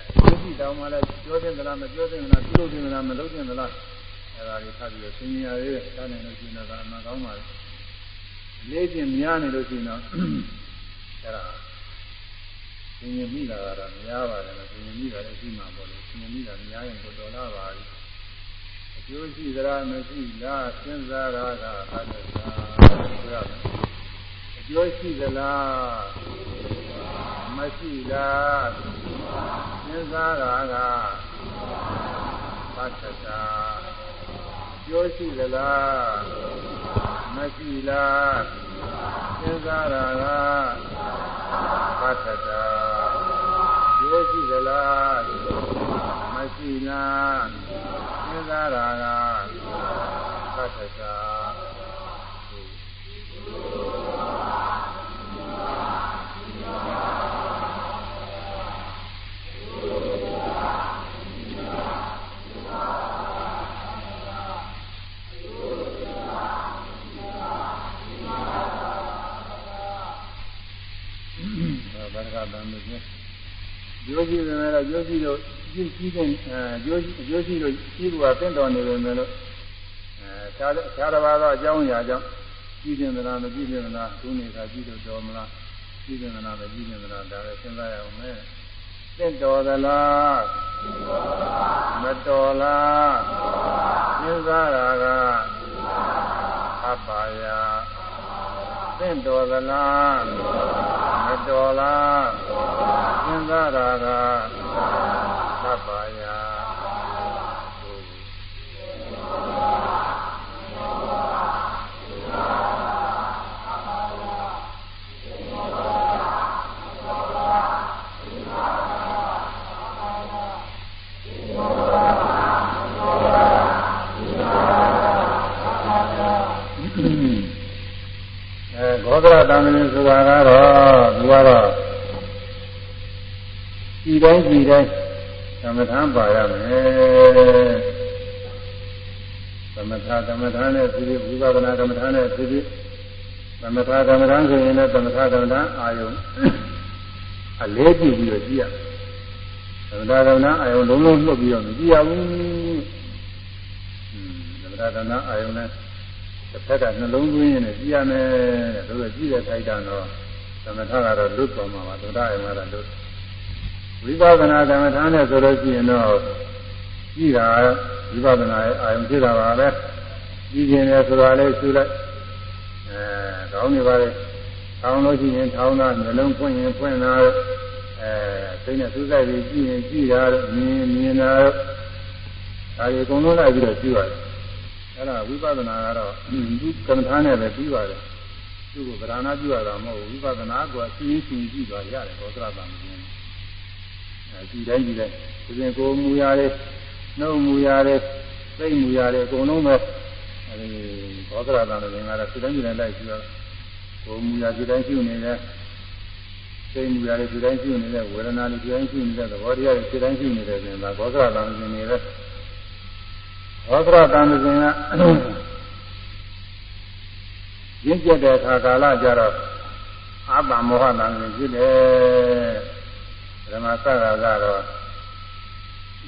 အဲကျိုးရှိတောင်းမှလည်းပြောတဲ့သလားမပြောတဲ့သလားပြုလို့တဲ့သလားမလုပ်တဲ့သလားအဲဒါတွေဖတ်ပြီးတော့သင်ရင်ရရဲ့တားနိုင်လို့ရှိရင်တော့အမှန်ကောင်းပါလေလေးကျင်များနေလို့ရှိရင်တော့အဲဒါသင်ရင်မိတာကတော့များပါတယ်နော်သင်ရင်မိတာလည်းရှိမှာပေါ့လေသင်ရင်မိတာများရင်တော့တော်လာပါပြီအကျိုးရှိသလားမရှိလားစဉ်းစားတာကအတ္တသာဆိုရမယ်အကျိုးရှိသလား မရှိလားစဉ်းစားတာကသတ္တသာကျိုးရှိသလားမရှိလားစဉ်းစားတာကပတ္ထတာကျိုးရှိသလားမရှိလားစဉ်းစားတာကပတ္ထတာ တန်လို့ချင်းကျိုးရှိတယ်လည်းကျိုးရှိလို့ကြီးကြီးတဲ့အဲကျိုးရှိကျိုးရှိလို့ကြီးကတင့်တော်နေတယ်လို့အဲခြားခြားတစ်ပါးသောအကြောင်းအရာကြောင့်ကြီးတယ်မလားမကြီးတယ်မလားသူနေတာကြီးလို့တော်မလားကြီးတယ်မလားမကြီးတယ်မလားဒါလည်းစဉ်းစားရအောင်မယ်တင့်တော်သလားမတော်လားစဉ်းစားတာကအပ္ပါယတင့်တော်သလား တော်လားစဉ်းစားတာက ဂေါသရတမင်းဆိုတာကတော့သူကတော့ဒီတိုင်းဒီတိုင်းသမထမ်းပါရမယ်သမထသမထနဲ့ဒီဝိပဿနာသမထနဲ့ဒီသမထသမထဆိုရင်လည်းသမထသမထအာယုံအလေးပြုပြီးတော့ကြည့်ရသမထသမထအာယုံလုံးလုံးလွတ်ပြီးတော့မကြည့်ရဘူးသမထသမထအာယုံနဲ့ တစ်ဖက်ကနှလုံးသွင်းရင်ကြည့်ရမယ်တဲ့ဒါဆိုကြည့်တဲ့ခိုက်တာတော့သမထကတော့လွတ်သွားမှာပါသုဒ္ဓအယမကတော့လွတ်ဝိပဿနာသမထနဲ့ဆိုလို့ရှိရင်တော့ကြည့်တာဝိပဿနာရဲ့အာယုံဖြစ်တာပါပဲကြည့်ခြင်းနဲ့ဆိုတာလေးရှုလိုက်အဲကောင်းနေပါလေထောင်းလို့ရှိရင်ထောင်းတာနှလုံးဖွင့်ရင်ဖွင့်တာအဲစိတ်နဲ့စူးစိုက်ပြီးကြည့်ရင်ကြည့်တာမြင်မြင်တာဒါတွေအကုန်လုံးလိုက်ပြီးတော့ကြည့်ရတယ် အဲ့ဒါဝိပဿနာကတော့သူကမ္မထာနဲ့ပဲပြီးပါတယ်သူ့ကိုဗရဏပြုရတာမဟုတ်ဘူးဝိပဿနာကစီးစီးကြည့်သွားရတယ်ဘောဓရတံမြင်အဲဒီတိုင်းဒီတိုင်းဒီပြင်ကိုမူရတယ်နှုတ်မူရတယ်သိမူရတယ်အကုန်လုံးပဲအဲဒီဘောဓရတံလည်းငါကဒီတိုင်းဒီတိုင်းလိုက်ပြီးတော့ကိုမူရဒီတိုင်းရှိနေတယ်သိမူရတယ်ဒီတိုင်းရှိနေတဲ့ဝေဒနာတွေဒီတိုင်းရှိနေတဲ့သဘောတရားတွေဒီတိုင်းရှိနေတယ်ဆိုရင်ဒါဘောဓရတံမြင်နေတယ် ဘောဓရတံမြင်ကရင့်ကျက်တဲ့အခါကာလကြတော့အပ္ပမောဟတန်ဖြစ်တယ်ဓမ္မစကားကတော့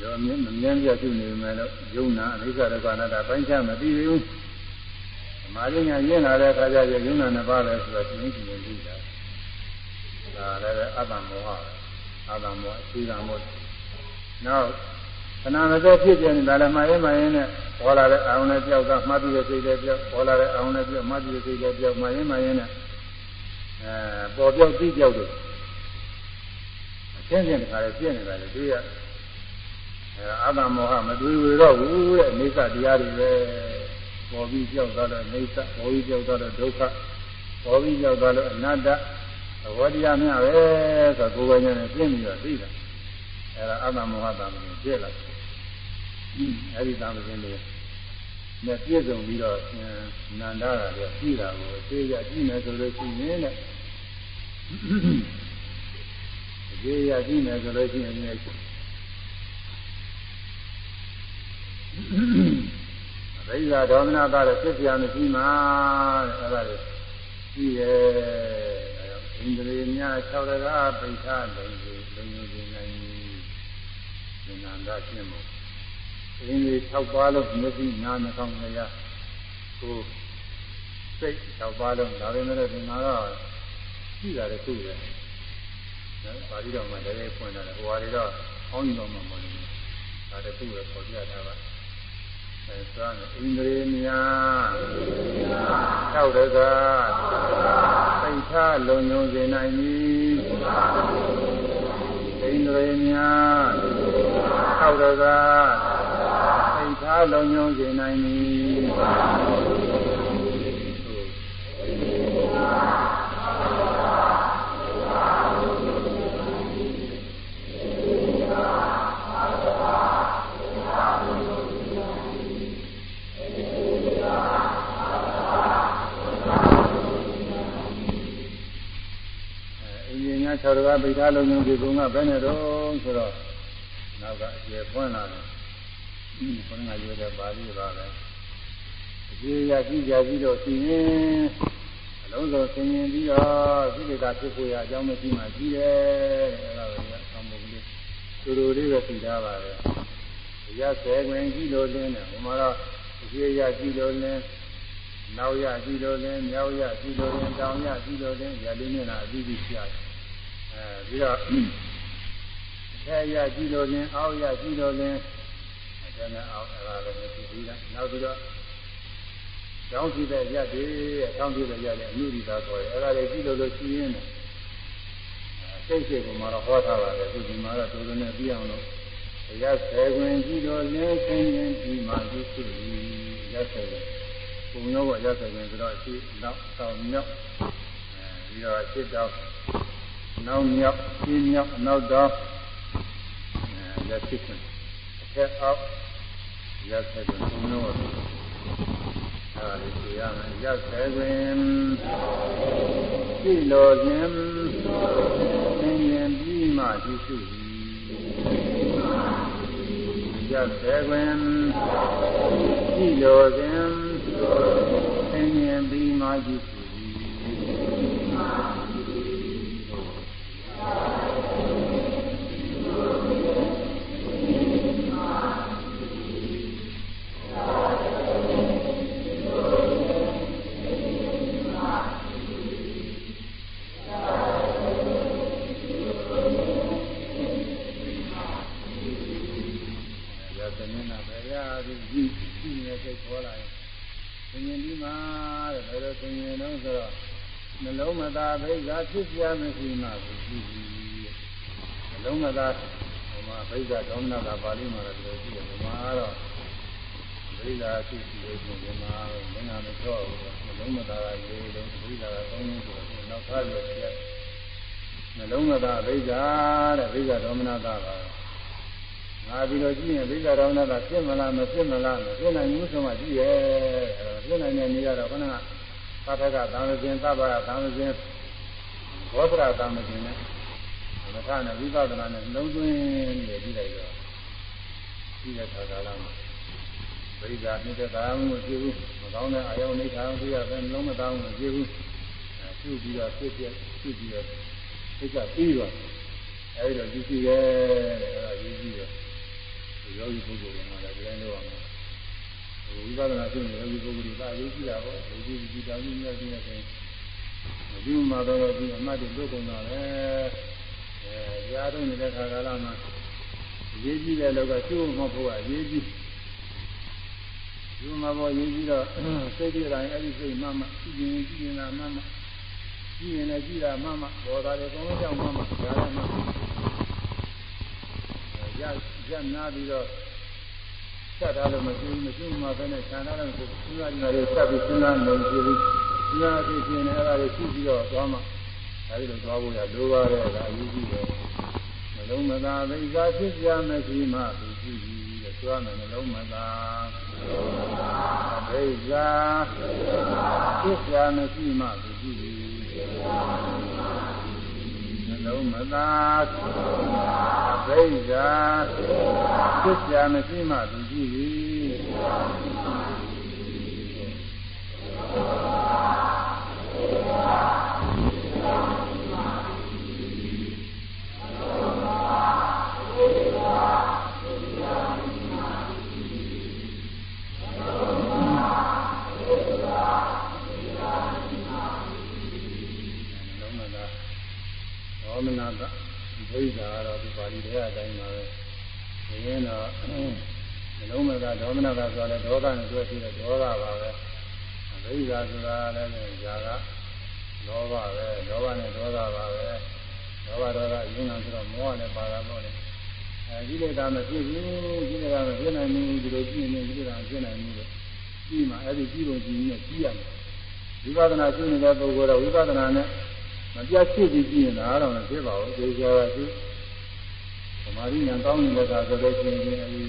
ရောမြင်မမြင်ပြရှိနေမယ်လို့ယုံနာအနိစ္စဒုက္ခအနတ္တပိုင်းခြားမသိဘူးဓမ္မရင်းညာရင်းလာတဲ့အခါကျရင်ယုံနာနှစ်ပါးပဲဆိုတော့သိနေကြည့်ပြီးတာဒါလည်းအပ္ပမောဟအပ္ပမောဟအရှိကမောနောက် ခဏမစဲဖြစ်ပြနေတာလည်းမှားရင်မှားရင်နဲ့ပေါ်လာတဲ့အာရုံနဲ့ပြောက်ကမှတ်ပြီးတဲ့စိတ်တွေပြောက်ပေါ်လာတဲ့အာရုံနဲ့ပြောက်မှတ်ပြီးတဲ့စိတ်တွေပြောက်မှားရင်မှားရင်နဲ့အဲပေါ်ပြောက်ပြီးပြောက်တယ်အချင်းချင်းတခါလေပြည့်နေတာလေတွေ့ရအဲအာသမောဟမတွေ့ဝေတော့ဘူးတဲ့အိသတရားတွေပဲပေါ်ပြီးပြောက်သွားတော့အိသပေါ်ပြီးပြောက်သွားတော့ဒုက္ခပေါ်ပြီးပြောက်သွားတော့အနတ္တသဘောတရားများပဲဆိုတော့ကိုယ်ပဲညာနဲ့ပြင်းပြီးတော့သိတာအဲဒါအာသမောဟတံပြည့်လာ အဲဒီတံပင်တွေနဲ့ပြည့်စုံပြီးတော့နန္ဒတာတွေကြည့်တာကိုအသေးရကြည့်မယ်ဆိုလို့ရှိရင်တဲ့အသေးရကြည့်မယ်ဆိုလို့ရှိရင်လည်းအဘိဓါဒေါမနတာတဲ့ဖြစ်ပြမရှိမှာတဲ့အဲ့ဒါလေကြည့်ရဲ့ဣန္ဒြေများ၆ရကပိဋကလုံးကိုလုံးလုံးနေနိုင်ဉာဏ်သာရှင်းဖို့ အင်းကြီး၆ပါးလုံးမျက်စိနားနှာခေါင်းလျာကိုစိတ်၆ပါးလုံးဒါပေမဲ့ဒီမှာတော့ကြည့်ရတယ်သူ့ရဲ့နော်ပါဠိတော်မှာလည်းဖွင့်တယ်ဟိုဟာတွေတော့အောင်းတော်မှာမဟုတ်ဘူးဒါတည်းသူ့ရဲ့ပေါ်ပြတာပါအဲဆိုရင်ဣန္ဒြေများ၆တကစိတ်ထားလုံုံစေနိုင်သည်ဣန္ဒြေများ၆တက ထားလုံးညုံစေနိုင်မည်၆ရကပိဋကလုံးလုံးဒီကုံကဘယ်နဲ့တော့ဆိုတော့နောက်ကအခြေပွင့်လာတယ် ဘုရားရွေးတဲ့ပါဠိပါပဲအကျေရကြည့်ကြပြီးတော့သိရင်အလုံးစုံသင်ရင်ပြီးတော့သိတဲ့ကဖြစ်ကိုရအကြောင်းမရှိမှကြီးတယ်အဲဒါပဲဆောင်းပုဒ်ကလေးသူတို့လေးပဲသိထားပါတယ်ရဆယ်ဝင်ကြည့်လို့လင်းတယ်ဟိုမှာတော့အကျေရကြည့်လို့လင်းနောက်ရကြည့်လို့လင်းမြောက်ရကြည့်လို့လင်းတောင်ရကြည့်လို့လင်းရလေးမျက်နှာအပြီးပြီးရှာတယ်အဲပြီးတော့ဆယ်ရကြည့်လို့လင်းအောက်ရကြည့်လို့လင်း ကျန်တဲ့အောင်အဲ့ဒါလည်းမရှိဘူးလားနောက်ပြီးတော့ကျောင်းကြည့်တဲ့ရက်တွေကျောင်းကြည့်တဲ့ရက်တွေအမှုဒီသာဆိုရယ်အဲ့ဒါတွေကြည့်လို့လို့ရှိရင်းနဲ့စိတ်စိတ်ကမှတော့ဟောထားပါတယ်သူဒီမှာတော့သူတို့နဲ့ပြီးအောင်လို့ရက်ဆယ်ခွင်ကြည့်တော့လဲဆင်းရင်ဒီမှာကြည့်စုရက်ဆယ်ခွင်ပုံရောကရက်ဆယ်ခွင်ဆိုတော့အရှိနောက်တောင်မြောက်ပြီးတော့အရှိတောင်နောက်မြောက်ရှင်းမြောက်အနောက်တောင်အဲရက်ရှိခွင်အထက်အောက် ရက်ဆက်ကိုသုံးလို့အဲ့ဒါလေးသိရမယ်ရက်ဆက်တွင်ကြည့်လို့ခြင်းသင်ရင်ပြီးမှကြည့်စုရက်ဆက်တွင်ကြည့်လို့ခြင်းသင်ရင်ပြီးမှ ကြည့်စုသာဘိက္ခာဖြစ်ပြမရှိမှဘူးရှိပြီအလုံးမသာဟိုမှာဘိက္ခာဒေါမနတာပါဠိမှာလည်းပြောရှိတယ်ဒီမှာတော့ဘိက္ခာဖြစ်ရှိလို့ဒီမှာမင်းနာမချော့ဘူးအလုံးမသာကလေးလုံးဘိက္ခာကသုံးလုံးဆိုတော့နောက်သားရပြနှလုံးမသာဘိက္ခာတဲ့ဘိက္ခာဒေါမနတာပါ ငါဒီလိုကြည့်ရင်ဘိက္ခာဒေါမနတာဖြစ်မလားမဖြစ်မလားမဖြစ်နိုင်ဘူးဆိုမှကြည့်ရဲ့အဲတော့ဖြစ်နိုင်တဲ့နေရာတော့ခဏကသတ္တကသံဃင်သဗ္ဗကသံဃင်ဘောဓရသံဃင်နဲ့မထနဲ့ဝိပဿနာနဲ့လုံးသွင်းနေကြည့်လိုက်တော့ဒီတဲ့ခါကာလမှာပရိဒါနှိတ္တသာမှုမရှိဘူးမကောင်းတဲ့အာယုန်နေထားအောင်ပြရတဲ့လုံးမသားမှုမရှိဘူးဆပြုပြီးတော့ဖြစ်ဖြစ်ပြုပြီးတော့သိကပြီးတော့အဲဒီတော့ကြည့်ကြည့်ရဲတဲ့အဲဒါကြည့်ကြည့်ရော ယောဂီပုဂ္ဂိုလ်ကမှလည်းဒီတိုင်းလုပ်ရမှာဝိပဿနာရှင်းနေယောဂီပုဂ္ဂိုလ်ကအေးကြည့်တာပေါ့ဒီကြည့်ကြည့်တောင်းကြည့်နေတယ်ဆိုရင်ဒီမှာတော့ဒီအမှတ်တွေလွတ်ကုန်တာပဲအဲကြားထုတ်နေတဲ့ခါကာလမှာရေးကြည့်တဲ့လောက်ကကျိုးမဖို့ကအရေးကြီးဒီမှာပေါ်ရေးကြည့်တော့စိတ်ကြည်တိုင်းအဲ့ဒီစိတ်မှမှကြည့်ရင်ကြည့်ရင်လားမှမှကြည့်ရင်လည်းကြည့်တာမှမှဘောသားတွေအကုန်လုံးကြောက်မှမှကြားရမှရ ရနာပြီးတော့ဆက်ထားလို့မရှိဘူးမရှိမှပဲနဲ့ခြံထားလို့ဆိုစဉ်းစားကြည့်ရတယ်ဆက်ပြီးစဉ်းစားနေကြည့်ပြီးစဉ်းစားကြည့်ရင်လည်းအဲ့ဒါတွေရှိပြီးတော့သွားမှအဲဒီလိုသွားဖို့ရလိုပါတယ်ဒါအရေးကြီးတယ်နှလုံးမသာသိစားဖြစ်ကြမရှိမှသူကြည့်ပြီးတဲ့သွားမယ်နှလုံးမသာသိစားဖြစ်ကြမရှိမှသူကြည့်ပြီးနှ လုံးမသာသိစားဖြစ်ကြမရှိမှသူကြည့်ပြီး ဘိဓါကတော့ဒီပါဠိတဲ့အတိုင်းပါပဲဒီရင်တော့မလုံးမကဒေါမနကဆိုတော့ဒေါသနဲ့တွဲပြီးတော့ဒေါသပါပဲဘိဓါဆိုတာလည်းဇာကလောဘပဲလောဘနဲ့ဒေါသပါပဲလောဘဒေါသရင်းအောင်ဆိုတော့မောဟနဲ့ပါတာလို့လေအဲဒီလေသာမဖြစ်ဘူးဒီလေသာမဖြစ်နိုင်ဘူးဒီလိုကြည့်နေဒီလေသာမဖြစ်နိုင်ဘူးလို့ပြီးမှအဲ့ဒီကြည့်လို့ကြည့်နေကြည့်ရမယ်ဝိပဿနာရှင်းနေတဲ့ပုဂ္ဂိုလ်တော့ဝိပဿနာနဲ့ မပြတ်ဖြစ်ပြီးကြည့်ရင်လည်းအားတော့မဖြစ်ပါဘူးသေချာပါရှိသမာဓိဉာဏ်ကောင်းနေတဲ့အခါဆိုတော့ရှင်ရှင်အဲဒီ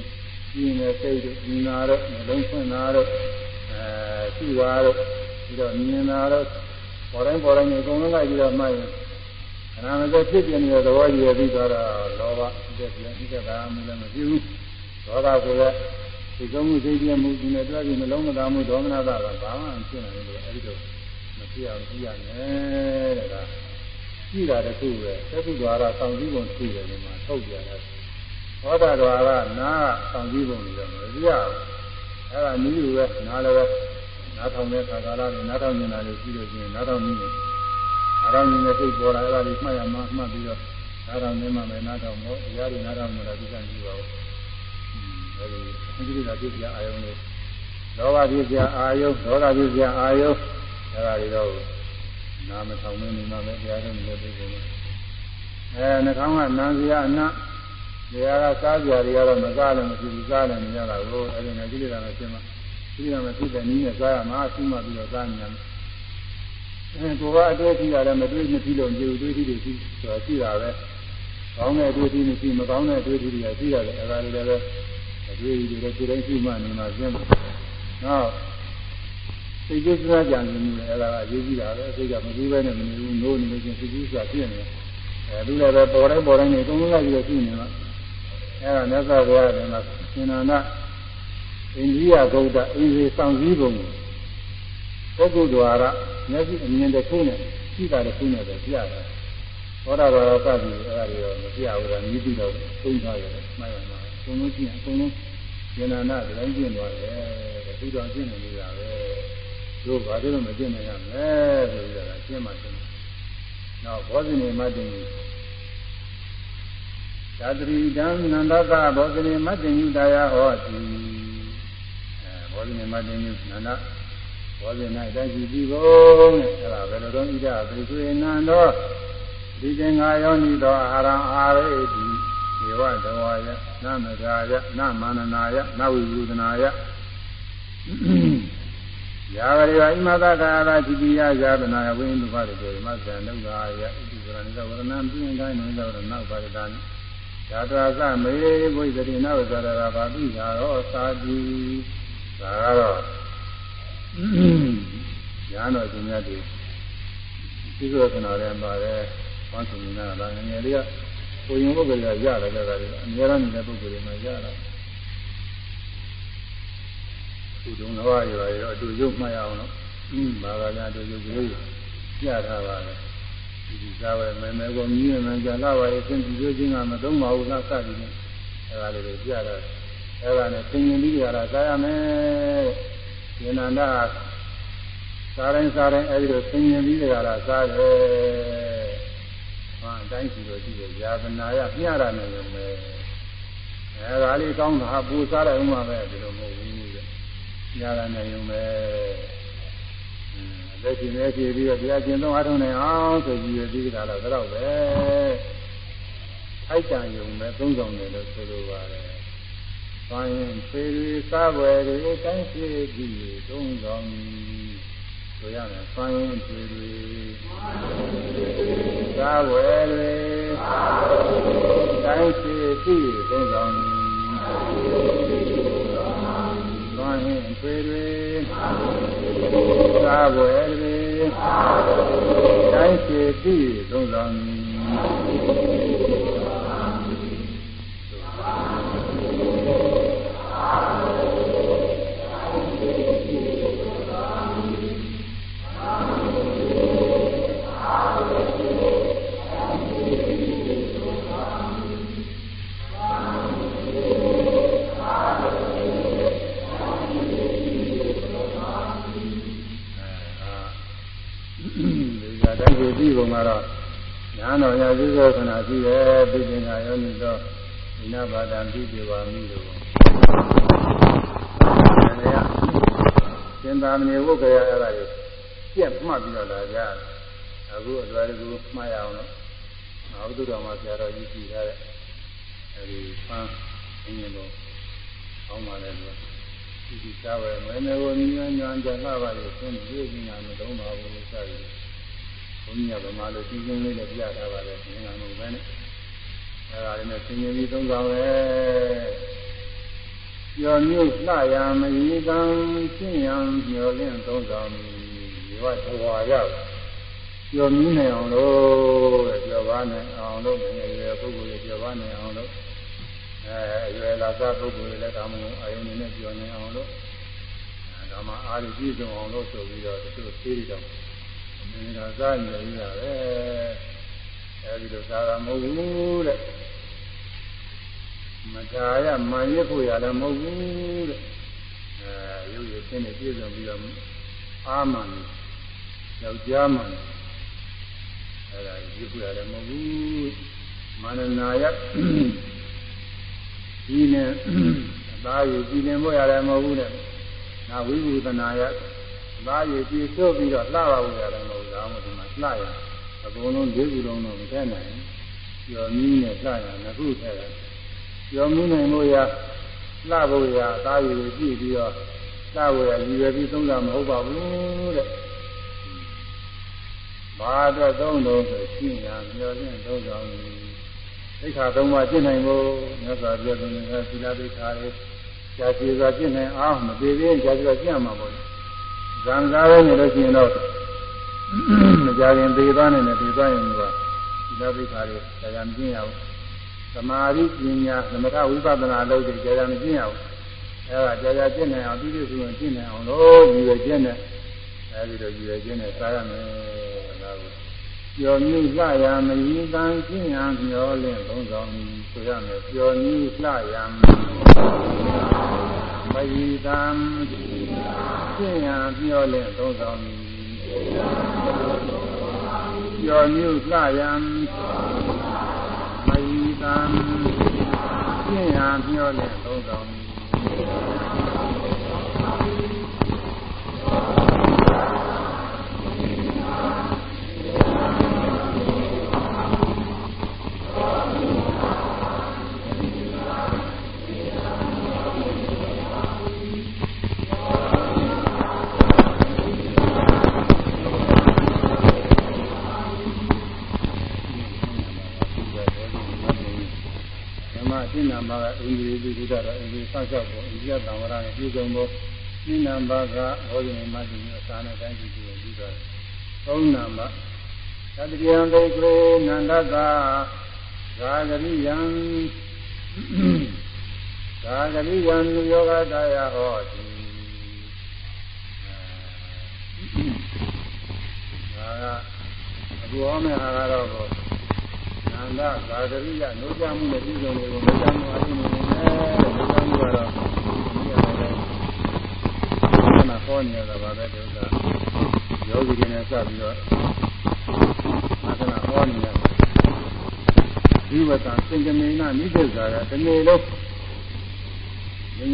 ကြည့်နေစိတ်တို့ဉာဏ်တော့နှလုံးဖွင့်တာတော့အဲရှိပါတော့ပြီးတော့မြင်တာတော့ပေါ်တိုင်းပေါ်တိုင်းအကုန်လုံးလိုက်ပြီးတော့မှတ်ရင်ခဏမစက်ဖြစ်ပြနေတဲ့သဘောကြီးရပြီးတော့လောဘတက်ပြန်ဣဒ္ဓကာမှုလည်းမဖြစ်ဘူးဒေါသဆိုတော့ဒီကုန်းမှုစိတ်ပြမှုဒီနဲ့တွဲပြီးနှလုံးမသားမှုဒေါမနတာကဘာမှမဖြစ်နိုင်ဘူးလို့အဲဒီတော့ မဖြစ်အောင်ကြည့်ရမယ်တဲ့ကကြည့်တာတခုပဲသက္ကုဒ္ဒရာဆောင်ကြည့်ပုံရှိတယ်ဒီမှာထုတ်ပြရတယ်ဟောတာတော်ကနားဆောင်ကြည့်ပုံပြီးတော့မကြည့်ရဘူးအဲ့ဒါနည်းယူပဲနားလည်းပဲနားထောင်တဲ့ခါကာလတွေနားထောင်နေတာတွေရှိလို့ရှိရင်နားထောင်နေတယ်နားထောင်နေတဲ့စိတ်ပေါ်လာအဲ့ဒါတွေမှတ်ရမှမှတ်ပြီးတော့နားထောင်နေမှပဲနားထောင်တော့တရားတွေနားထောင်နေတာဒီကံကြည့်ပါဦးအဲဒီအကြည့်တာကြည့်ပြအာယုံလေးလောဘဖြစ်ပြအာယုံဒေါသဖြစ်ပြအာယုံ အဲ့ဒါတွေတော့နာမထောင်မနေမှပဲတရားတော်နဲ့ပြည့်စုံတယ်အဲနှာခေါင်းကနာစရာအနတရားကစားကြတွေကတော့မစားလည်းမရှိဘူးစားလည်းမရတာကိုအဲဒီနဲ့ကြည့်ရတာမရှိမှကြည့်ရမှဖြစ်တဲ့နည်းနဲ့စားရမှာအရှိမှပြီးတော့စားနေတယ်အဲကိုကအတွေ့အထိရတယ်မတွေ့မဖြစ်လို့ကြည့်တွေ့ထိတွေရှိဆိုတာရှိတာပဲကောင်းတဲ့အတွေ့အထိမရှိမကောင်းတဲ့အတွေ့အထိတွေရှိရတယ်အဲဒါတွေလည်းအတွေ့အထိတွေလည်းဒီတိုင်းရှိမှနေမှာကျင်းတယ်နောက် စိတ်ကြိုးစားကြံနေတယ်အဲ့ဒါကအရေးကြီးတာပဲစိတ်ကမကြည့်ပဲနဲ့မနေဘူးနိုးနေလို့ချင်းစိတ်ကြိုးစားဖြစ်နေတယ်အဲဒီလည်းပဲပေါ်တိုင်းပေါ်တိုင်းနေအကုန်လုံးလိုက်ပြီးတော့ရှိနေမှာအဲ့ဒါမြတ်စွာဘုရားကလည်းရှင်နာနာအိန္ဒိယဗုဒ္ဓအင်းစီဆောင်စည်းပုံပုဂ္ဂိုလ်တော်ရမျက်စိအမြင်တစ်ခုနဲ့ရှိတာတစ်ခုနဲ့ပဲပြရတယ်ဟောတာတော်ကပြီးအဲ့ဒါတွေတော့မပြဘူးကမြည်ပြီးတော့သုံးထားရတယ်မှတ်ရမှာအကုန်လုံးကြည့်အကုန်လုံးရှင်နာနာတိုင်းကျင့်သွားတယ်ဒီတော်ကျင့်နေကြတာပဲ တို့ဘာလို့မကျင့်နိုင်ရမလဲဆိုပြီးတော့ကျင့်မှကျင့်နောက်ဘောဇိနေမတ္တိသာတရိတံနန္ဒကဘောဇိနေမတ္တိယတာယဟောတိအဲဘောဇိနေမတ္တိယနန္ဒဘောဇိနေတိုင်းရှိပြီးကုန်တဲ့အဲဒါဘယ်လိုတော့ဣဒသေဆွေနန္ဒောဒီကျင်္ဂါယောနိသောအာရံအာရေတိေဝတဝါယနမဂာယနမာနနာယနဝိဝုဒနာယ ယာဂရိဝဣမသကာရတိပိယယာတနာယဝိန္ဒုပါရိကိုမသံဒုက္ခာယဣတိပရဏိသဝရဏံပြင်းတိုင်းနေသောနောက်ပါရတံဇာတရာသမေဘုဇတိနဝဇရရာဘာပိသာရောသာတိဒါကတော့ညာတော်ရှင်များတွေဒီလိုကနာရဲပါတယ်ဘုန်းသူများကလည်းငယ်လေးကကိုရင်ပုဂ္ဂိုလ်ကရတယ်ကြတာလေအများအားနေတဲ့ပုဂ္ဂိုလ်တွေမှာရတာ ခုတုန်းကရောရောအတူရုပ်မှတ်ရအောင်လို့อืมဘာသာများအတူရုပ်ကလေးပြထားပါလေဒီစားပဲမဲမဲကိုမြည်နေကြလာပါရဲ့သင်ဒီလိုချင်းကမသုံးပါဘူးလားစသည်နဲ့အဲဒါလေးကိုပြတာအဲဒါနဲ့သင်ရင်ပြီးကြတာစားရမယ်ဉာဏန္ဒစားတိုင်းစားတိုင်းအဲဒီလိုသင်ရင်ပြီးကြတာစားတယ်ဟာအတိုင်းစီလို့ရှိတယ်ယာပနာရမျှတာနေတယ်မယ်အဲဒါလေးကောင်းတာပူစားတယ်ဥမာပဲဒီလိုမဟုတ်ဘူး တဲ့ညာတာနေုံပဲလက်ရှိနေဖြစ်ပြီးတော့တရားကျင့်သုံးအားထုတ်နိုင်အောင်ဆိုပြီးရပြီးတာတော့တော့ပဲထိုက်တန်ယုံပဲသုံးဆောင်တယ်လို့ဆိုလိုပါတယ်။ဘာရင်ပေရီစားပွဲတွေတိုင်းရှိပြီးသုံးဆောင်ဆိုရမယ်။ဘာရင်ပေရီစားပွဲတွေတိုင်းရှိပြီးသုံးဆောင် ဘာရင်ပေရီသာဘွယ်တွေတိုင်းရှိပြီသုံးဆောင် ပြီးပုံကတော့ညာတော်ရာဇိသောခဏရှိတယ်ပြည့်တင်ကယောနိသောဒီနာဘာဒံပြည့်ပြပါမိလို့အဲဒီကသင်္သာမဏေဝုက္ခရအဲ့ဒါကိုပြက်မှတ်ပြီးတော့လာကြအခုအတော်တကူမှားရအောင်လို့အာဟုတော်မှာဆရာတော်ကြီးကြည့်ထားတဲ့အဲဒီဖန်းအင်းရင်တော့အောင်းပါလေလို့ဒီဒီစားပဲမဲမဲကိုညဉ့်ညံ့ကြလှပါလို့သင်ပြည့်နေတာမသုံးပါဘူးစသည် ဘုန်းကြီးကဗမာလိုစီစဉ်လေးနဲ့ပြထားပါတယ်ငင်္ဂါမှုပဲနဲ့အဲဒါလေးနဲ့သင်ရင်ပြီးသုံးဆောင်ပဲကျော်မြို့လှရမရေကံရှင်းရန်မျောလင့်သုံးဆောင်ပြီးဒီဝတ်တော်ရောက်ကျော်မြင်းနေအောင်လို့တဲ့ကျော်ပါနိုင်အောင်လို့ငယ်ရွယ်ပုဂ္ဂိုလ်တွေကျော်ပါနိုင်အောင်လို့အဲရွယ်လာသားပုဂ္ဂိုလ်တွေလည်းဒါမှမဟုတ်အယုံနေနဲ့ကျော်နေအောင်လို့ဒါမှအားရပြည့်စုံအောင်လို့ဆိုပြီးတော့သူတို့သေးတယ်တော့ မင်းကစားနေရတာပဲအဲဒီလိုစားတာမဟုတ်ဘူးတဲ့မတားရမှန်ရဖို့ရလည်းမဟုတ်ဘူးတဲ့အဲရုပ်ရည်ချင်းနဲ့ပြည့်စုံပြီးတော့အာမန်ယောက်ျားမှန်အဲဒါရဖို့ရလည်းမဟုတ်ဘူးမာနနာယဒီနဲ့အသားရည်ကြည်လင်ဖို့ရလည်းမဟုတ်ဘူးတဲ့နာဝိဝုဒနာယ သားရည်ကြည်ဆို့ပြီးတော့လှပါဖို့ရတယ်မဟုတ်ဘူးဒါမှဒီမှာလှရအကုန်လုံး၄ခုလုံးတော့မထည့်နိုင်ကျော်မီးနဲ့လှရနှစ်ခုထည့်တယ်ကျော်မီးနိုင်လို့ရလှဖို့ရသားရည်ကြည့်ပြီးတော့လှဖို့ရရည်ရွယ်ပြီးသုံးတာမဟုတ်ပါဘူးတဲ့ဘာအတွက်သုံးလို့ဆိုရှင်းရမျောလင့်သုံးဆောင်သိခါသုံးပါးကျင့်နိုင်ဖို့မြတ်စွာဘုရားသင်္ကေတသီလသိခါရေးကြာစီစွာကျင့်နိုင်အောင်မသေးသေးကြာစီစွာကျင့်မှာပေါ့ ဇံကားပဲနေလို့ရှိရင်တော့မကြခင်သေသွားနေတယ်သေသွားရင်ကဒီလိုသိခါတွေကြာမကျင့်ရဘူးသမာဓိပညာသမထဝိပဿနာလုပ်တယ်ကြာမကျင့်ရဘူးအဲဒါကြာကြာကျင့်နိုင်အောင်ပြီးပြီးဆိုရင်ကျင့်နိုင်အောင်လို့ရည်ရွယ်ကျင့်တယ်အဲဒီလိုရည်ရွယ်ကျင့်နဲ့စားရမယ်ဒါကိုကျော်မြူးလှရမည်တန်ကျင့်ရမျောလင့်သုံးဆောင်ဆိုရမယ်ကျော်မြူးလှရမည်တန် ကျင့်ရမျောလင့်သုံးဆောင်ကျော်မြူးလှရမည်တန်ကျင့်ရမျောလင့်သုံးဆောင် နိနံဘာကအင်္ဂလိပ်ပြုတာတော့အင်္ဂလိပ်ဆောက်ရှောက်ဖို့အိန္ဒိယသံဝရနဲ့ပြည်စုံဖို့နိနံဘာကဟောဒီမတ်တိအစာနဲ့တိုင်းပြည်ပြီးပြီးတော့သုံးနံဘာသတ္တယံဒိဋ္ဌိနန္ဒတာဂာဂရိယံဂာဂရိယံယောဂတာယဟောတိဒါကကိုဟောမယ့်ဟာကတော့ နန္ဒသာဂရိယနှုတ်ကြမှုနဲ့ပြည်စုံတွေကိုနှုတ်ကြမှုအရင်နေတယ်နှုတ်ကြမှုကတော့ဒီရတယ်နာဟောနေရတာပါပဲဒီဥစ္စာယောဂီတွေနဲ့စပြီးတော့သာသနာဟောနေတယ်ဒီဝတ္တစင်ကမေနနိစ္စဇာကဒီနေ့လုံး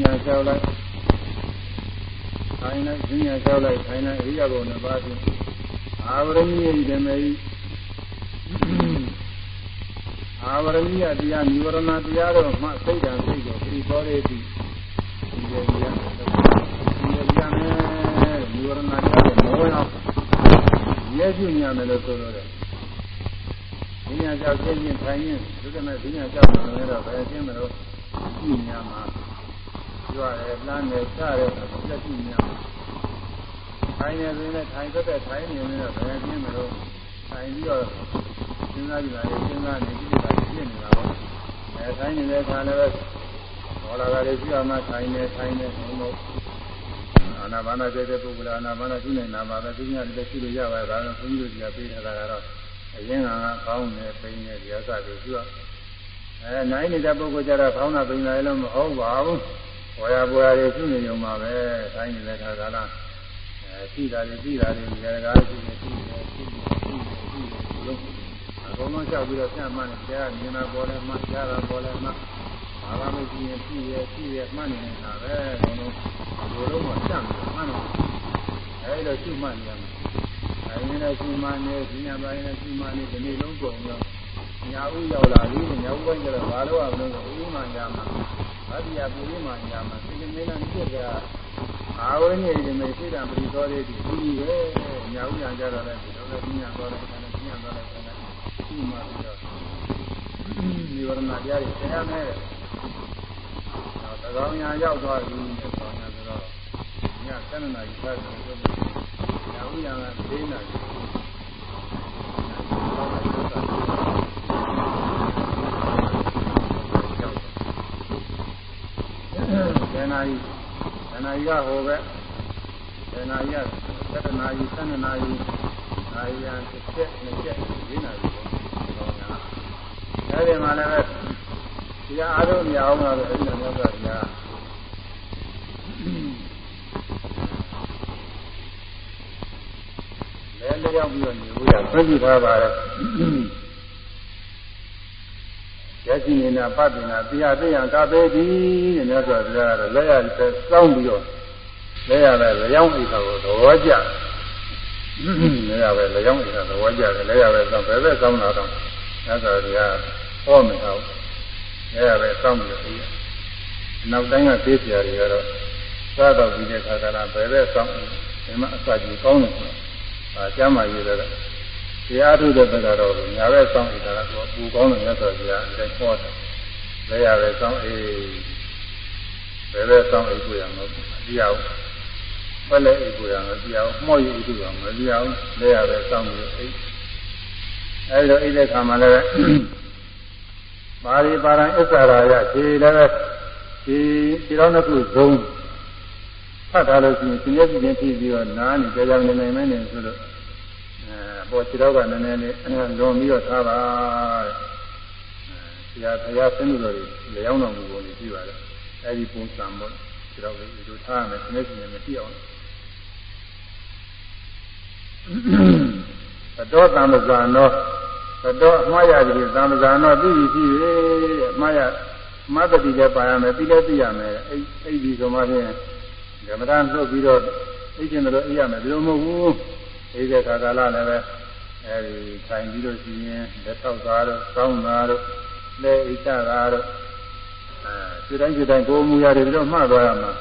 ဉာဏ်ကြောက်လိုက်ခိုင်းလိုက်ဉာဏ်ကြောက်လိုက်ခိုင်းလိုက်အရိယဘုံနှစ်ပါးဖြင့်အာဝရဏိယဓမ္မေ အာဝရဏိယတရားនិဝရဏတရားတို့မှစိတ်ဓာတ်စိတ်ကိုပြီးတော်ရည်သည်ဒီလိုတရားဒီလိုတရားနဲ့និဝရဏတရားကိုမဝင်အောင်ရဲပြညမယ်လို့ဆိုလို့တယ်ဒီညာကြောက်ခြင်းချင်းထိုင်ရင်ဒုက္ခနဲ့ဒီညာကြောက်တယ်လည်းတော့ဘယ်ချင်းမလို့ကြည့်ညာမှာကြွရဲလမ်းနဲ့ချရဲဆိုတော့လက်ကြည့်ညာထိုင်နေဆိုရင်ထိုင်သက်သက်ထိုင်နေရင်တော့ဘယ်ချင်းမလို့ ထိုင်ပြီးတော့စဉ်းစားကြည့်လာရင်စဉ်းစားနေကြည့်တာဖြစ်နေတာပေါ့အဲထိုင်နေတဲ့ခါလည်းပဲဘောလာကလေးကြည့်အောင်မှထိုင်နေထိုင်နေဘုံဘုံအာနာပါနာကျတဲ့ပုဂ္ဂိုလ်အာနာပါနာရှိနေတာပါပဲသူများလည်းရှိလို့ရပါရဲ့ဒါတော့ဘုန်းကြီးတို့ကပြေးထားတာကတော့အရင်ကကောင်းနေပိနေဒီအစတွေကြည့်အဲနိုင်နေတဲ့ပုဂ္ဂိုလ်ကြတော့ကောင်းတာပိနေလည်းမဟုတ်ပါဘူးဝါရပွားရည်ရှိနေုံပါပဲထိုင်နေတဲ့ခါကလားအဲရှိတာတွေပြီးတာတွေဒီကကားရှိနေရှိနေရှိနေရှိနေရှိနေလို့ အကုန်လုံးလျှောက်ပြီးတော့ပြန်မှန်းနေကြားမြင်တာပေါ်လဲမှကြားတာပေါ်လဲမှဘာမှမရှိရင်ရှိရရှိရမှန်းနေတာပဲအကုန်လုံးဘယ်လိုမှစမ်းမှန်းတော့အဲဒီလိုရှိမှန်းနေရမယ်အဲဒီနဲ့ရှိမှန်းနေဒီညပိုင်းနဲ့ရှိမှန်းနေဒီနေ့လုံးကုန်တော့ညာဥရောက်လာပြီညာဥပိုင်းကျတော့ဘာလို့အောင်လို့ဥမှညာမှာဗတိယပုရိမှညာမှာစိနေနေနဲ့ဖြစ်ကြအာဝိနည်းဒီမေစိတံပရိသောလေးဒီဒီပဲညာဥညာကြတော့လည်းဒီလိုလည်းညာတော့လည်းညာတော့လည်း ရှိမှပြီးတော့ဒီဝရဏတရားတွေဆင်ရမယ်တော့သကောင်းညာရောက်သွားပြီသကောင်းညာဆိုတော့ည7နာရီဆက်တယ်ဆိုတော့ညာဥညာက4နာရီဇန်နာရီဇန်နာရီကဟိုပဲဇန်နာရီက7နာရီ7နာရီ နာရီရန်တစ်ချက်နှစ်ချက်၄နာရီပေါ့ဟောညာအဲဒီမှာလည်းပဲဒီကအားလုံးမရအောင်လားဆိုအဲဒီလိုမျိုးဆိုဒီကလဲလျောက်ပြီးတော့နေလို့ရဆွဲကြည့်ထားပါတယ်ရရှိနေတာပတ္တိနာတရားသိရန်ကပေတိတဲ့မြတ်စွာဘုရားကတော့လက်ရတဲ့စောင်းပြီးတော့လက်ရတဲ့လျောင်းအိခါကိုသဘောကျလ က်ရပဲလျောင်းအိခါသဘောကျတယ်လက်ရပဲစောင်းဘယ်ပဲစောင်းတာတော့မြတ်စွာဘုရားဟောမယ်ဟောလက်ရပဲစောင်းပြီးတော့နောက်တိုင်းကသိစရာတွေကတော့သာတော့ဒီတဲ့ခါကလာဘယ်ပဲစောင်းဒီမှာအစာကြီးကောင်းတယ်ဆိုတာဒါကျမ်းမာရေးတယ်တရားထုတဲ့ဘက်ကတော့ညာဘက်စောင့်နေတာကတော့ပူကောင်းတယ်မြတ်စွာဘုရားအဲဟောတယ်လဲရပဲစောင့်အေးဘယ်ပဲစောင့်အေးကိုရမှာတရားဘ ယ်လဲအေးကိုရမှာတရားမှော့ရအေးကိုရမှာတရားလဲရပဲစောင့်ပြီးအေးအဲဒီတော့အေးတဲ့ခါမှာလည်းပါရိပါရံအစ္ဆရာယခြေလည်းပဲဒီခြေတော်နှစ်ခုဇုံဖတ်ထားလို့ရှိရင်သင်ရည်ချင်းဖြစ်ပြီးတော့နားနေကြောင်နေနိုင်မယ်နေဆိုတော့ပေါ်ခြေတော့ကနည်းနည်းလေးလွန်ပြီးတော့ထားပါတဲ့ဆရာဘုရားဆင်းလို့လျောင်းတော်မူပုံကြီးပြပါတယ်အဲဒီပုံစံပေါ့ခြေတော့လေးဒီလိုထားရမယ်ဆင်းနေရှင်မရှိအောင် အတော်တံပဇာနောအတော်အမှားရတယ်တံပဇာနောသိပြီရှိပြီအမှားရမတ္တိလည်းပါရမယ်ပြီးလည်းသိရမယ်အဲ့အဲ့ဒီဆိုမှဖြင့်ဓမ္မတာနှုတ်ပြီးတော့သိကျင်တယ်လို့အေးရမယ်ဒီလိုမဟုတ်ဘူးအေးတဲ့ခါကာလလည်းပဲအဲဒီထိုင်ပြီးလို့ရှိရင်လက်ထောက်သားတို့ကောင်းသားတို့လက်ဣချသားတို့အဲဒီတိုင်းဒီတိုင်းကိုယ်မူရတယ်ပြီးတော့မှတ်သွားရမှာ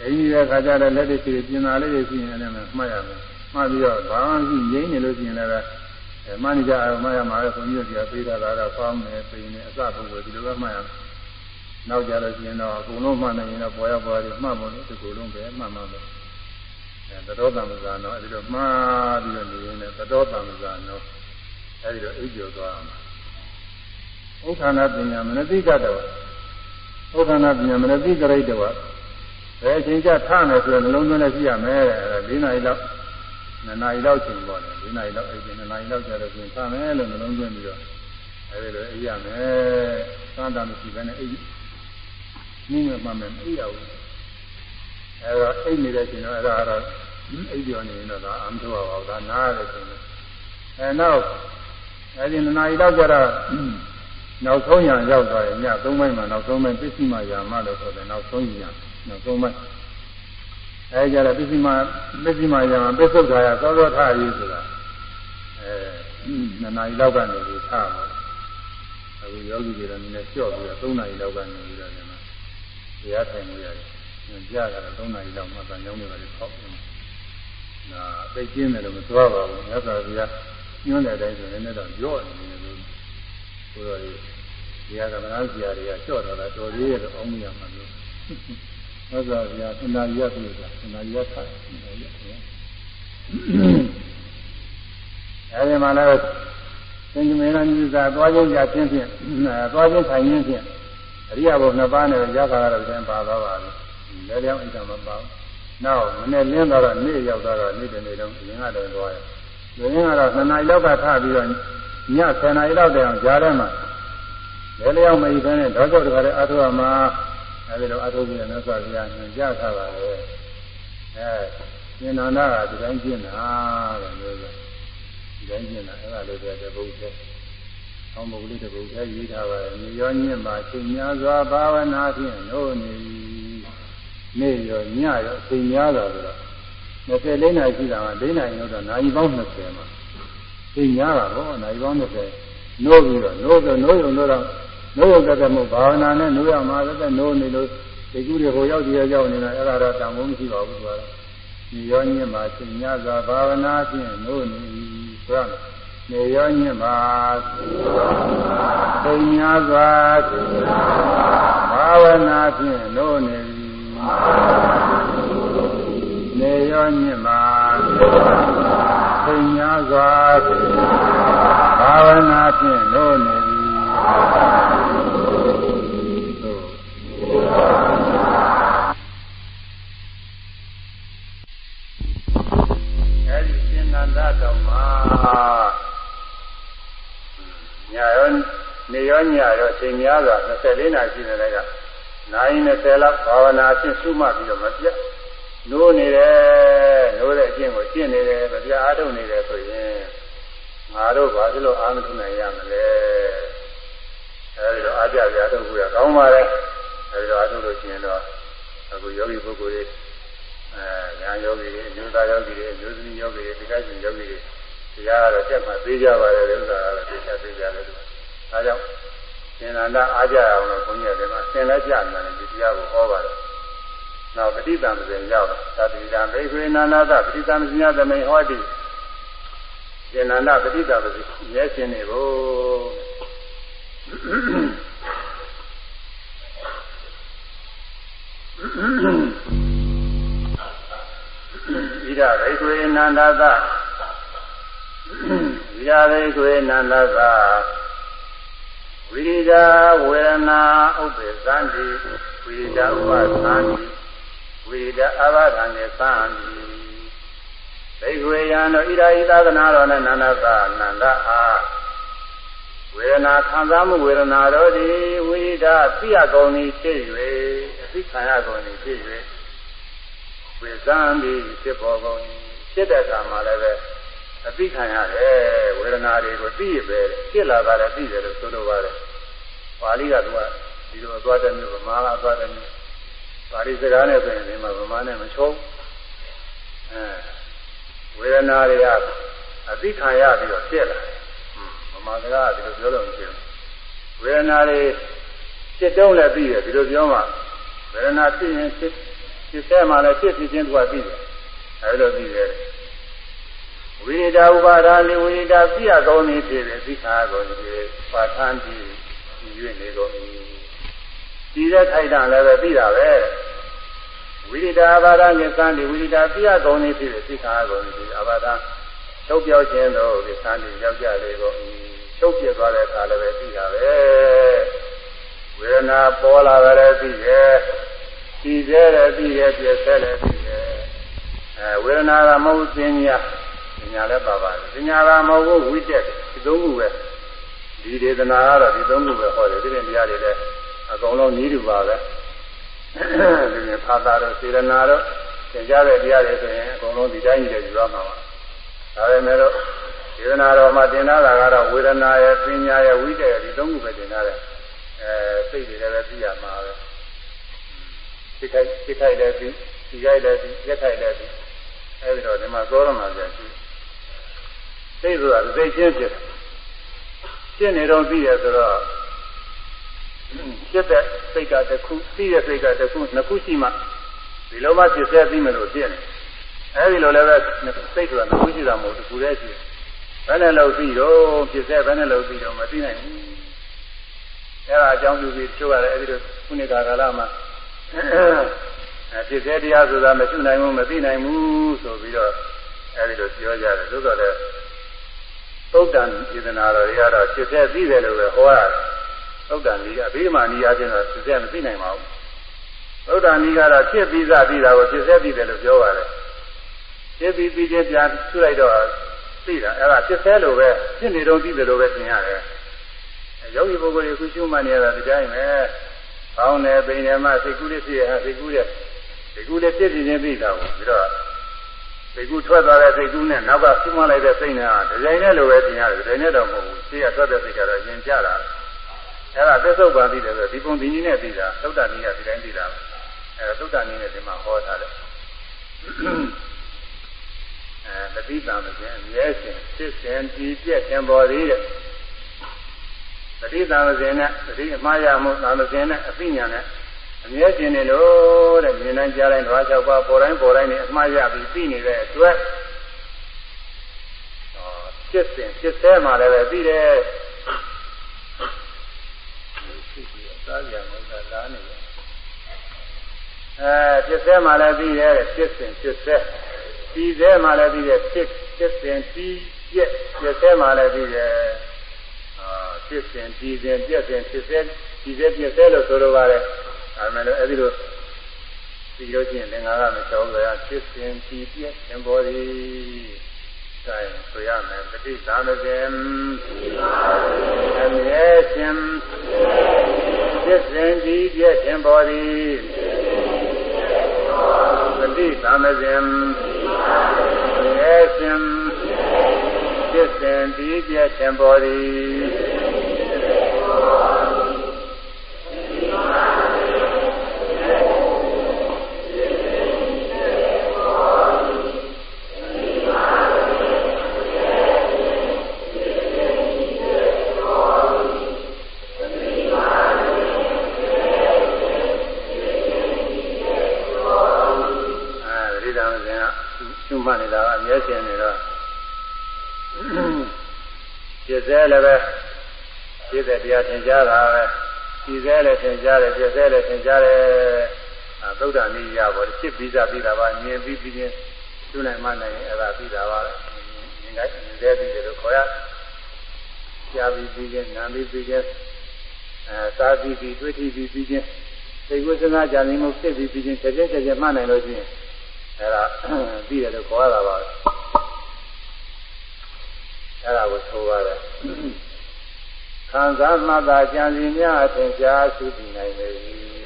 အိမ်ကြီးတဲ့ခါကျတော့လက်တွေရှိပြင်သာလေးတွေရှိရင်လည်းမှတ်ရမယ် မှတ်ပြီးတော့ဘာမှမရှိငြိမ့်နေလို့ရှိရင်လည်းအဲမှန်ကြအောင်မှတ်ရမှာပဲခွန်ကြီးတို့ကပေးထားတာတော့ကောင်းတယ်ပိန်တယ်အစပုဂ္ဂိုလ်ဒီလိုပဲမှတ်ရမယ်နောက်ကြလို့ရှိရင်တော့အကုန်လုံးမှတ်နိုင်ရင်တော့ပေါ်ရပေါ်ရမှတ်ဖို့လို့ဒီကုလုံးပဲမှတ်မှာပဲအဲသတောတံဇာနောအဲဒီတော့မှားပြီးတော့နေရင်လည်းသတောတံဇာနောအဲဒီတော့အိပ်ကျော်သွားအောင်ဥက္ခဏပညာမနတိကတောဥက္ခဏပညာမနတိကရိတဝဘယ်အချိန်ကျထမယ်ဆိုရင်နှလုံးသွင်းလည်းရှိရမယ်အဲ၄နာရီလောက် ၄နှစ်နာရီလောက်ချိန်ပေါ့လေ၄နာရီလောက်အဲ့ဒီနှစ်နာရီလောက်ကြာတော့ပြင်ဆမ်းမယ်လို့နှလုံးသွင်းပြီးတော့အဲဒီလိုအိပ်ရမယ်သံတာမရှိဘဲနဲ့အိပ်နင်းမှမှမယ်အိပ်ရဘူးအဲတော့အိပ်နေတဲ့အချိန်တော့အဲ့ဒါကတော့အိပ်ပြောနေရင်တော့ဒါအမှန်တော့ပါဘူးဒါနားရတယ်ဆိုရင်အဲနောက်အဲဒီနှစ်နာရီလောက်ကြာတော့နောက်ဆုံးရရောက်သွားရင်ည၃ပိုင်းမှာနောက်ဆုံးပိုင်းပစ္စည်းမယာမလို့ဆိုတယ်နောက်ဆုံးရနောက်ဆုံးပိုင်း အဲကြတော့ပစ္စည်းမပစ္စည်းမယာမပစ္စုတ်ထာရသောသောထားရေးဆိုတာအဲနှစ်နာရီလောက်ကနေပြီးထားပါအခုယောဂီတွေကလည်းနည်းနည်းကြော့ပြီးတော့၃နာရီလောက်ကနေပြီးတော့ဒီမှာတရားထိုင်လို့ရတယ်ညကြတာတော့၃နာရီလောက်မှတန်ကြောင်းတွေပါလေဖောက်တယ်နာသိကျင်းတယ်လို့မသွားပါဘူးမြတ်စွာဘုရားညွှန်းတဲ့အတိုင်းဆိုရင်လည်းတော့ကြော့နေတယ်လို့ဆိုတော့ဒီတရားကမနာဆရာတွေကကြော့တော့တာတော်သေးရဲ့တော့အောင်းမရမှာလို့ မြတ်စွာဘုရားသင်္နာရီရပြုတာသင်္နာရီရထားတယ်သင်္နာရီရအဲဒီမှာလည်းသင်္ကြမေနနိစ္စသွားခြင်းကြခြင်းဖြင့်သွားခြင်းထိုင်ခြင်းဖြင့်အရိယဘုံနှစ်ပါးနဲ့ရပါတော့ပြန်ပါသွားပါပြီ။လည်းလည်းအိတ်တမပါဘူး။နောက်မနေ့လင်းတော့နေ့ရောက်တော့နေ့တနေ့လုံးရင်းကတော့သွားရ။ရင်းကတော့နှစ်နာရီလောက်ကထပြီးတော့ည10နာရီလောက်တည်းအောင်ကြားထဲမှာလည်းလျောက်မအိတ်တဲ့တော့ကြောက်တခါတည်းအထုရမှာ အဲဒီလိုအထုပြီးတဲ့မြတ်စွာဘုရားညွှန်ကြားထားပါလေ။အဲဉာဏ်နာကဒီတိုင်းကျင့်တာတဲ့လို့ဆိုဒီတိုင်းကျင့်တာအဲ့ဒါလေးပဲတပုတ်သေး။အောင်းမုတ်လေးတပုတ်သေးရေးထားပါတယ်။မြေရောညင့်မှာချိန်များစွာဘာဝနာဖြင့်လို့နေနေ့ရောညရောချိန်များစွာဆိုတော့24နာရီရှိတာက4နာရီလို့တော့နာရီပေါင်း20မှာချိန်များတာပေါ့နာရီပေါင်း20နိုးပြီးတော့နိုးဆိုနိုးရုံတော့ နိုးရုံတက်တဲ့မို့ဘာဝနာနဲ့နိုးရမှာတက်တဲ့နိုးနေလို့ဒီကူတွေဟိုရောက်ဒီရောက်နေတာအဲ့ဒါတော့တန်ဖိုးမရှိပါဘူးဆိုတာဒီရောညင့်မှာချိန်များစွာဘာဝနာဖြင့်နိုးနေဆိုရမယ်နေရောညင့်ပါချိန်များစွာဘာဝနာဖြင့်နိုးနေနေရောညင့်ပါချိန်များစွာဘာဝနာဖြင့်နိုးနေ နေရောညရောအချိန်များစွာ24နာရီရှိနေတဲ့ကနိုင်20လောက်ဘာဝနာဖြင့်ရှုမှတ်ပြီးတော့မပြတ်နိုးနေတယ်နိုးတဲ့အကျင့်ကိုကျင့်နေတယ်မပြတ်အားထုတ်နေတယ်ဆိုရင်ငါတို့ဘာဖြစ်လို့အားမထုတ်နိုင်ရမလဲအဲဒီတော့အားကြပြအားထုတ်ဖို့ရကောင်းပါလေ အဲဒီတော့အားထုတ်လို့ရှိရင်တော့အခုယောဂီပုဂ္ဂိုလ်တွေအဲညာယောဂီတွေအမျိုးသားယောဂီတွေအမျိုးသမီးယောဂီတွေဒီကိစ္စယောဂီတွေတရားကတော့တက်မှသေးကြပါတယ်လို့ဆိုတာကတော့သိချသေးကြတယ်လို့ဒါကြောင့်သင်္နန္ဒအားကြအောင်လို့ဘုန်းကြီးကဒီမှာသင်လက်ကြနေတယ်ဒီတရားကိုဟောပါတယ်။နောက်ပဋိသင်္ပင်ရောက်တာသတိတံဘိခွေနန္ဒသပဋိသင်္ပင်သမိဟောတိသင်္နန္ဒပဋိသင်္ပင်ရဲရှင်နေဖို့ ဣဒဘိခွေနန္ဒသဣဒဘိခွေနန္ဒသဝိရိဒဝေဒနာဥပ္ပေသံတိဝိရိဒဥပသံတိဝိရိဒအဘဒံနေသံတိသိဝေယံတို့ဣရာဤသာသနာတော်နဲ့နန္ဒသာနန္ဒအား ဝေဒနာခံစားမှုဝေဒနာတော်သည်ဝိရိဒသိရကုန်သည်ဖြစ်၍အသိခံရကုန်သည်ဖြစ်၍ဝေသံတိဖြစ်ပေါ်ကုန်ဖြစ်တဲ့အခါမှာလည်းပဲအသိခံရတယ်ဝေဒနာတွေကိုသိရပဲဖြစ်လာတာလည်းသိတယ်လို့ဆိုလိုပါတယ်ပါဠိကသူကဒီလိုသွားတဲ့မျိုးဗမာကသွားတဲ့မျိုးပါဠိစကားနဲ့ဆိုရင်ဒီမှာဗမာနဲ့မချုံအဲဝေဒနာတွေကအသိခံရပြီးတော့ဖြစ်လာဗ မာစကားကဒီလိုပြောလို့မရှိဘူးဝေဒနာတွေဖြစ်တုံးလည်းသိတယ်ဒီလိုပြောမှဝေဒနာဖြစ်ရင်ဖြစ်ဖြစ်တဲ့မှလည်းဖြစ်ဖြစ်ချင်းသူကသိတယ်အဲဒီလိုသိတယ်ဝိရိဒဥပါဒာလေဝိရိဒပြည့်ကောင်းနေဖြစ်တယ်သိခါကောင်းနေပါထန်တိရွေ့နေကုန်၏ဒီတဲ့ထိုက်တာလည်းပဲသိတာပဲဝိရိဒအာဘာဒမြသံဒီဝိရိဒပြည့်ကောင်းနေဖြစ်တယ်သိခါကောင်းနေအာဘာဒထုတ်ပြောက်ခြင်းတို့ဒီသံဒီရောက်ကြလေကုန်၏ ချုပ်ပြသွားတဲ့အခါလည်းပဲသိတာပဲဝေဒနာပေါ်လာတယ်သိရဲ့ဒီသေးတယ်သိရဲ့ပြည့်ဆဲတယ်သိရဲ့အဲဝေဒနာကမဟုတ်ခြင်းညာပညာလည်းပါပါတယ်ပညာသာမဟုတ်ဘူးဝိတက်ဒီသုံးခုပဲဒီဒေသနာကတော့ဒီသုံးခုပဲဟောတယ်ဒီပြင်တရားတွေလည်းအကုန်လုံးဤတူပါပဲဒီပြင်ဖာသာတော့စေရနာတော့သင်ကြားတဲ့တရားတွေဆိုရင်အကုန်လုံးဒီတိုင်းကြီးတွေယူရမှာပါဒါပေမဲ့လို့ ဒေသနာတော်မှာသင်ထားတာကတော့ဝေဒနာရဲ့ပညာရဲ့ဝိတက်ရဲ့ဒီသုံးခုပဲသင်ထားတယ်အဲစိတ်တွေလည်းပဲသိရမှာပဲစိတ်ခိုက်စိတ်ခိုက်လည်းသိဒီခိုက်လည်းသိရက်ခိုက်လည်းသိအဲဒီတော့ဒီမှာသောရမှာပြန်ရှိစိတ်ဆိုတာစိတ်ချင်းဖြစ်တယ်ဖြစ်နေတော့သိရဆိုတော့ဖြစ်တဲ့စိတ်ကတစ်ခုသိတဲ့စိတ်ကတစ်ခုနှစ်ခုရှိမှဒီလိုမှဖြစ်စေပြီးမလို့ဖြစ်နေအဲဒီလိုလည်းပဲစိတ်ဆိုတာနှစ်ခုရှိတာမဟုတ်တစ်ခုတည်းရှိတယ် ဘယ်နဲ့လို့သိတော့ဖြစ်စေဘယ်နဲ့လို့သိတော့မသိနိုင်ဘူးအဲဒါအကြောင်းပြုပြီးချိုးရတယ်အဲဒီလိုခုနှစ်ကာလမှာအဲဖြစ်စေတရားဆိုတာမရှိနိုင်ဘူးမသိနိုင်ဘူးဆိုပြီးတော့အဲဒီလိုပြောကြတယ်သို့တော်လည်းသုတ်တန်ဣဒနာတော်တွေကတော့ဖြစ်စေသိတယ်လို့ပဲဟောရတယ်သုတ်တန်ကြီးကအဘိဓမ္မာနီးအားဖြင့်တော့ဖြစ်စေမသိနိုင်ပါဘူးသုတ်တန်ကြီးကတော့ဖြစ်ပြီးသားသိတာကိုဖြစ်စေသိတယ်လို့ပြောပါတယ်ဖြစ်ပြီးပြီးချင်းပြန်ထူလိုက်တော့ သိတာအဲ့ဒါဖြစ်စေလို့ပဲဖြစ်နေတော့သိတယ်လို့ပဲသင်ရတယ်ယောဂီပုဂ္ဂိုလ်တွေခုရှုမှတ်နေရတာဒီတိုင်းပဲ။ကောင်းတယ်ပိန်တယ်မှစိတ်ကူးလေးဖြစ်ရစိတ်ကူးရဲ့စိတ်ကူးလေးဖြစ်ဖြစ်ချင်းသိတာကိုပြီးတော့စိတ်ကူးထွက်သွားတဲ့စိတ်ကူးနဲ့နောက်ကရှုမှတ်လိုက်တဲ့စိတ်နဲ့ဒီတိုင်းနဲ့လိုပဲသင်ရတယ်ဒီတိုင်းနဲ့တော့မဟုတ်ဘူး။စိတ်ကထွက်တဲ့စိတ်ကတော့ရင်ကြတာ။အဲ့ဒါသစ္ဆုတ်ပါသိတယ်ဆိုဒီပုံဒီနည်းနဲ့သိတာသုတ္တနည်းကဒီတိုင်းသိတာ။အဲသုတ္တနည်းနဲ့ဒီမှာဟောထားတယ်။ အဲတတိတံမခြင်းအမြဲရှင်စစ်စင်ကြည်ပြည့်တင်ပေါ်သေးတဲ့တတိသံဃစဉ်နဲ့တတိအမှားရမှုသံဃစဉ်နဲ့အသိဉာဏ်နဲ့အမြဲရှင်နေလို့တဲ့မြင်တိုင်းကြားတိုင်းဓဝါ၆ပါးပေါ်တိုင်းပေါ်တိုင်းနဲ့အမှားရပြီးသိနေတဲ့အတွက်ဖြစ်စဉ်ဖြစ်ဆဲမှာလည်းပဲသိတယ်သာရမုဒ္ဒလာနေတယ်အဲဖြစ်ဆဲမှာလည်းသိတယ်ဖြစ်စဉ်ဖြစ်ဆဲ ပြီးဆဲမှာလည်းသိတယ်ဖြစ်ဖြစ်စဉ်ပြီးပြက်ပြက်ဆဲမှာလည်းသိတယ်ဖြစ်စဉ်ဒီစဉ်ပြက်စဉ်ဖြစ်စေဒီစေပြက်စေလို့ဆိုလိုပါတယ်အဲမဲ့လို့အဲဒီလိုပြီးလို့ချင်းသင်္ဃာကမချောကြရဖြစ်စဉ်ဒီပြက်သင်္ဘောဒီဆိုင်ဆိုရမယ်ပฏิသန္တကေအမြဲရှင်ဖြစ်စဉ်ဒီပြက်သင်္ဘောဒီပฏิ သန္တကေအမြဲရှင်ဖြစ်စဉ်ဒီပြက်သင်္ဘောဒီ မှတ်နေတာကအမြဲရှင်နေတော့ဖြစ်စေလည်းပဲဖြစ်တဲ့တရားသင်ကြားတာပဲဖြစ်စေလည်းသင်ကြားတယ်ဖြစ်စေလည်းသင်ကြားတယ်အဲသုဒ္ဓနိယပေါ်ဖြစ်ပြီးသားပြီးတာပါမြင်ပြီးပြီးချင်းသူ့နိုင်မှနိုင်အဲ့ဒါပြီးတာပါမြင်လိုက်မြင်သေးပြီးတယ်လို့ခေါ်ရကြားပြီးပြီးချင်းနားပြီးပြီးချင်းအဲသာပြီးပြီးတွေ့ပြီးပြီးပြီးချင်းသိကုသနာကြံနေမှုဖြစ်ပြီးပြီးချင်းတစ်ချက်တစ်ချက်မှတ်နိုင်လို့ရှိရင် အဲ့ဒါပြီးတယ်လို့ခေါ်ရတာပါအဲ့ဒါကိုဆိုရတယ်ခံစားမှတ်တာကြံစီများအထင်ရှားရှိပြီးနိုင်လေ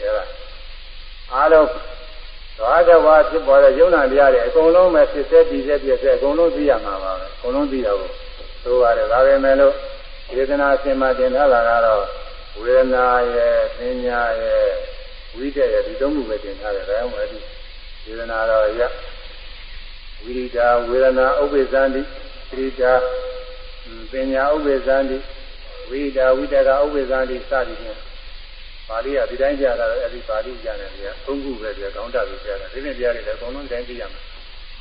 အဲ့ဒါအားလုံးသွားကြဝါဖြစ်ပေါ်တဲ့ယုံနာတရားတွေအကုန်လုံးပဲဖြစ်စေပြီးစေပြည့်စေအကုန်လုံးသိရမှာပါပဲအကုန်လုံးသိရဖို့ဆိုရတယ်ဒါပဲမဲ့လို့ဝေဒနာအစင်မှတင်ထားတာကတော့ဝေဒနာရဲ့ပညာရဲ့ဝိတ္တရဲ့ဒီသုံးခုပဲတင်ထားတယ်ဒါကြောင့်အဲ့ဒီဝေ ဒနာတော့ရဝိရိဒာဝေဒနာဥပ္ပဇန္တိသရိတာပညာဥပ္ပဇန္တိဝိဒါဝိတကဥပ္ပဇန္တိစသည်ဖြင့်ပါဠိကဒီတိုင်းကြားတာအဲ့ဒီပါဠိကြားတယ်ဗျာသုံးခုပဲဗျာကောင်းတာပြီးကြားတာဒီနေ့တရားတွေလည်းအကုန်လုံးတိုင်းသိရမှာ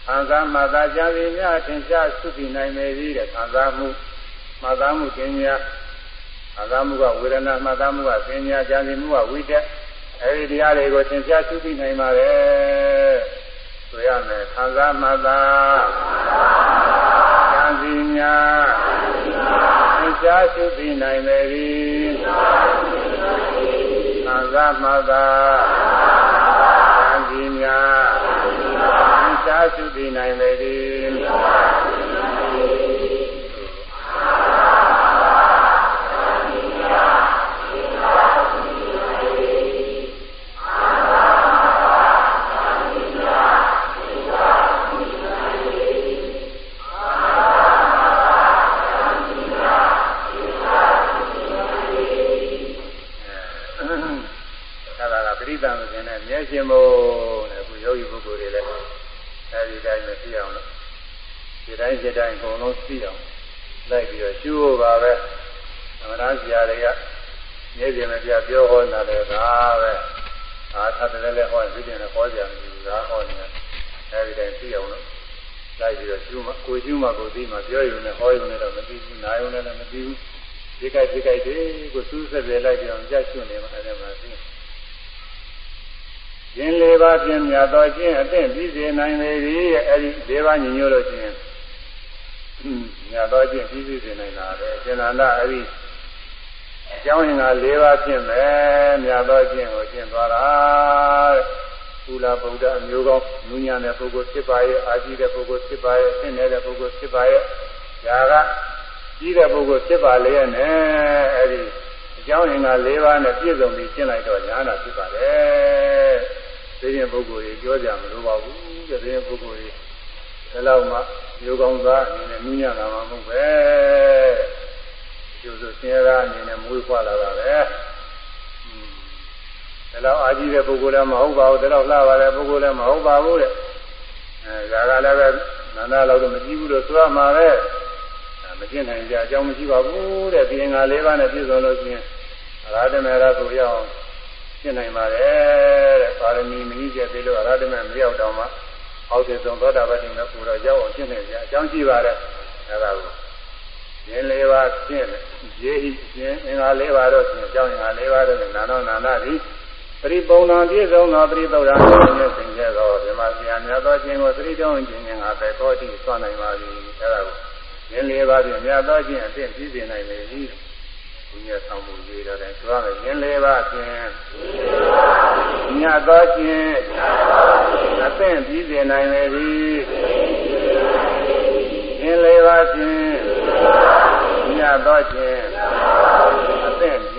ခံစားမှသာကြပြီများထင်ရှားသုတိနိုင်မယ်ပြီးတဲ့ခံစားမှုမှသာမှုပညာခံစားမှုကဝေဒနာမှသာမှုကပညာကြံစီမှုကဝိတက် အဲဒီတရားတွေကိုသင်ပြသုသိနိုင်ပါတယ်ဆိုရမယ်ခံစားမှသာဉာဏ်စီများသင်ပြသုသိနိုင်မယ်ပြီခံစားမှသာဉာဏ်စီများသင်ပြသုသိနိုင်မယ်ပြီ တိုင်းဒီတိုင်းအကုန်လုံးသိအောင်လိုက်ပြီးတော့ရှုဖို့ပါပဲသမဏဆရာတွေကမြေပြင်မပြပြောဟောနေတာလေဒါပဲအာထပ်တယ်လည်းဟောဒီပြင်လည်းဟောကြတယ်ဒါဟောနေတယ်အဲဒီတိုင်းသိအောင်လို့လိုက်ပြီးတော့ရှုမှကိုရှုမှကိုသိမှပြောရုံနဲ့ဟောရုံနဲ့တော့မသိဘူးနားရုံနဲ့လည်းမသိဘူးဒီကိစ္စဒီကိစ္စတွေကိုစူးစက်ပြလိုက်ပြီးအောင်ကြက်ရှုနေမှအဲ့ဒါမှသိရင်လေးပါးဖြင့်မြတ်သောခြင်းအသင့်ပြီးစေနိုင်လေသည်အဲ့ဒီလေးပါးညီညွတ်လို့ချင်း မြတ်သောခြင်းပြီးစေနိုင်တာပဲအရှင်နန္ဒအဲ့ဒီအကြောင်းရင်းက၄ပါးဖြင့်ပဲမြတ်သောခြင်းကိုကျင့်သွားတာတဲ့ကုလဗုဒ္ဓအမျိုးကောင်းနူးညံ့တဲ့ပုဂ္ဂိုလ်ဖြစ်ပါရဲ့အာကြီးတဲ့ပုဂ္ဂိုလ်ဖြစ်ပါရဲ့အင့်နေတဲ့ပုဂ္ဂိုလ်ဖြစ်ပါရဲ့ဒါကကြီးတဲ့ပုဂ္ဂိုလ်ဖြစ်ပါလေနဲ့အဲ့ဒီအကြောင်းရင်းက၄ပါးနဲ့ပြည့်စုံပြီးရှင်းလိုက်တော့ညာနာဖြစ်ပါတယ်သိရင်ပုဂ္ဂိုလ်ကြီးပြောကြမလို့ပါဘူးတဲ့သိရင်ပုဂ္ဂိုလ်ကြီးဒါလောက်မှ မျိုးကောင်းသားအနေနဲ့နူးညံ့လာမှာမဟုတ်ပဲကျိုးဆိုဆင်းရဲသားအနေနဲ့မွေးဖွားလာတာပဲဒါလောက်အာကြီးတဲ့ပုဂ္ဂိုလ်လည်းမဟုတ်ပါဘူးဒါလောက်လှပါတဲ့ပုဂ္ဂိုလ်လည်းမဟုတ်ပါဘူးတဲ့အဲဒါကလည်းပဲနန္ဒလောက်တော့မကြည့်ဘူးလို့ဆိုရမှာပဲမကျင့်နိုင်ကြအကြောင်းမရှိပါဘူးတဲ့ပြင်ငါလေးပါးနဲ့ပြည့်စုံလို့ရှိရင်အရာဓမေရကိုရအောင်ရှင်းနိုင်ပါတယ်တဲ့ပါရမီမကြီးကျက်သေးလို့အရဟတမေမရောက်တော့မှ အောက်တည်ဆုံးသောတာပတိမေပူတော့ရောက်အောင်ရှင်းနေကြအကြောင်းရှိပါတယ်အဲဒါကိုရင်းလေးပါးရှင်းရေးဟိရှင်းအင်္ဂါလေးပါးတော့ရှင်းအကြောင်းအင်္ဂါလေးပါးတော့နာနောနာနာသည်ပရိပုံတော်ပြည့်စုံသောပရိသုဒ္ဓဆင်းရဲဆင်ကြသောဓမ္မဆရာများသောခြင်းကိုသတိတောင်းခြင်းငါပဲတော်တည်ဆွနိုင်ပါသည်အဲဒါကိုရင်းလေးပါးဖြင့်မြတ်သောခြင်းအသင့်ပြီးစေနိုင်လေ သည်ဘုရားဆောင်မှုရေးတော့တယ်ဆိုရမယ်ရင်းလေးပါးဖြင့်မြတ်သောခြင်းအသင့်ပြီးစေနိုင်လေသည်ရင်းလေးပါးဖြင့်မြတ်သောခြင်းအသင့်ပြီးစေနိုင်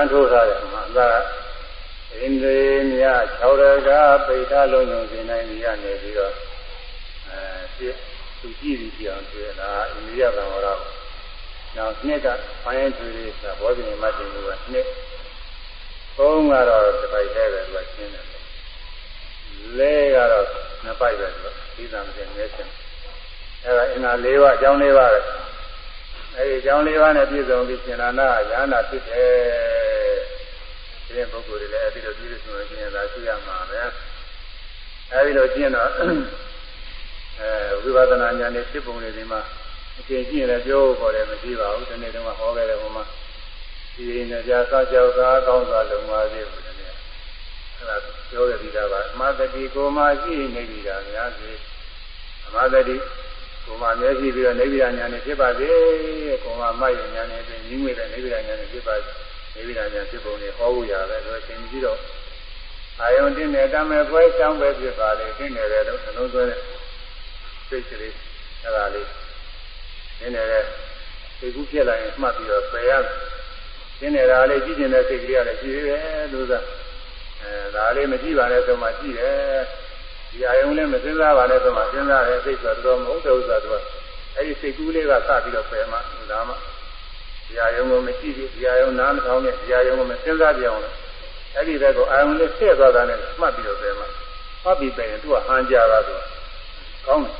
ဆိုတော့ခဏထိုးထားတယ်မှာဒါဣန္ဒြေမြ6ရကပိဋကလုံးညုံစင်နိုင်ပြီးရနေပြီးတော့အဲပြသူကြည့်ပြီးပြောင်းတွေ့တာအိန္ဒိယသံဝရနောက်နှစ်ကဖိုင်းထွေးလေးဆိုဘောဇင်မတ်တင်လို့ကနှစ်သုံးကတော့တစ်ပိုက်တည်းပဲသူကရှင်းတယ်လဲကတော့နှစ်ပိုက်ပဲသူကဒီသံစင်နေရှင်းအဲဒါအင်္ဂါ၄ပါးအကြောင်း၄ပါးပဲ အဲဒီအကြောင်းလေးပါးနဲ့ပြည့်စုံပြီးရှင်နာနာရဟနာဖြစ်တယ်။ဒီပုဂ္ဂိုလ်တွေလည်းအဲဒီလိုပြည့်စုံလို့ရှင်သာရှိရမှာပဲ။အဲဒီလိုကျင့်တော့အဲဝိပဿနာဉာဏ်နဲ့ဖြစ်ပုံတွေဒီမှာအကျင့်ကြည့်ရင်လည်းပြောဖို့ခေါ်တယ်မရှိပါဘူး။ဒီနေ့တော့ဟောခဲ့တယ်ဟိုမှာဒီနေ့ကြာဆောက်ကြောက်သားကောင်းစွာလုံပါသေးဘူးဒီနေ့။အဲဒါပြောခဲ့ပြီးသားပါ။အမတတိကိုမှရှိနေပြီတာများစီအမတတိ ကိုယ်မှာမျက်ရှိပြီးတော့နေဗိဒညာနဲ့ဖြစ်ပါစေကိုယ်မှာမိုက်ရညာနဲ့ပြင်ကြီးငွေတဲ့နေဗိဒညာနဲ့ဖြစ်ပါနေဗိဒညာဖြစ်ပုံတွေဟောဖို့ရတယ်ဆိုတော့သင်ကြည့်တော့အာယုန်တင်းနဲ့တမဲဖွဲချောင်းပဲဖြစ်ပါလေတင်းနေတယ်လို့သလုံးသွဲစိတ်ကလေးအဲ့ဒါလေးတင်းနေတဲ့စိတ်ကူးဖြစ်လာရင်မှတ်ပြီးတော့ပယ်ရတင်းနေတာလေးကြည့်ကျင်တဲ့စိတ်ကလေးကလည်းကြည့်ရဲလို့သာအဲဒါလေးမကြည့်ပါနဲ့ဆိုမှကြည့်တယ် ဒီအာယုံလည်းမစဉ်းစားပါနဲ့ဆိုမှစဉ်းစားတယ်စိတ်ဆိုတော့မဟုတ်တဲ့ဥစ္စာတော့အဲ့ဒီစိတ်ကူးလေးကစပြီးတော့ပယ်မှဒါမှဒီအာယုံကိုမရှိဘူးဒီအာယုံနားမထောင်နဲ့ဒီအာယုံကိုမစဉ်းစားကြအောင်လို့အဲ့ဒီဘက်ကိုအာယုံလေးဆက်သွားတာနဲ့မှတ်ပြီးတော့ပယ်မှမှတ်ပြီးပယ်ရင်သူကဟန်ကြတာဆိုကောင်းတယ်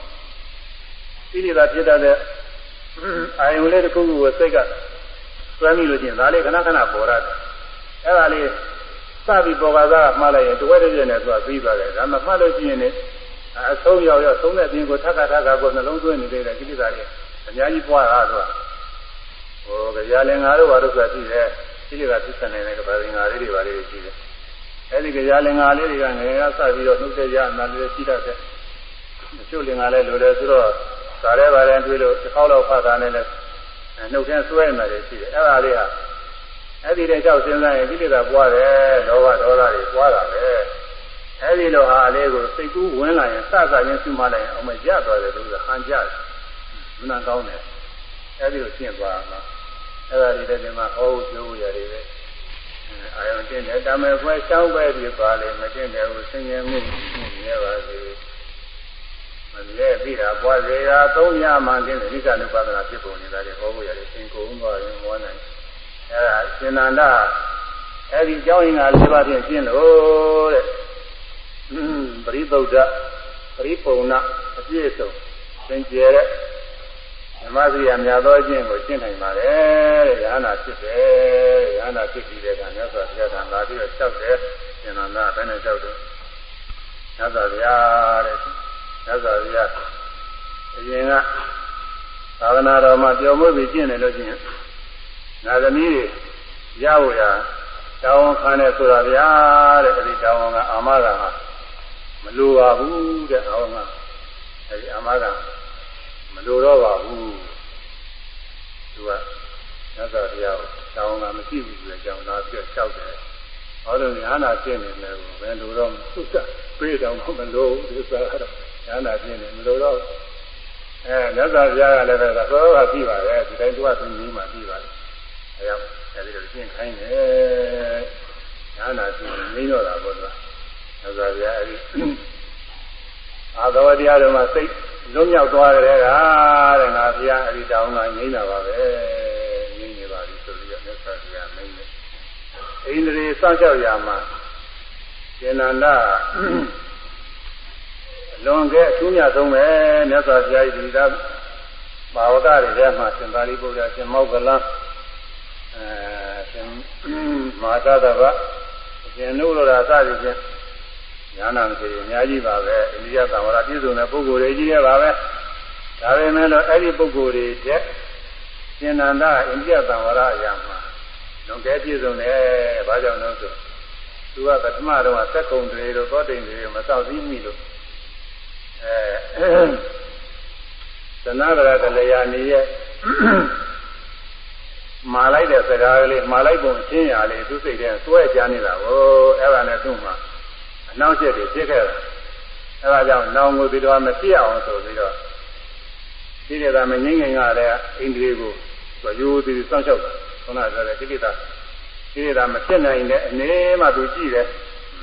ဒီလိုသာဖြစ်တဲ့အာယုံလေးတစ်ခုခုကိုစိတ်ကသွမ်းမိလို့ချင်းဒါလေးခဏခဏပေါ်ရတယ်အဲ့ဒါလေး စပြီးပေါ်ကားသားမှားလိုက်ရင်တဝက်တစ်ပြည့်နဲ့သူကပြီးသွားတယ်ဒါမှမှတ်လို့ရှိရင်လည်းအဆုံးရောက်ရောက်သုံးတဲ့အပြင်ကိုထပ်ခါထပ်ခါကိုနှလုံးသွင်းနေတဲ့ကိလေသာတွေအများကြီးပွားတာသူကဟိုကြာလင်္ကာတို့ဘာလို့ဆိုတာရှိတယ်ကိလေသာသိစနေတဲ့ကဘာလင်္ကာလေးတွေဘာလေးတွေရှိတယ်အဲဒီကြာလင်္ကာလေးတွေကငယ်ကစပြီးတော့နှုတ်တဲ့ရအမှန်လေးရှိတတ်တယ်တချို့လင်္ကာလေးလိုတယ်ဆိုတော့ဇာရဲပါရင်တွေ့လို့တစ်ခေါက်တော့ဖတ်တာနဲ့လည်းနှုတ်ထဲဆွဲနေတယ်ရှိတယ်အဲ့ဒါလေးဟာ အဲ့ဒီတဲ့ကြောက်စဉ်းစားရင်ကိလေသာပွားတယ်လောဘဒေါသတွေပွားတာပဲအဲ့ဒီလိုဟာလေးကိုစိတ်ကူးဝင်လာရင်စစချင်းရှုမှလိုက်ရင်အမရသွားတယ်လို့ဟန်ကြတယ်မနာကောင်းတယ်အဲ့ဒီလိုရှင်းသွားမှာအဲ့ဒါဒီတဲ့ဒီမှာဟောဖို့ပြောရတွေပဲတင်တယ်တမေခွဲရှောင်းပဲပြပါလေမတင်တယ်ဘူးဆင်းရဲမှုမြဲပါစေမမြဲပြီးတာပွားစေတာသုံးရမှတင်တယ်နိစ္စနုပါဒနာဖြစ်ပုံနေတာလေဟောဖို့ရတယ်သင်ကုန်သွားရင်မောနိုင် အဲဒါရှင်နန္ဒအဲ့ဒီကြောင်းရင်ကလေးပါးဖြင့်ရှင်းလို့တဲ့ပရိသုဒ္ဓပရိပုံနာအပြည့်စုံသင်ကျေတဲ့ဓမ္မစရိယာများသောအကျင့်ကိုရှင်းနိုင်ပါတယ်တဲ့ရဟနာဖြစ်တယ်ရဟနာဖြစ်ပြီးတဲ့ကံမြတ်စွာဘုရားကလာပြီးတော့လျှောက်တယ်ရှင်နန္ဒဘယ်နဲ့လျှောက်တယ်မြတ်စွာဘုရားတဲ့မြတ်စွာဘုရားအရင်ကသာသနာတော်မှာပြောမှုပြီးရှင်းတယ်လို့ရှင်းတယ် နာသမီးတွေရဖို့ရတောင်းခံတယ်ဆိုတာဗျာတဲ့အဲဒီတောင်းကအာမကဟာမလိုပါဘူးတဲ့အောင်းကအဲဒီအာမကမလိုတော့ပါဘူးသူကသစ္စာတရားကိုတောင်းကမရှိဘူးဆိုတဲ့အကြောင်းသားပြတ်လျှောက်တယ်ဟောလို့ညာနာရှင်းနေတယ်ဘယ်လိုတော့သုတပြေးတော့မလို့ဒီစားတော့ညာနာရှင်းနေမလို့တော့အဲသစ္စာတရားကလည်းပဲသောကပြီးပါတယ်ဒီတိုင်းသူကသူကြီးမှပြီးပါတယ် အဲကြောင့်အဲဒီလိုရှင်းခိုင်းတယ်ညာနာရှင်းနေတော့တာပေါ့သူကသစ္စာတရားအဲဒီအာသဝတရားတော်မှာစိတ်လွတ်မြောက်သွားကြတဲ့ကတဲ့ငါဘုရားအဲဒီတောင်းကငိမ့်တာပါပဲငိမ့်နေပါပြီဆိုပြီးတော့မြတ်စွာဘုရားမိန့်တယ်အိန္ဒြေစောင့်ရှောက်ရာမှာရှင်နန္ဒလွန်ခဲ့အထူးမြတ်ဆုံးပဲမြတ်စွာဘုရားဒီသာဘာဝကတွေထဲမှာရှင်သာရိပုတ္တရာရှင်မောဂလန် အဲရှင်မာသတဗရှင်နုရောဓာစသည်ဖြင့်ညာနာမရှိအများကြီးပါပဲအိန္ဒိယသံဝရပြည့်စုံတဲ့ပုဂ္ဂိုလ်တွေကြီးရပါပဲဒါပေမဲ့လို့အဲ့ဒီပုဂ္ဂိုလ်တွေတဲ့ရှင်နန္ဒအိန္ဒိယသံဝရအရာမှာလွန်ကဲပြည့်စုံတယ်ဘာကြောင့်လဲဆိုသူကပထမတော့စက်ကုံတွေတို့သောတိန်တွေမသောက်သီးမိလို့အဲသနာရကလျာနေရဲ့ မာလိုက်တဲ့စကားကလေးမာလိုက်ပုံအချင်းရာလေးသူစိတ်ထဲစွဲကြနေတာကိုအဲ့ဒါနဲ့သူ့မှာအနောက်ကျက်တွေဖြစ်ခဲ့တာအဲဒါကြောင့်နောင်ကိုဒီတော့မဖြစ်အောင်ဆိုပြီးတော့ဒီရတာမငိမ့်ငိမ့်ကလည်းအိန္ဒြေကိုရိုးသေးစောင့်ရှောက်တာခုနကပြောတဲ့ကိလေသာကိလေသာမဖြစ်နိုင်တဲ့အနေမှသူကြည့်တယ်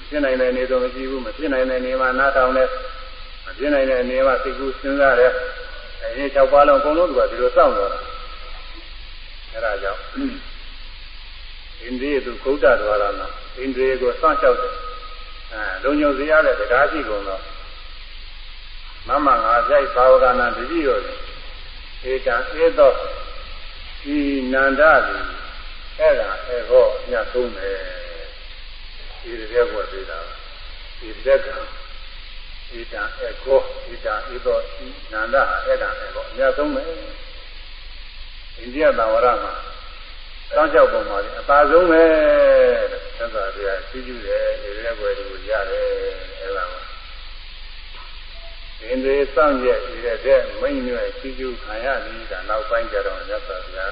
ဖြစ်နိုင်တဲ့အနေဆိုမကြည့်ဘူးမဖြစ်နိုင်တဲ့အနေမှနားထောင်တယ်မဖြစ်နိုင်တဲ့အနေမှစိတ်ကူးစဉ်းစားတယ်အဲ၆ပါးလုံးအကုန်လုံးသူကဒီလိုစောင့်တော့တာ အဲဒါကြောင့်အိန္ဒြေသူဂုဋ္ဌတော်ရနာအိန္ဒြေကိုစောင့်ရှောက်တယ်အဲလုံညုံစရာတဲ့တရားရှိကုန်တော့မမငါပြိုက်ဘာဝကနာတတိရောဧတံဧသောဤနန္ဒသည်အဲ့ဒါအဲ့ဟောညဆုံးတယ်ဒီရက်ကွက်သေးတာဒီလက်ကဧတံဧကောဧတံဧသောဤနန္ဒအဲ့ဒါအဲ့ဟောညဆုံးတယ် အိန္ဒိယသံဝရမှာတောင်းကြောက်ပုံပါလေအပါဆုံးပဲသက်သာပြစီးကျူးတယ်ဒီရက်ွယ်တွေကိုရတယ်အဲ့ဒါပါင်တွေစောင့်ရက်ရတဲ့မိန်ရွယ်စီးကျူးခံရသည်ကနောက်ပိုင်းကျတော့မြတ်စွာဘုရား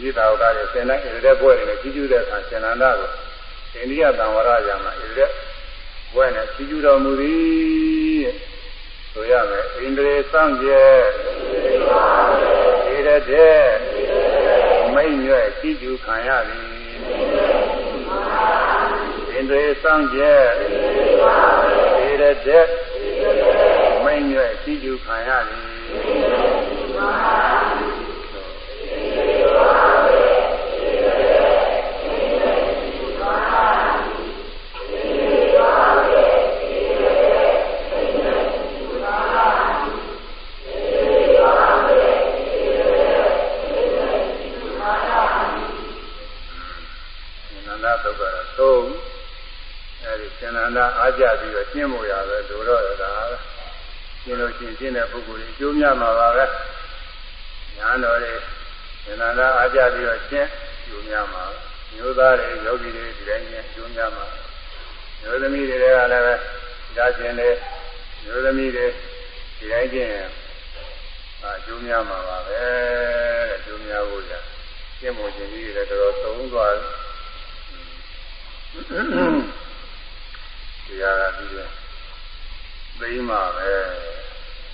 ဒီသာဝကရဲ့သင်တိုင်းရတဲ့ဘွဲ့တွေနဲ့စီးကျူးတဲ့အခါရှင်နန္ဒကိုအိန္ဒိယသံဝရရာမှာရတဲ့ဘွဲ့နဲ့စီးကျူးတော်မူသည်ဆိုရမယ်အိန္ဒြေစောင့်ရက် ရတဲ့မိတ်ရွယ်ကြည်ကျူခံရသည်ဣန္ဒြေဆောင်ကျက်သေရတဲ့မိတ်ရွယ်ကြည်ကျူခံရသည် သုံးအဲဒီရှင်နန္ဒအားကြပြီးတော့ကျင့်ဖို့ရပဲလိုတော့ဒါကျင့်လို့ရှိရင်ကျင့်တဲ့ပုဂ္ဂိုလ်ကြီးအကျိုးများမှာပါပဲညာတော်တွေရှင်နန္ဒအားကြပြီးတော့ကျင့်အကျိုးများမှာမျိုးသားတွေယောဂီတွေဒီတိုင်းကျင့်အကျိုးများမှာမျိုးသမီးတွေကလည်းပဲဒါကျင့်တယ်မျိုးသမီးတွေဒီတိုင်းကျင့်ရင်အကျိုးများမှာပါပဲတဲ့အကျိုးများဖို့ရကျင့်ဖို့ခြင်းကြီးတွေတော်တော်သုံးသွားတယ် တရားကပြီးရင်သိမှပဲ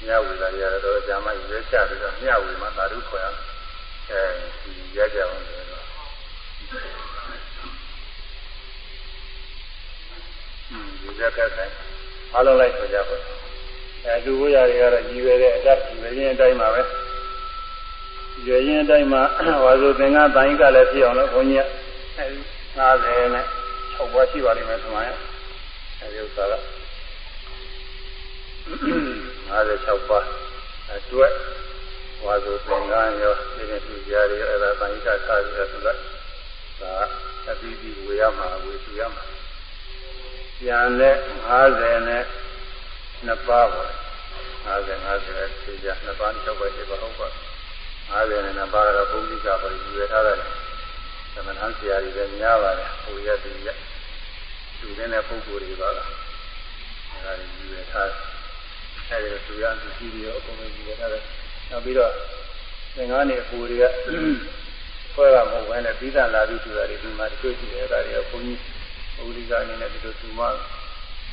မြဝေလာရတော့ဇာမရွေးချပြီးတော့မြဝေမှာသာဓုခေါ်ရအဲဒီရကြအောင်ဆိုတော့ဒီဇက်ကတိုင်းအားလုံးလိုက်ဆိုကြပါအဲလူဝိရတွေကတော့ညီပဲတဲ့အတတ်ညီပဲရင်အတိုင်းပါပဲညီရင်အတိုင်းမှာဝါဆိုသင်္ကတိုင်းကလည်းဖြစ်အောင်လို့ခွန်ကြီး50နဲ့ 6ဘွားရှိပါလိမ့်မယ်ဆိုမှအဲဒီဥစ္စာက56ပါးအတွက်ဝါဆိုသင်္ကန်းရောဒီနေ့သူကြားရအဲ့ဒါတိုင်းကထားပြီးတော့ဆိုတာဒါအပြီးပြီးဝေရမှာဝေစုရမှာပြန်နဲ့50နဲ့နှစ်ပါးပေါ့50 50သိကြနှစ်ပါး6ပါးရှိပါဟုတ်ပါ50နဲ့နှစ်ပါးတော့ပုဂ္ဂိကပဲယူရထားတယ် သမဏဆရာကြီးလည်းများပါတယ်ဟိုရက်ဒီရက်သူတဲ့ပုဂ္ဂိုလ်တွေပါလားအဲဒါယူရထားအဲဒီသူရသူကြီးတွေအကုန်လုံးယူရထားတယ်နောက်ပြီးတော့သင်္ကန်းနေအပူတွေကဆွဲတာမဟုတ်ဘဲနဲ့ပြီးသားလာပြီးသူတွေဒီမှာတချို့ရှိတယ်အဲဒါတွေကဘုန်းကြီးဘုရားအနေနဲ့ဒီလိုသူမ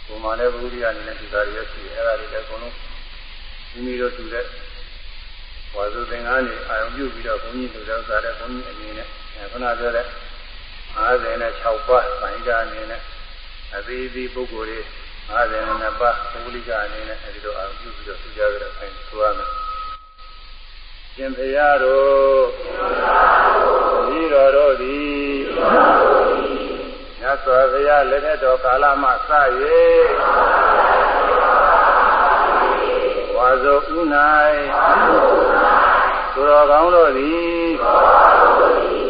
ဘုံမှာလည်းဘုရားအနေနဲ့ဒီကားတွေရှိတယ်အဲဒါတွေလည်းအကုန်လုံးမိမိတို့သူတဲ့ ဝါစုသင်္ကန်းနေအာရုံပြုပြီးတော့ဘုန်းကြီးလူတော်စားတဲ့ဘုန်းကြီးအနေနဲ့ခုနပြောတဲ့50နဲ့6ပါးပိုင်းကအနေနဲ့အသီးသီးပုဂ္ဂိုလ်တွေ50နဲ့ပါးပုဂ္ဂလိကအနေနဲ့အဲဒီလိုအာရုံပြုပြီးတော့သူကြကြတဲ့အဲဆိုရမယ်ရှင်ဖရာတို့ဤတော်တို့သည်မြတ်စွာဘုရားလက်ထက်တော်ကာလမှစ၍ဝါဇုဥ၌ သူတော်ကောင်းတို့သည်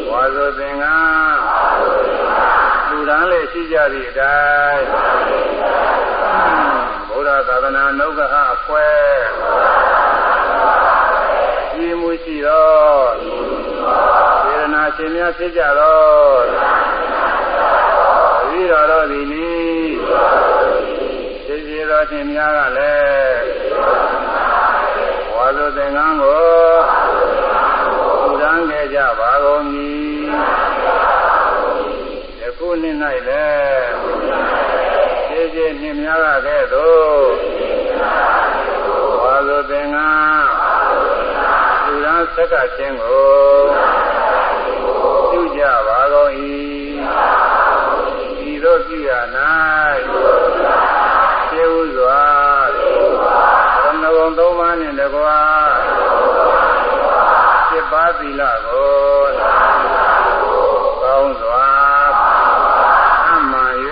ဝါဇုသင်္ကန်းလူရန်လေးရှိကြသည့်အတိုင်းဘုရားသာသနာနှုတ်ကဟအဖွဲရှိမှုရှိသောစေရနာရှင်များဖြစ်ကြသောသီတော်တို့သည်နိသိစေသောရှင်များကလည်းဝါသုသင်္ကန်းကို က်ကခြင်းကိုပြုကြပါကုန်၏ဤသို့ပြုရ၌သေဥစွာရဏဂုံသုံးပါးနှင့်တကွာစိတ်ပါသီလကိုကောင်းစွာအမှန်၍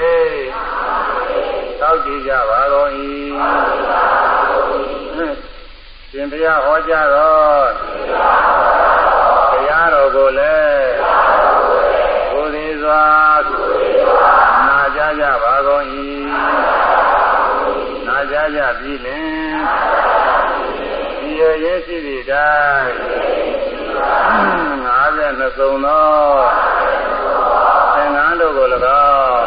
သောက်ကြည့်ကြပါကုန်၏ရှင်ဘုရားဟောကြားတော်တရားတော်ကိုလည်းကိုယ်သေးစွာနာကြကြပါကုန်၏နာကြကြပြီလင်ဒီရရဲ့ရှိသည့်တိုင်း52သုံးသောသင်္ကန်းတို့ကို၎င်း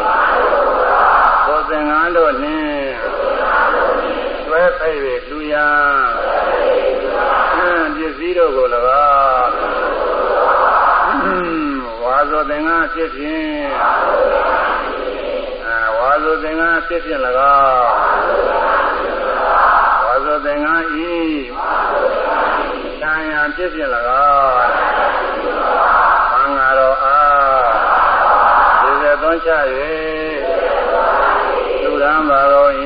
ကိုသင်္ကန်းတို့နှင့်တွဲဖိတ်၍လူရန်ပစ္စည်းတို့ကို၎င်းဝါဇောသင်္ကန်းဖြစ်ဖြင့်အဲဝါဇောသင်္ကန်း ဖြစ်ဖြင့်၎င်းဝါဇောသင်္ကန်းဤတန်ရာဖြစ်ဖြင့်၎င်းသံဃာတော်အားဒီစေသွန်းချ၍လူရန်ပါတော်၏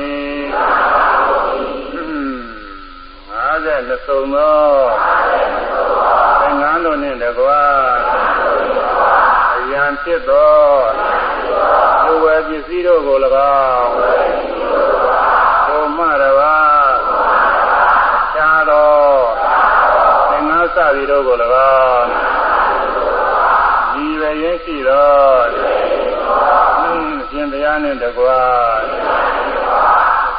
52သုံးသောသင်္ကန်းတို့နှင့်တကွာအယံဖြစ်သောလူဝယ်ပစ္စည်းတို့ကို၎င်းဘုမရပါခြားသောသင်္ကန်းစသည်တို့ကို၎င်းဒီဝယ်ရင်းရှိသောရှင်ဘုရား နှင့်တကွာ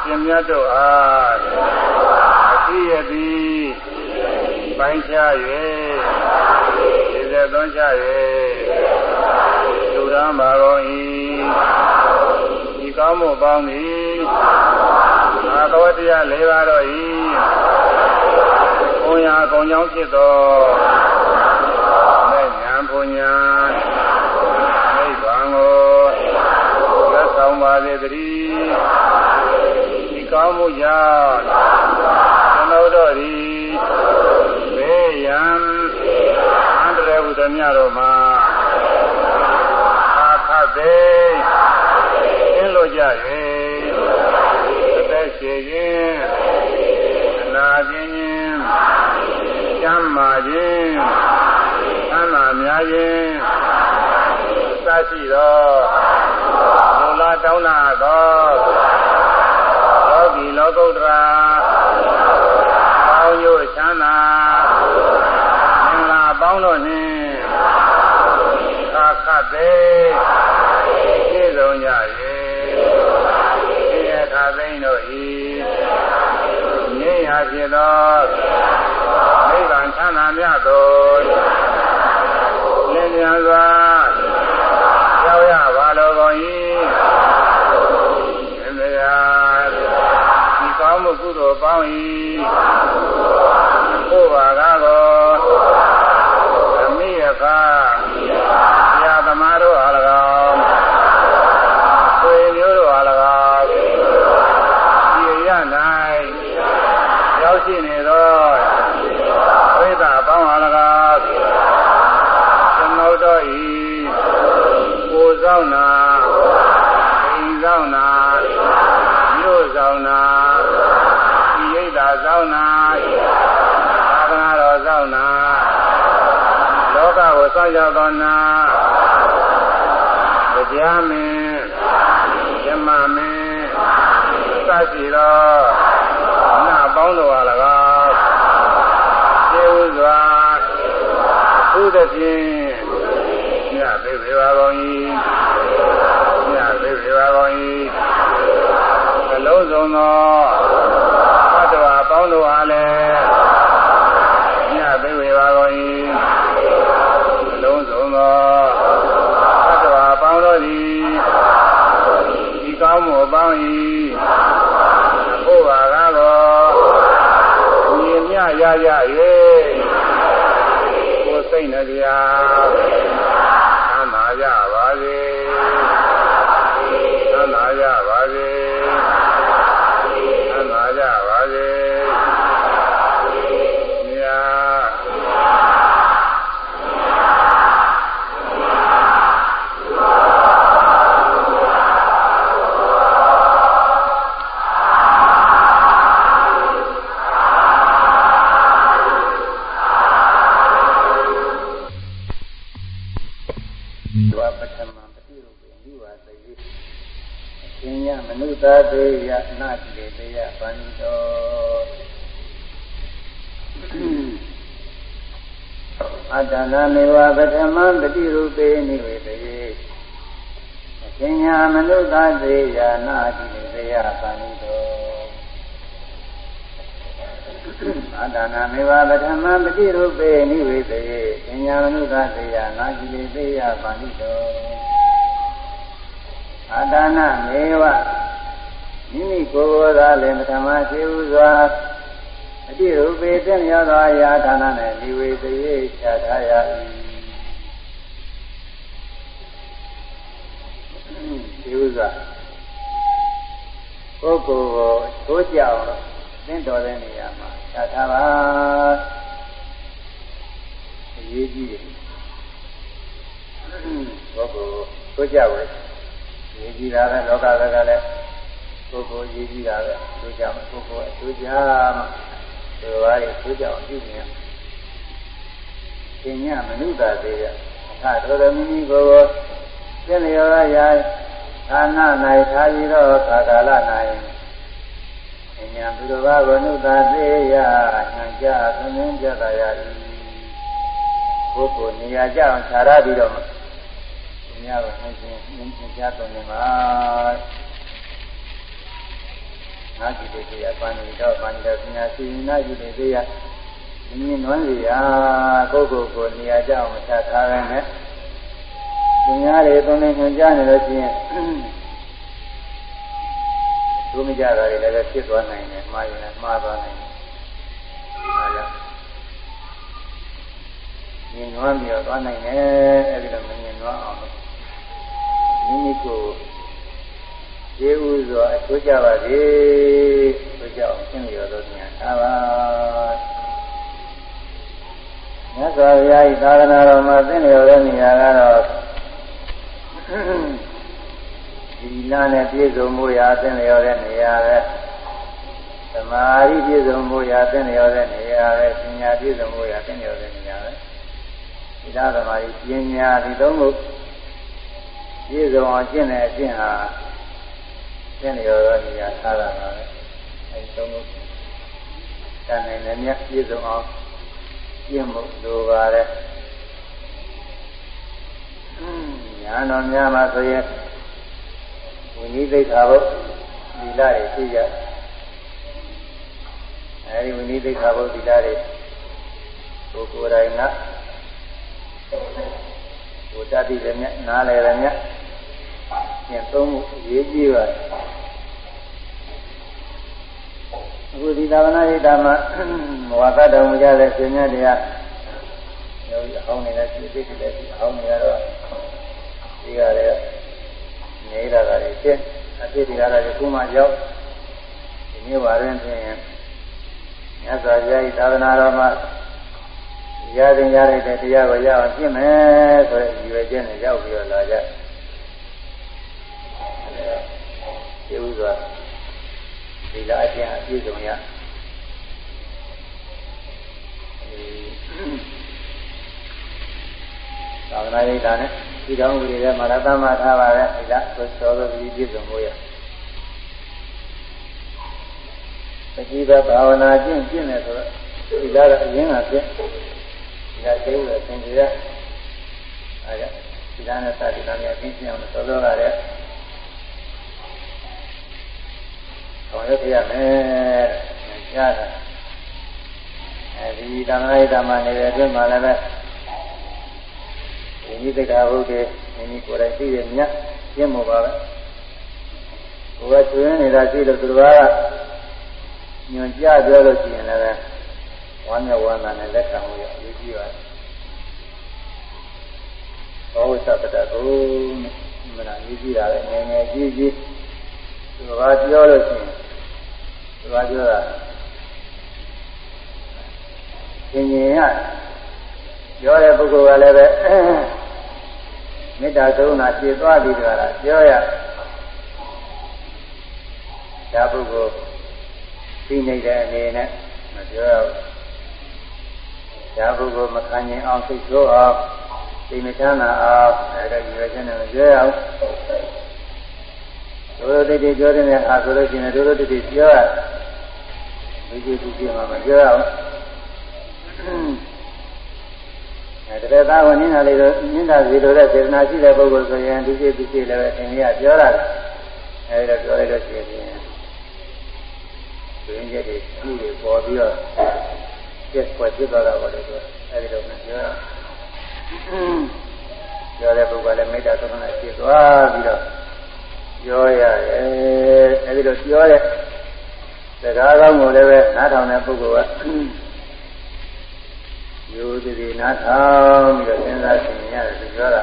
ရှင်မြတ်တို့အားရှိရသည်ပိုင်းခြား၍ဒီသက်သွန်းချ၍လူရန်ပါကုန်၏ဒီကောင်းမှုပေါင်းသည်အာသောတရား၄ပါးတော့၏ဘုံရာကုံကြောင်းဖြစ်သောမဲ့ညာဘုံညာ ပါစေတည်းဒီကောင်းမှုကြောင့်ကျွန်တော်တို့သည်မေယံအန္တရာယ်ဟူသမျှတို့မှာအာခသေသင်လို့ကြ၍အသက်ရှင်ခြင်းအနာခြင်းခြင်းကျမ်းမာခြင်းသမ်းမာများခြင်းသတ်ရှိသော လာတောင်းလာသောလောကီလောကုတ္တရာပေါင်းရို့ချမ်းသာမင်္ဂလာပေါင်းတို့နှင့်ခါခတ်သေးပြည့်စုံကြ၍ဒီရခါသိမ့်တို့ဤငြိမ်းရာဖြစ်သောနိဗ္ဗာန်ချမ်းသာမြတ်သောလင်းမြန်စွာရောက်ရပါလိုကုန်၏သင်္တရားဒီကောင်းမှု ကုသိုလ်ပေါင်း၏ဘုရားကားကိုအမိယကဆရာသမားတို့အား၎င်းဆွေမျိုးတို့အား၎င်းဒီရ၌ရောက်ရှိနေသောဝိသအပေါင်းအား၎င်းသမုဒ္ဒောဤကိုဆောင်နာအိမ်ဆောင်နာမြို့ဆောင်နာဒီရိတ်သာဆောင်နာသာသနာတော်ဆောင်နာလောကကိုစောင့် ရောက်သောနာတရားမင်းဓမ္မမင်းသရှိတော်နာပေါင်းတော်အား၎င်းကျေဥစွာသုသဖြင့်ညသိဝေပါကုန်၏ညသိဝေပါကုန်၏အလုံးစုံသောသ သတိယနာတိတေယပန္တောအတ္တနာမေဝပထမပတိရူပေနိဝေတေအပညာမနုဿသေယနာတိတေယပန္တောအတ္တနာမေဝပထမပတိရူပေနိဝေတေပညာမနုဿသေယနာတိတေယပန္တောအတ္တနာမေဝ မိမိကိုယ်ကိုယ်သာလည်းပထမရှိဥစွာအတိရုပေတင့်ရောက်သောအရာဌာနနဲ့ဒီဝေတေယချထားရ၏ဒီဥစွာပုဂ္ဂိုလ်ကိုသိုးကြောင်သင်တော်တဲ့နေရာမှာချထားပါအရေးကြီးတယ်ပုဂ္ဂိုလ်သိုးကြောင်အရေးကြီးတာပဲလောကဘက်ကလည်း ပုဂ္ဂိုလ်အရေးကြီးတာပဲသိုးကြောင်ပုဂ္ဂိုလ်အသိုးကြောင်ဒီဘာတွေသိုးကြောင်ပြုနေရပညာမနုဿသေးရအခါတော်တော်မိမိကိုယ်ကိုသိလျော်ရာဌာန၌ထားပြီးတော့ကာကာလ၌ဉာဏ်သူတော်ဘာကိုနုသာသေးရဟန်ကြသမင်းကြတာရသည်ပုဂ္ဂိုလ်နေရာကြအောင်ခြားရပြီးတော့သူများကိုနှင်းချင်းနှင်းချင်းကြားတော်နေမှာ နာကြည့်တဲ့တရားပန်းနေတော့ပန်းတဲ့ပညာရှိနာကြည့်တဲ့တရားမြင်နွမ်းစီရာကိုယ့်ကိုယ်ကိုနေရာကြအောင်ခြားထားရမယ်သူများတွေသုံးနေညွှန်ကြားနေလို့ရှိရင်သူမကြတာတွေလည်းဖြစ်သွားနိုင်တယ်မှားရင်လည်းမှားသွားနိုင်တယ်အားကြောင့်မြင်နွမ်းပြီးတော့သွားနိုင်တယ်အဲဒီတော့မမြင်နွမ်းအောင်မိမိကို ကျေဥစွာအကျိုးကြပါစေဆိုကြအောင်ရှင်းလျော်လို့ဉာဏ်ထားပါမြတ်စွာဘုရားဤသာသနာတော်မှာသင်လျော်တဲ့နေရာကတော့ဒီနာနဲ့ပြည့်စုံမှုရာအသင်လျော်တဲ့နေရာပဲသမာဓိပြည့်စုံမှုရာအသင်လျော်တဲ့နေရာပဲပညာပြည့်စုံမှုရာအသင်လျော်တဲ့နေရာပဲဒီလားသမာဓိပညာဒီသုံးခုပြည့်စုံအောင်ကျင့်တဲ့အကျင့်ဟာ ကျင့်လျော်သောနေရာထားတာပါပဲအဲဒီသုံးခုတန်နိုင်လည်းမြတ်ပြည့်စုံအောင်ကျင့်မှုလိုပါတယ်ညာတော်များမှာဆိုရင်ဝိနည်းသိက္ခာဘုဒီလာတွေသိကြအဲဒီဝိနည်းသိက္ခာဘုဒီလာတွေကိုကိုယ်တိုင်ကဟိုတတ်သိတယ်မြတ်နားလည်တယ်မြတ် ကျင့်သုံးမှုရေးကြည့်ပါအခုဒီသာဝနာရိတာမှာဝါသတော်မူကြတဲ့ရှင်မြတ်တရားယောဂီအဟောင်းနေတဲ့စိတ်စိတ်တွေအဟောင်းနေရတော့ဒီကလည်းနေတာကလည်းရှင်းအဖြစ်ဒီကလည်းခုမှရောက်ဒီနေ့ပါရင်ဖြင့်မြတ်စွာဘုရားဤသာသနာတော်မှာရတဲ့ရတဲ့တရားကိုရအောင်ရှင်းမယ်ဆိုတဲ့ရည်ရွယ်ချက်နဲ့ရောက်ပြီးတော့လာကြ ဒီဥစွာဒီလာအချင်းအပြည့်စုံရသာသနာ့ရိပ်သာနဲ့ဒီတော်မူတွေမှာရသမထားပါပဲဒီလားသောသောပြီးပြည့်စုံဖို့ရတတိယဘာဝနာကျင့်ကျင့်တယ်ဆိုတော့ဒီလားကအရင်ကပြည့်ဒီလားကျိုးရသင်ကြရအဲဒါဒီလားနဲ့သာဒီလားနဲ့အင်းကျင့်အောင်သောသောကလည်း ဆောင်ရွက်ရမယ်ကြားတာအဲဒီသံဃာ့ဓမ္မနေတဲ့အတွင်းမှာလည်းပဲဒီနိဒကဘုဒ္ဓမိမိကိုယ်တိုင်သိရမြတ်ကျင့်မို့ပါပဲကိုယ်ကကျွင်းနေတာသိလို့သူတော်ကညွန်ကြပြောလို့ရှိရင်လည်းဝမ်းမြောက်ဝမ်းသာနဲ့လက်ခံလို့ရအရေးကြီးပါတယ်ဘောဝိသပ္ပတကုမနာရေးကြည့်တာလည်းငယ်ငယ်ကြီးကြီးသူတော်ကပြောလို့ရှိရင် သူကပြောတာရှင်ရှင်ကပြောတဲ့ပုဂ္ဂိုလ်ကလည်းပဲမေတ္တာကရုဏာပြည့်သွားပြီးကြတာပြောရဒါပုဂ္ဂိုလ်သိနေတဲ့အနေနဲ့မပြောရဘူးဒါပုဂ္ဂိုလ်မခံရင်အောင်သိဆိုးအောင်သိမချမ်းသာအောင်အဲဒါရွယ်ချက်နဲ့မပြောရဘူး ဒုရတိတိပြောတဲ့အခါဆိုလို့ရှိရင်ဒုရတိတိပြောရမိကြီးသူကြီးမှမပြောရဘူးအဲတရသားဝင်နေတာလေးတော့မြင့်တာစီလိုတဲ့စေတနာရှိတဲ့ပုဂ္ဂိုလ်ဆိုရင်ဒီစိတ်ဒီစိတ်လည်းပဲသင်ရပြောရတယ်အဲဒီတော့ပြောလိုက်လို့ရှိရင်ဒီရင်ချက်တွေရှိတွေပေါ်ပြီးတော့ကျက်ပွက်ဖြစ်သွားတာပေါ့လေသူအဲဒီတော့မပြောရပြောတဲ့ပုဂ္ဂိုလ်လည်းမေတ္တာသနာရှိသွားပြီးတော့ ပြောရတယ်အဲဒီတော့ပြောတဲ့စကားကောင်းကိုလည်းပဲနားထောင်တဲ့ပုဂ္ဂိုလ်ကယူသည်ဒီနားထောင်ပြီးတော့စဉ်းစားသိနေရတယ်သူပြောတာ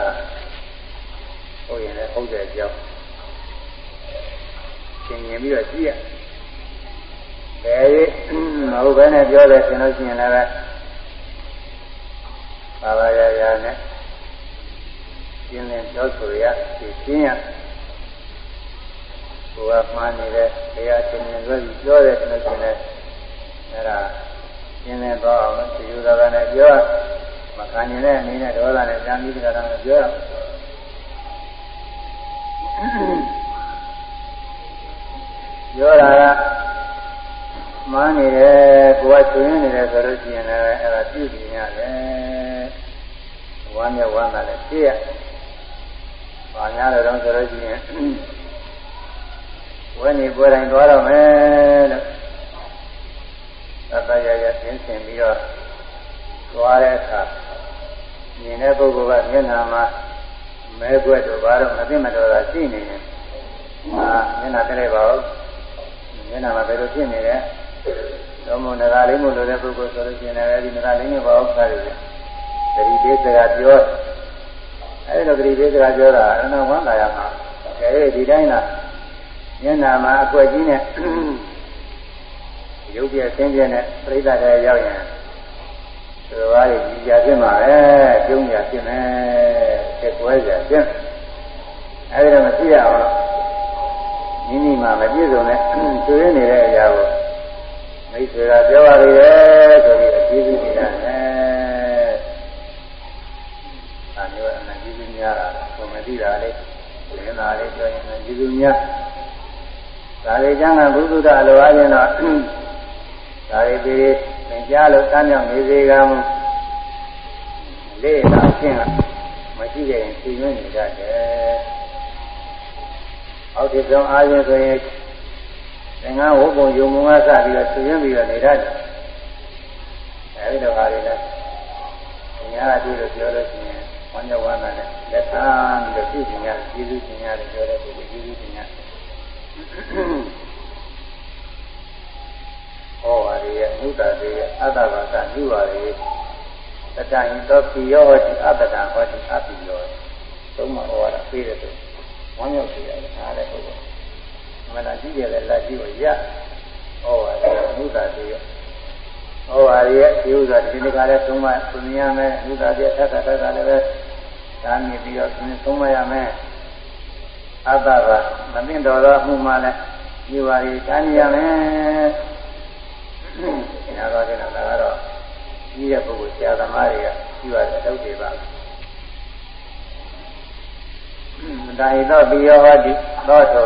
ဟုတ်ရင်လည်းဟုတ်တဲ့အကြောင်းသင်ရင်ပြီးတော့ကြည့်ရဘယ်ရေးမဟုတ်ဘဲနဲ့ပြောတယ်ရှင်လို့ရှိရင်လည်းပါပါရရနဲ့ရှင်းလင်းပြောဆိုရသိရှင်းရ ကိုယ်ကမှားနေတဲ့တရားရှင်ရင်ပြောပြီးပြောတယ်ရှင်လို့ရှိရင်လည်းအဲ့ဒါရှင်းလင်းတော့အောင်ဒီလိုသာနဲ့ပြောမခံရင်လည်းအနေနဲ့ဒေါသနဲ့ကြံပြီးကြတာနဲ့ပြောရပြောတာကမှန်းနေတယ်ကိုယ်ကရှင်နေတယ်ဆိုလို့ရှိရင်လည်းအဲ့ဒါပြုပြင်ရတယ်ဝမ်းမြောက်ဝမ်းသာလည်းသိရဘာများလို့တော့ဆိုလို့ရှိရင် ဝဲနေပွဲတိုင်းသွားတော့မယ်လို့သတ္တရရသင်ဆင်ပြီးတော့သွားတဲ့အခါမြင်တဲ့ပုဂ္ဂိုလ်ကမျက်နှာမှာမဲခွက်တို့ဘာတော့မသိမတော်တာရှိနေတယ်။အာမျက်နှာတည်းပါဦး။မျက်နှာမှာဘယ်လိုဖြစ်နေလဲ။တော့မနဂါလေးမို့လို့တဲ့ပုဂ္ဂိုလ်ဆိုလို့ရှိရင်လည်းဒီနဂါလေးနဲ့ပါဦးခါရတယ်။သတိပေးစကားပြောအဲဒီလိုသတိပေးစကားပြောတာအနဝမ်းသာရမှာ။အဲဒီဒီတိုင်းလား မျက်နှာမှာအကွက်ကြီးနဲ့ရုပ်ပြဆင်းပြနဲ့ပြိဿတဲ့ရောက်ရင်သူတော်ဘာတွေကြီးကြဖြစ်မှာပဲကျုံးကြဖြစ်မယ်ချက်ကွဲကြဖြစ်အဲဒီတော့မရှိရအောင်မိမိမှာမပြည့်စုံတဲ့ကျွေးနေတဲ့အရာကိုမိတ်ဆွေကပြောပါလေဆိုပြီးအကြည့်ကြည့်နေတာနဲ့အဲမျိုးအနကြီးကြီးများတာဘုံမသိတာလေသင်္သာလေးပြောရင်ကျေးဇူးများ ဒါလေးကျမ်းကဘုဒ္ဓအလိုအားဖြင့်တော့ဒါလေးဒီသင်ကြားလို့တန်းမြောက်နေစေကံလေးလာခြင်းကမရှိခဲ့ရင်သိရနေတတ်တယ်အောက်ဒီကြောင့်အားဖြင့်ဆိုရင်သင်္ကန်းဝုတ်ပုံယုံမုံကစပြီးတော့သိရပြီးတော့နေတတ်တယ်အဲဒီလိုဟာတွေလည်းညာအတူလို့ပြောလို့ရှိရင်ဝမ်းမြောက်ဝမ်းသာနဲ့လက်ခံပြီးတော့ပြုပညာကျေးဇူးပညာတွေပြောတဲ့ပုဂ္ဂိုလ်ကျေးဇူးပညာ ဟောပါလေအမှုတာတွေအတ္တဘာသညူပါလေတတယင်သောပိယောဟောတိအတ္တတံဟောတိအပိယောသုံးမဟောတာပြေးတဲ့သူဝမ်းမြောက်စေရတယ်အားလည်းပုဂ္ဂိုလ်မနာကြည့်ရတဲ့လက်ကြည့်ကိုရဟောပါလေအမှုတာတွေဟောပါရဲ့ဒီဥစ္စာဒီနေ့ကလည်းသုံးမသုံးရမယ်ဥစ္စာပြထပ်ထပ်ထပ်လည်းပဲဒါမြည်ပြီးတော့သုံးမရမယ် အတ္တကမသိတော်သောမှုမှလည်းဒီပါရီတန်းရမယ်ညာတော့တဲ့ဒါကတော့ကြီးတဲ့ပုဂ္ဂိုလ်ဆရာသမားတွေကကြီးပါတဲ့တုတ်တွေပါဒါဟိတော့ပြီးရောဟောဒီသောသော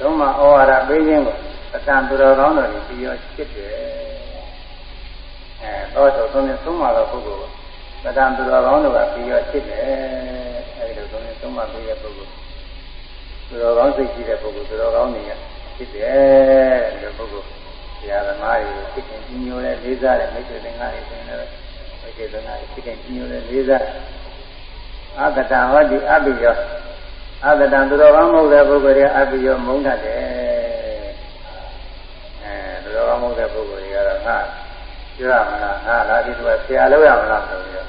သုံးမဩဝါဒပေးခြင်းကိုအတန်သူတော်ကောင်းတော်ကြီးပြီးရောဖြစ်တယ်အဲသောသောသုံးနေသုံးမတော်ပုဂ္ဂိုလ်ကတန်သူတော်ကောင်းတို့ကပြီးရောဖြစ်တယ် အဲဒီလိုသုံးနေသုံးမပေးတဲ့ပုဂ္ဂိုလ်သူတော်ကောင်းစိတ်ရှိတဲ့ပုဂ္ဂိုလ်သူတော်ကောင်းတွေကဖြစ်တယ်ဒီလိုပုဂ္ဂိုလ်ဆရာသမားတွေကိုဖြစ်ခင်ကြီးညိုတဲ့လေးစားတဲ့မိတ်ဆွေသင်္ကားတွေဆိုရင်လည်းမိတ်ဆွေသင်္ကားတွေဖြစ်ခင်ကြီးညိုတဲ့လေးစားအတ္တဟောဒီအပိယောအတ္တံသူတော်ကောင်းမဟုတ်တဲ့ပုဂ္ဂိုလ်တွေအပိယောမုန်းတတ်တယ်အဲသူတော်ကောင်းမဟုတ်တဲ့ပုဂ္ဂိုလ်တွေကတော့ငါပြောရမလားငါလာဒီတော့ဆရာလုပ်ရမလားဆိုပြီးတော့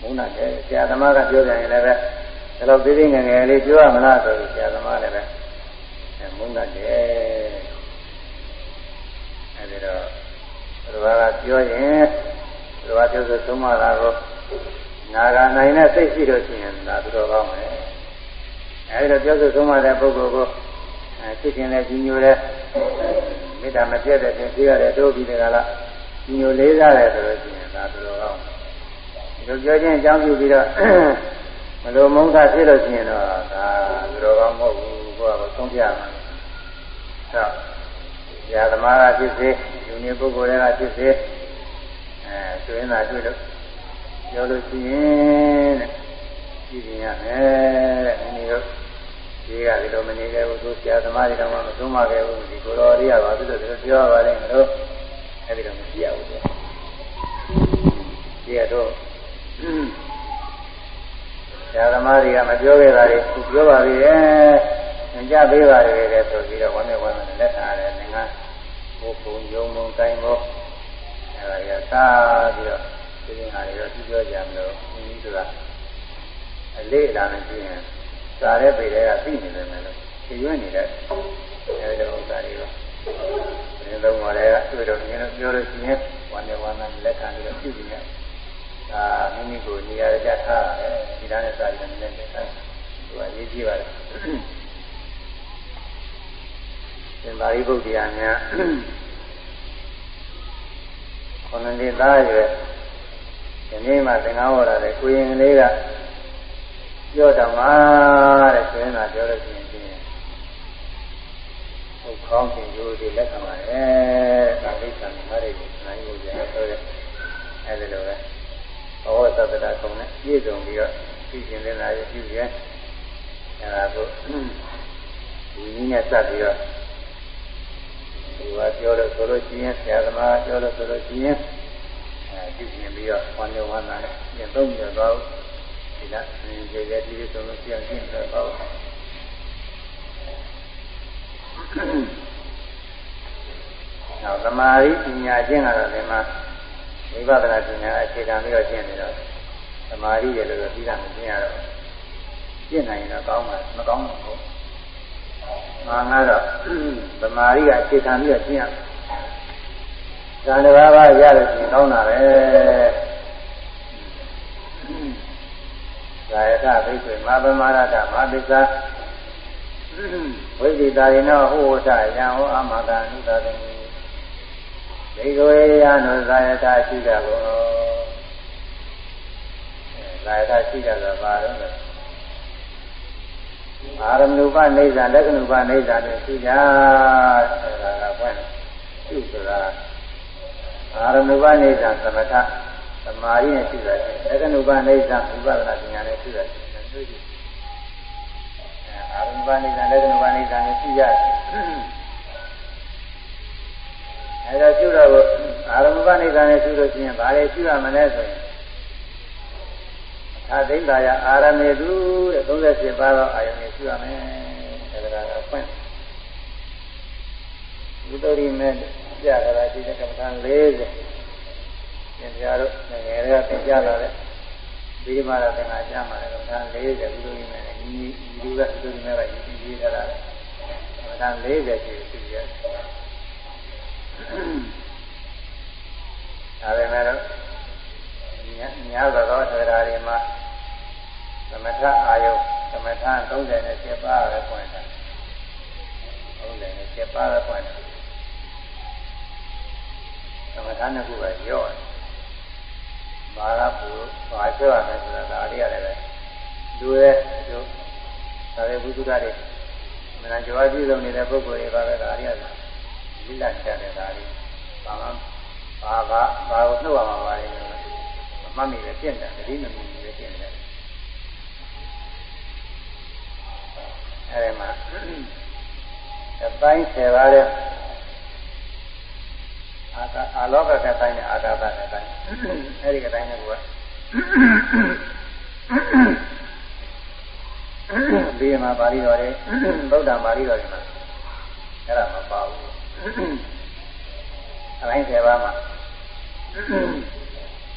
မုန်းတတ်တယ်ဆရာသမားကပြောကြရင်လည်းပဲဒါတော့သေးသေးငယ်ငယ်လေးပြောရမလားဆိုပြီးဆရာသမားလည်းပဲမုန်းတတ်တယ်အဲဒီတော့ဘုရားကပြောရင်ဘုရားပြောဆိုသုံးမတာကိုနာဂာနိုင်တဲ့စိတ်ရှိလို့ရှိရင်ဒါသူတော်ကောင်းမယ်အဲဒီတော့ပြောဆိုသုံးမတဲ့ပုဂ္ဂိုလ်ကိုအဲဖြစ်ခြင်းနဲ့ကြီးညိုတဲ့မေတ္တာမပြတ်တဲ့ပြင်ပြရတယ်တို့ပြီးတဲ့ကလားကြီးညိုလေးစားတယ်ဆိုလို့ရှိရင်ဒါသူတော်ကောင်း ဒီလိုပြောခြင်းအကြောင်းပြုပြီးတော့မလိုမုန်းတာဖြစ်လို့ရှိရင်တော့ဒါသူတော်ကောင်းမဟုတ်ဘူးဘုရားကသုံးပြရမှာဟုတ်ဆရာသမားကဖြစ်စေလူနေပုဂ္ဂိုလ်တွေကဖြစ်စေအဲဆိုရင်သာတွေ့လို့ပြောလို့ရှိရင်တဲ့ကြည့်ရင်ရမယ်တဲ့ဒီနေ့တော့ဒီကဒီလိုမနေခဲ့ဘူးသူဆရာသမားတွေတော့မသုံးပါခဲ့ဘူးဒီကိုတော်လေးကပါသူတို့ပြောပါလိမ့်မယ်လို့အဲဒီတော့မရှိရဘူးသူဒီကတော့ ဆရာသမားတွေကမပြောခဲ့တာတွေသူပြောပါပြီရဲ့ကြပေးပါလေတဲ့ဆိုပြီးတော့ဝမ်းမြောက်ဝမ်းသာလက်ခံရတယ်ငါဘုပုံယုံမုံတိုင်းဘောအဲဒါရသာပြီးတော့ဒီရင်ဟာတွေတော့ကြည့်ပြောကြမလို့ဒီနည်းဆိုတာအလေးလာနေပြီးရင်သာတဲ့ပေတွေကသိနေတယ်မယ်လို့ဖြည့်ရွနေတဲ့အဲဒီလိုဥစ္စာတွေတော့ဒီလိုမှလည်းတွေ့တော့ငင်းပြောလို့ရှိရင်ဝမ်းမြောက်ဝမ်းသာလက်ခံပြီးတော့ပြုကြည့်ရ ဒါမိမိကိုနေရာကြထားတယ်ဒီသားနဲ့စာရည်နဲ့လည်းထားသူကရေးကြည့်ပါလားသင်္သာရိပုတ္တရာများခொနည်းသားရွယ်ဒီနေ့မှသင်္ကန်းဟောတာလေကိုရင်လေးကပြောတော့မှာတဲ့ဆိုရင်တော့ပြောလို့ရှိရင်ဖြင့်ဟုတ်ကောင်းခြင်းရိုးဒီလက်ခံပါတယ်ဒါလိစ္ဆာမရိတ်နိုင်လို့ရတယ်ဆိုတဲ့အဲဒီလိုပဲ ဘောသတ္တရာကုံနဲ့ပြည့်စုံပြီးတော့သိကျင်နေတာရပြုရဲအဲဒါကိုဒီနည်းနဲ့စပ်ပြီးတော့ဒီကပြောလို့ဆိုလို့ရှိရင်ဆရာသမားပြောလို့ဆိုလို့ရှိရင်အဲပြုပြင်ပြီးတော့ဝမ်းမြောက်ဝမ်းသာနဲ့ပြန်သုံးပြတော့ဒီလားဒီကျေကျေဒီဆိုလို့ပြန်ရှင်းတော့တော့နောက်သမာဓိပညာချင်းကတော့ဒီမှာ ဝိပဿနာပညာအခြေခံပြီးတော့ရှင်းနေတော့သမာဓိရဲ့လို့ပြီးတာမရှင်းရတော့ရှင်းနိုင်ရင်တော့ကောင်းမှာမကောင်းဘူးငါငါတော့သမာဓိကအခြေခံပြီးတော့ရှင်းရတယ်။ဇာတဘာဘာရလို့ရှင်းကောင်းတာပဲ။ဇာယတဘိက္ခွေမာပမာရတမာသစ္စာဝိသိတာရိနောဟောဝတယံဟောအမတာနုတတိ ဘိက္ခွေယနောဇာယတရှိကြကုန်။ဇာယတရှိကြတာပါတော့အာရမဏုပနေဇာလက္ခဏုပနေဇာနဲ့ရှိကြဆိုတာကဘယ်နဲ့ရှိဆိုတာအာရမဏုပနေဇာသမထသမာဓိနဲ့ရှိတယ်လက္ခဏုပနေဇာဥပဒနာပညာနဲ့ရှိတယ်တို့ကြည့်အာရမဏုပနေဇာလက္ခဏုပနေဇာနဲ့ရှိကြ အဲဒါရှိတော့အာရမဏုပနေဇာနဲ့ရှိလို့ရှိရင်ဘာလဲရှိရမလဲဆိုရင်အာသိန္ဒာယအာရမေတုတဲ့38ပါးသောအာယုန်ကိုရှိရမယ်ဒါကကဖွင့်ဝိတ္တိမဲ့ကြာကြတာရှိတဲ့ကမ္ဘာ40သင်ကြားတို့ငယ်တွေကသင်ကြားလာတဲ့ဒီမှာတော့သင်္ဃာကြားမှာလည်းကမ္ဘာ40ဝိတ္တိမဲ့ညီညီကဝိတ္တိမဲ့ကညီညီရေးကြတာကမ္ဘာ40ရှိရှိရ ဒါပေမဲ့တော့ညာသောသဒ္ဓါတွေမှာသမထအာယုသမထ30နဲ့7ပါးပဲပွင့်တာ30နဲ့7ပါးပဲပွင့်တာသမထနှစ်ခုပဲရော့ဘာသာပူဘာပြောရမယ်ဆိုတာဒါလေးရတယ်ပဲလူရဲ့ကျိုးဒါရဲ့ဘုသူကတွေမနာကြွားကြည့်ဆုံးနေတဲ့ပုဂ္ဂိုလ်တွေပါပဲဒါလေးရတယ် လိလတ်ချတဲ့ဒါလေးဘာမှဘာဘာဘာကိုနှုတ်ရမှာပါလဲအမှတ်မိပဲပြင့်တယ်တတိမမီပဲပြင့်တယ်အဲဒီမှာအပိုင်း10ပါးတဲ့အာကအာလောကကတိုင်းနဲ့အာဂါသကတိုင်းအဲဒီကတိုင်းကဒီမှာပါဠိတော်တွေဗုဒ္ဓပါဠိတော်တွေမှာအဲ့ဒါမပါဘူး အပိုင်း10ပါးမှာ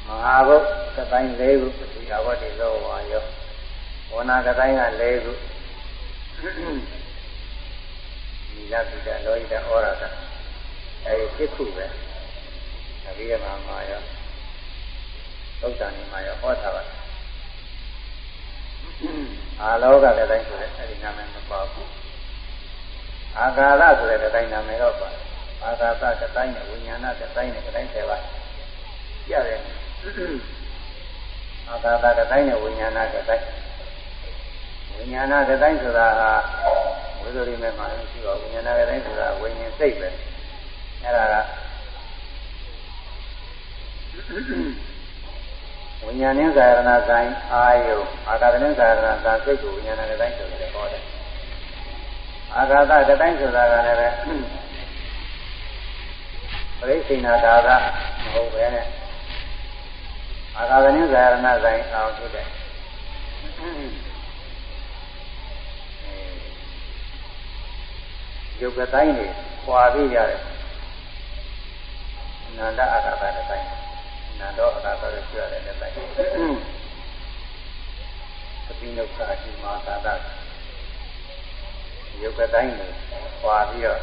မဟာဘုတ်ကတိုင်း၄ခုဒီကဘတ်တွေလောဝါရောဝနာကတိုင်းက၄ခုဒီလပိတလောဟိတဩရကအဲဒီဖြစ်ခုပဲအဘိဓမ္မာမှာရောသုတ်တန်မှာရောဟောထားပါအာလောကတဲ့တိုင်းဆိုတဲ့အဲဒီနာမည်မပါဘူး အာကာလဆိုတဲ့တိုင်းနာမည်တော့ပါအာကာသတဲ့တိုင်းနဲ့ဝိညာဏတဲ့တိုင်းနဲ့တိုင်းဆယ်ပါကြရတယ်အာကာသတဲ့တိုင်းနဲ့ဝိညာဏတဲ့တိုင်းဝိညာဏတဲ့တိုင်းဆိုတာဟာဝိသုရိမဲ့မှာရှိပါဝိညာဏတဲ့တိုင်းဆိုတာဝိညာဉ်စိတ်ပဲအဲ့ဒါကဝိညာဉ်နဲ့ဇာရဏဆိုင်အာယုအာဂါသနဲ့ဇာရဏဆိုင်စိတ်ကိုဝိညာဏတဲ့တိုင်းဆိုတယ်ဟောတယ် အာဂါသတဲ့တိုင်းဆိုတာကလည်းပဲပရိစိဏဒါကမဟုတ်ပဲနဲ့အာဂါသနဲ့ဇာရဏဆိုင်အောင်ဖြစ်တယ်ယုတ်ကတိုင်းတွေပွာပြီးရတယ်နန္ဒအာဂါသတဲ့တိုင်းနန္ဒောအာဂါသတဲ့ပြရတယ်တဲ့တိုင်းသတိနုခာရှိမာသာသ ယုတ်ကတိုင်းတွေပွာပြီးတော့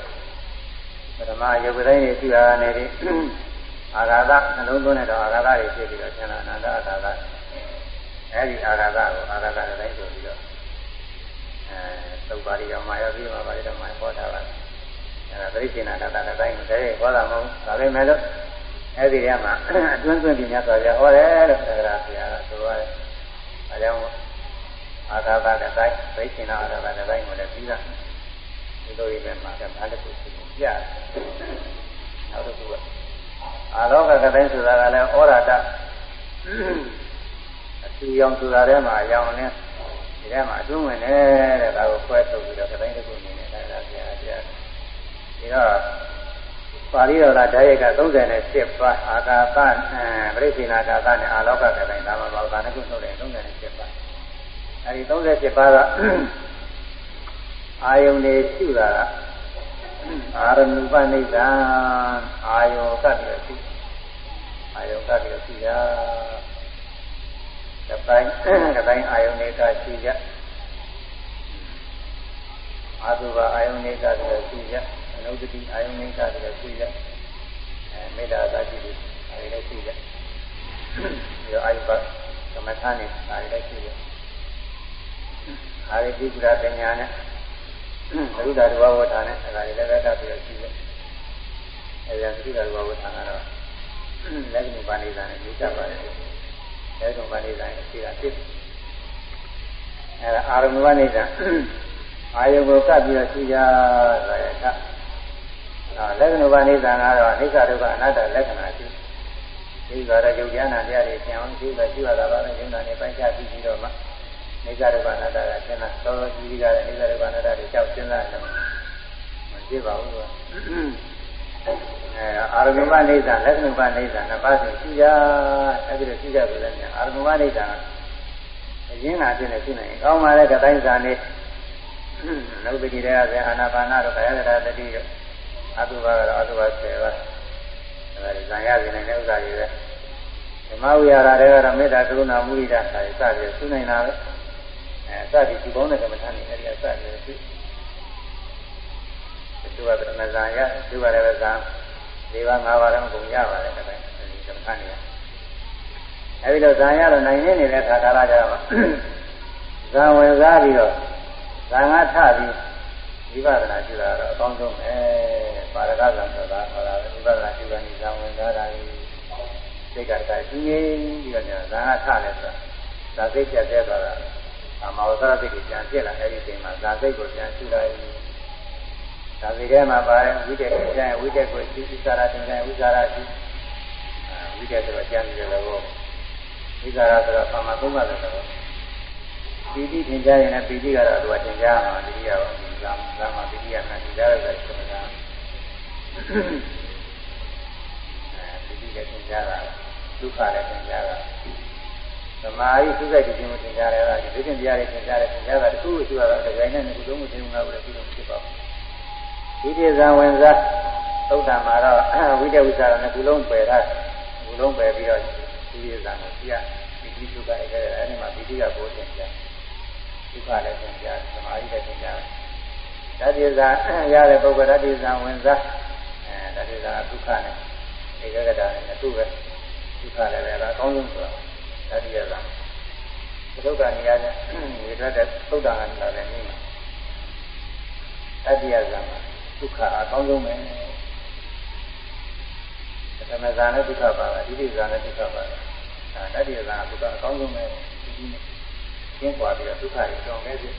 ပထမယုတ်ကတိုင်းတွေရှိရနေတယ်အာဂါသနှလုံးသွင်းတဲ့တော့အာဂါသတွေဖြစ်ပြီးတော့ဆန္ဒအနန္တအာဂါသအဲဒီအာဂါသကိုအာဂါသတဲ့တိုင်းဆိုပြီးတော့အဲသုတ်ပါဠိတော်မှာရောပြီးမှပါဠိတော်မှာဟောထားပါတယ်အဲဒါသတိရှင်နာတတတိုင်းတည်းဟောတာမဟုတ်ဒါပေမဲ့လို့အဲ့ဒီထဲမှာအတွင်းသွင်းပြီးမြတ်စွာဘုရားဟောတယ်လို့သက္ကရာဘုရားကဆိုရတယ်အဲကြောင့်အာသာသတတိုင်းသတိရှင်နာအာသာသတိုင်းကိုလည်းပြီးတာ ဒီလိုရင်းမှာကဘာတစ်ခုရှိပြတယ်နောက်တစ်ခုကအာလောကကတိုင်းဆိုတာကလည်းဩရာတအထူရောင်ဆိုတာထဲမှာရောင်နေဒီထဲမှာအတွင်းဝင်တယ်တဲ့ဒါကိုခွဲထုတ်ပြီးတော့တိုင်းတစ်ခုအနေနဲ့ဒါကဘုရားကြားဒီတော့ပါဠိတော်ကဓာတ်ရိုက်က37ပါးအာကာသပရိသေနာကာသနဲ့အာလောကကတိုင်းဒါမှမဟုတ်ဒါနဲ့ခုထုတ်တယ်37ပါးအဲဒီ37ပါးက အာယုန်တွေရှိတာကအာရဏုပနိဒာအာယောကတ္တရှိအာယောကတ္တရှိတာကတိုင်းကတိုင်းအာယုန်တွေကရှိကြအာသုဘအာယုန်တွေကရှိကြအနုဒတိအာယုန်တွေကရှိကြအဲမေတ္တာသာရှိတယ်အဲဒီလည်းရှိကြပြီးတော့အာယုဘသမထနဲ့အဲဒီလည်းရှိကြအာရိတိကုရပညာနဲ့ သရုဒ္ဓတဝဝဌာနဲ့အဲဒါတွေလည်းပဲတတ်ပြီးရှိတယ်အဲဒီသရုဒ္ဓတဝဝဌာကတော့လက်ကနေပါဏိတာနဲ့နေကြပါတယ်လက်ကနေပါဏိတာနဲ့ရှိတာဖြစ်အဲဒါအာရမဏိတာအာယုကိုကပ်ပြီးတော့ရှိကြဆိုရတာအဲလက္ခဏာပါဠိသံကတော့အိစ္ဆဒုက္ခအနတ္တလက္ခဏာရှိဒီကတော့ယုတ်ဉာဏ်တရားတွေသင်အောင်ရှိပဲရှိရတာပါပဲယုံနာနဲ့ပိုင်းခြားပြီးပြီးတော့မှ အိစ္ဆဒုက္ခအနတ္တကသင်တာသောသောကြီးကြီးကလည်းအိစ္ဆဒုက္ခအနတ္တတွေကြောက်စဉ်းစားတယ်မဖြစ်ပါဘူးကွာအဲအာရမမနိစ္စလက္ခဏာပါဠိသံနှစ်ပါးဆိုရှိကြအဲဒီလိုရှိကြဆိုလည်းအာရမမနိစ္စအရင်းလာခြင်းနဲ့ရှိနေရင်ကောင်းပါလေကတိုင်းစာနေလောကကြီးတွေကအာနာပါနာတို့ကာယကတာတတိတို့အတုပါကတော့အတုပါ10ပါးဒါကြဇံရစီနိုင်တဲ့ဥစ္စာတွေပဲဓမ္မဝိဟာရတွေကတော့မေတ္တာကရုဏာမုဒိတာစာတွေစပြီးသူနိုင်တာပဲ အဲစပြီးဒီကောင်းတဲ့ကမ္မထာနေအဲဒီအစပြီးသူသူကပြမဇံရသူကလည်းဇံ၄ပါး၅ပါးလည်းမကုန်ရပါတယ်တဲ့အဲဒီကမ္မထာနေရအဲဒီတော့ဇံရတော့နိုင်နေနေတဲ့ခါကာလကြတော့ဇံဝင်စားပြီးတော့ဇံငါထပြီးဝိပဿနာကျူတာတော့အကောင်းဆုံးပဲပါရကဇံဆိုတာဟောတာဝိပဿနာကျူတာနေဇံဝင်စားတာစိတ်ကတည်းကကျူရင်းပြီးတော့ဇံငါထတယ်ဆိုတာဇာစိတ်ပြတ်ပြတ်သွားတာ အမောသရစိတ်ကိုပြန်ပြစ်လာအဲ့ဒီချိန်မှာဇာစိတ်ကိုပြန်ကျူလိုက်ဇာစိတ်ထဲမှာပါတယ်ဝိတက်ကိုကျန်ဝိတက်ကိုသိသိစာရတင်တယ်ဝိစာရရှိဝိတက်ဆိုတော့ကျန်တယ်လို့ဝိစာရဆိုတော့ပမာသုံးပါးတယ်လို့ပီတိသင်ကြားရင်လည်းပီတိကတော့သူကသင်ကြားမှာပီတိကဘာသာသာမှာပီတိကမှသင်ကြားရတဲ့ဆိုတာကအဲပီတိလည်းသင်ကြားတာဒုက္ခလည်းသင်ကြားတာ သမာဓိသုစိတ်ခြင်းကိုသင်ကြားရတာဒီသိခြင်းတရားတွေသင်ကြားတယ်သင်ကြားတာတခုခုရှိရတော့ဒီတိုင်းနဲ့ဒီလုံးမသင်ဘူးလားဘယ်လိုဖြစ်လို့ဖြစ်ပါ့ဒီတိဇံဝင်စားသုဒ္ဓမှာတော့ဝိတ္တဝိသရာနဲ့ကုလုံးပယ်ထားကုလုံးပယ်ပြီးတော့ဒီတိဇံကိုပြပီတိဒုက္ခအဲ့ဒါအဲ့ဒီမှာပီတိကဘိုးသင်ကြားဒုက္ခလည်းသင်ကြားသမာဓိလည်းသင်ကြားဓာတိဇာရတဲ့ပုဂ္ဂိုလ်ဓာတိဇာဝင်စားအဲဓာတိဇာဒုက္ခနဲ့ဧကဂတနဲ့အတုပဲဒုက္ခလည်းပဲအကောင်းဆုံးဆိုတာ ဓာတိဇာဒုက္ခနေရာနဲ့ဒီထွက်တဲ့သုဒ္ဓဂန်လာတဲ့နေ့မှာဓာတိဇာမှာဒုက္ခအကောင်းဆုံးပဲသမဇာနဲ့ဒုက္ခပါတာဒီတိဇာနဲ့ဒုက္ခပါတာဓာတိဇာကဒုက္ခအကောင်းဆုံးပဲဒီနေ့ကျင်းပွားပြီးတော့ဒုက္ခတွေကြောင်းနေပြီ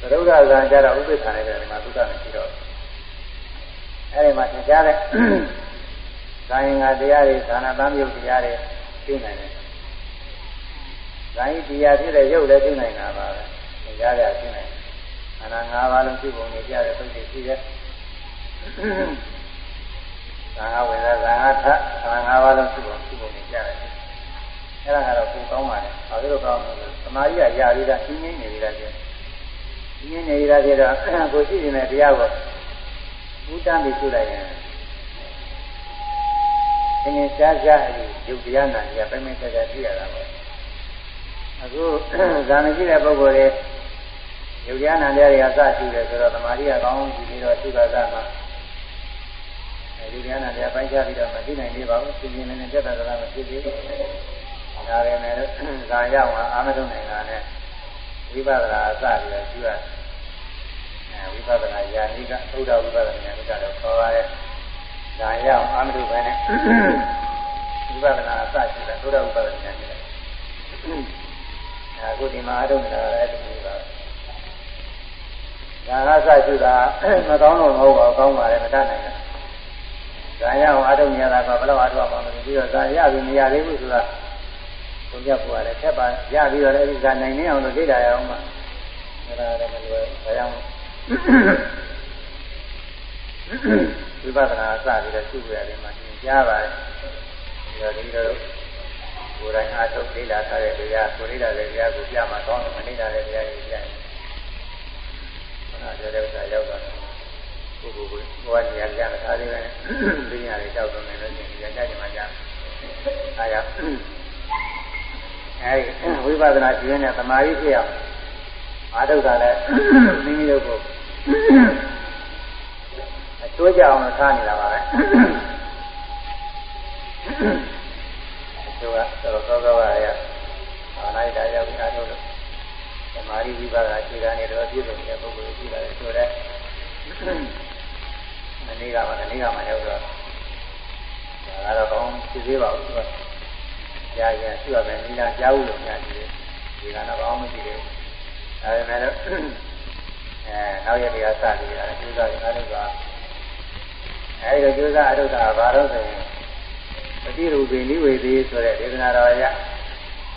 သရုပ်ဒဇာကြတော့ဥပိ္ပခာနေတဲ့မှာဒုက္ခမရှိတော့အဲဒီမှာသင်ကြားတဲ့ဇာယင်္ဂတရားတွေသာနာတမ်းမြုပ်တရားတွေ သိနိုင်တယ်ဇာယင်တရားဖြစ်တဲ့ရုပ်လည်းသိနိုင်တာပါပဲသင်ကြားရသိနိုင်တယ်အနာ၅ပါးလုံးပြုပုံနေကြတဲ့သုတ်ရှိတယ်သံဃာဝေဒသံဃာထသံဃာ၅ပါးလုံးပြုပုံပြုပုံနေကြတယ်အဲ့ဒါကတော့ပုံကောင်းပါလေ။ဘာလို့ကောင်းလဲဆိုသမာဓိကယာပြီးတာရှင်းရှင်းနေပြီးတာကျင်း။ရှင်းရှင်းနေပြီးတာကျတော့ကိုရှိနေတဲ့တရားကိုဥတန်းပြီးရှုလိုက်ရင် အင်းရှားရှားအဲ့ဒီယုတ်တရားနာကြီးကပြမင်းဆက်ဆက်ကြည့်ရတာပေါ့။အခုဇာမကြည့်တဲ့ပုဂ္ဂိုလ်တွေယုတ်တရားနာတရားတွေကစရှုတယ်ဆိုတော့သမာဓိကကောင်းကြည့်ပြီးတော့ရှုတာကမှအဲဒီတရားနာတရားပိုင်းခြားပြီးတော့မသိနိုင်သေးပါဘူး။ရှင်းရှင်းလင်းလင်းပြတ်တာကလည်းမဖြစ်သေးဘူး။ဒါရမယ်လို့ဇာရောက်မှာအာမထုံနိုင်တာနဲ့ဝိပဿနာအစပြီးတော့ကျူရအဲဝိပဿနာယာနိကသုဒ္ဓဝိပဿနာယာနိကတော့ခေါ်ပါရဲ့ ဇာရောက်အာမထုပဲနဲ့ဝိပဿနာအစကျူတာသုဒ္ဓဝိပဿနာယာနိကအခုဒီမှာအထုံနေတာလည်းဒီလိုပါဒါကစကျူတာမကောင်းတော့မဟုတ်ပါဘူးကောင်းပါလေမတတ်နိုင်ဘူးဇာရအောင်အထုံနေရတာကဘယ်တော့အထုအောင်မလို့ပြီးတော့ဇာရပြီမရသေးဘူးဆိုတာဘုရားပေါ်ရတယ်ထက်ပါရပြီးတော့လည်းဒီကနိုင်နေအောင်လို့သိတာရအောင်မှအဲ့ဒါလည်းမလွယ်ဒါကြောင့် ဝိပဿနာအစပြီးတော့ရှုရတယ်မှာသင်ကြားပါတယ်ဒီတော့ဒီတော့ကိုယ်တိုင်အားထုတ်သိလာထားတဲ့တရားကိုသိလာတဲ့တရားကိုပြမှာကောင်းတယ်မသိလာတဲ့တရားကိုပြရင်အဲ့ဒါပြောတဲ့ဥစ္စာရောက်တော့ပုဂ္ဂိုလ်ကိုဘဝနေရာကြတာဒါလေးပဲသိရတယ်တောက်တော့နေလို့ရှိရင်ကြကြမှာကြအားရအဲဒီဝိပဿနာကျင်းတဲ့သမာဓိဖြစ်အောင်အာထုတ်တာလည်းမိမိတို့ကို အကျိုးကြအောင်ထားနေတာပါပဲအကျိုးကတော့သောသောရရအာနာိတာရောက်ပြီးအားထုတ်လို့သမာဓိဝိပဿနာခြေခံနေတော့ပြည့်စုံတဲ့ပုဂ္ဂိုလ်ရှိတယ်ဆိုတော့မနေ့ကမှမနေ့ကမှရောက်တော့ဒါကတော့ကောင်းဖြစ်သေးပါဘူးသူကကြာရင်ရှိရမယ်နိလာကြားဘူးလို့များကြည့်တယ်ဒီကတော့ဘာမှမရှိသေးဘူးအဲပေမဲ့အဲနောက်ရက်တွေကစပြီးတာကျိုးစားရအရုပ်က အဲဒီလိုကျိုးစားအရုပ်ကဘာလို့ဆိုရင်ပฏิရူပိနိဝေသေးဆိုတဲ့ဒေသနာတော်ရ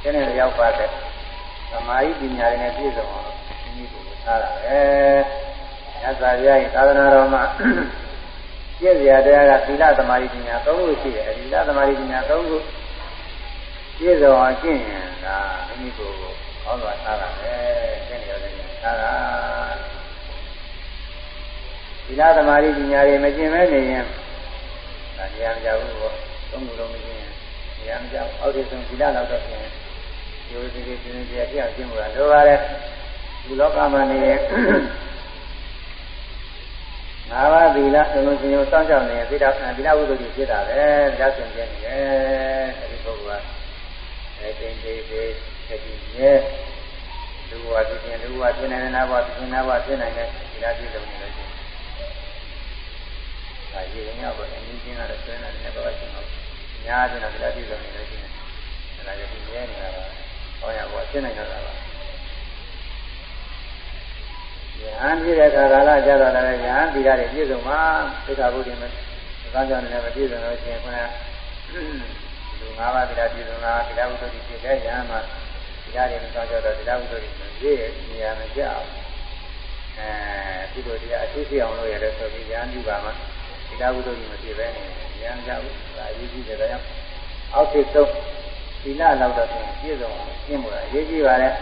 ကျင်းတဲ့ရောက်ပါတဲ့သမာဓိပညာတွေနဲ့ပြည့်စုံအောင်ဒီနည်းကိုထားတာပဲညဇာပြရဲ့သာသနာတော်မှာပြည့်စရာတရားကသီလသမာဓိပညာ၃ခုရှိတယ်အဲဒီသီလသမာဓိပညာ၃ခုပြည့်စုံအောင်ကျင့်ရင်ဒါမိမိကိုယ်ကိုဟောတော်ထားတာပဲကျင့်ရတယ်ထားတာ သီလသမာဓိပညာတွေမကျင့်မဲနေရင်ဒါတရားမကြဘူးပေါ့သုံးခုလုံးမကျင့်ရင်တရားမကြဘူးအောက်ထစ်ဆုံးသီလလောက်တော့ကျင့်ဒီလိုဒီလိုကျင့်တရားပြည့်ကျင့်မှုကလိုပါတယ်ဒီလောကမှာနေရင်ငါးပါးသီလအလုံးစုံကိုစောင့်ကြောက်နေသီလသီလဝိသုဒ္ဓိဖြစ်တာပဲဒါဆိုရင်ကျင့်နေတယ်အဲဒီပုဂ္ဂိုလ်ကအဲတင်သေးသေးတတိရဲ့လူဝါသိခြင်းလူဝါသိနိုင်တဲ့နာဘဝသိခြင်းနာဘဝသိနိုင်တဲ့သီလပြည့်စုံနေလို့ရှိရင် ဒါရေရင်းရပါအင်းကြီးကတော့ဆွဲနေတယ်ဘာရှိမှာညားတယ်တော့သီလပြည့်စုံနေလို့ရှိရင်အဲဒါကဒီရဲနေတာပါဟောရဘဝသိနိုင်တော့တာပါယဟန်ပြည့်တဲ့ခါကာလကြတော့လည်းယဟန်ပြည်ရတယ်ပြည့်စုံမှာသိက္ခာပုဒ်တွေမှာသံဃာနဲ့မပြည့်စုံလို့ရှိရင်ခုနကလူ၅ပါးတရားပြည့်စုံတာတရားဥဒ္ဓတိဖြစ်တဲ့ယဟန်မှာတရားတွေမဆောင်ကြတော့တရားဥဒ္ဓတိမပြည့်နေရာမကြအောင်အဲဒီလိုတရားအသိစိအောင်လို့ရတယ်ဆိုပြီးယဟန်ပြုပါမှာ တရားဥဒ္ဓတိမပြည့်ပဲနေယဟန်ကြဘူးဒါအရေးကြီးတယ်ဒါကြောင့်အောက်ဖြစ်ဆုံးသီလလောက်တော့ပြည့်စုံအောင်ကျင့်ဖို့အရေးကြီးပါတယ်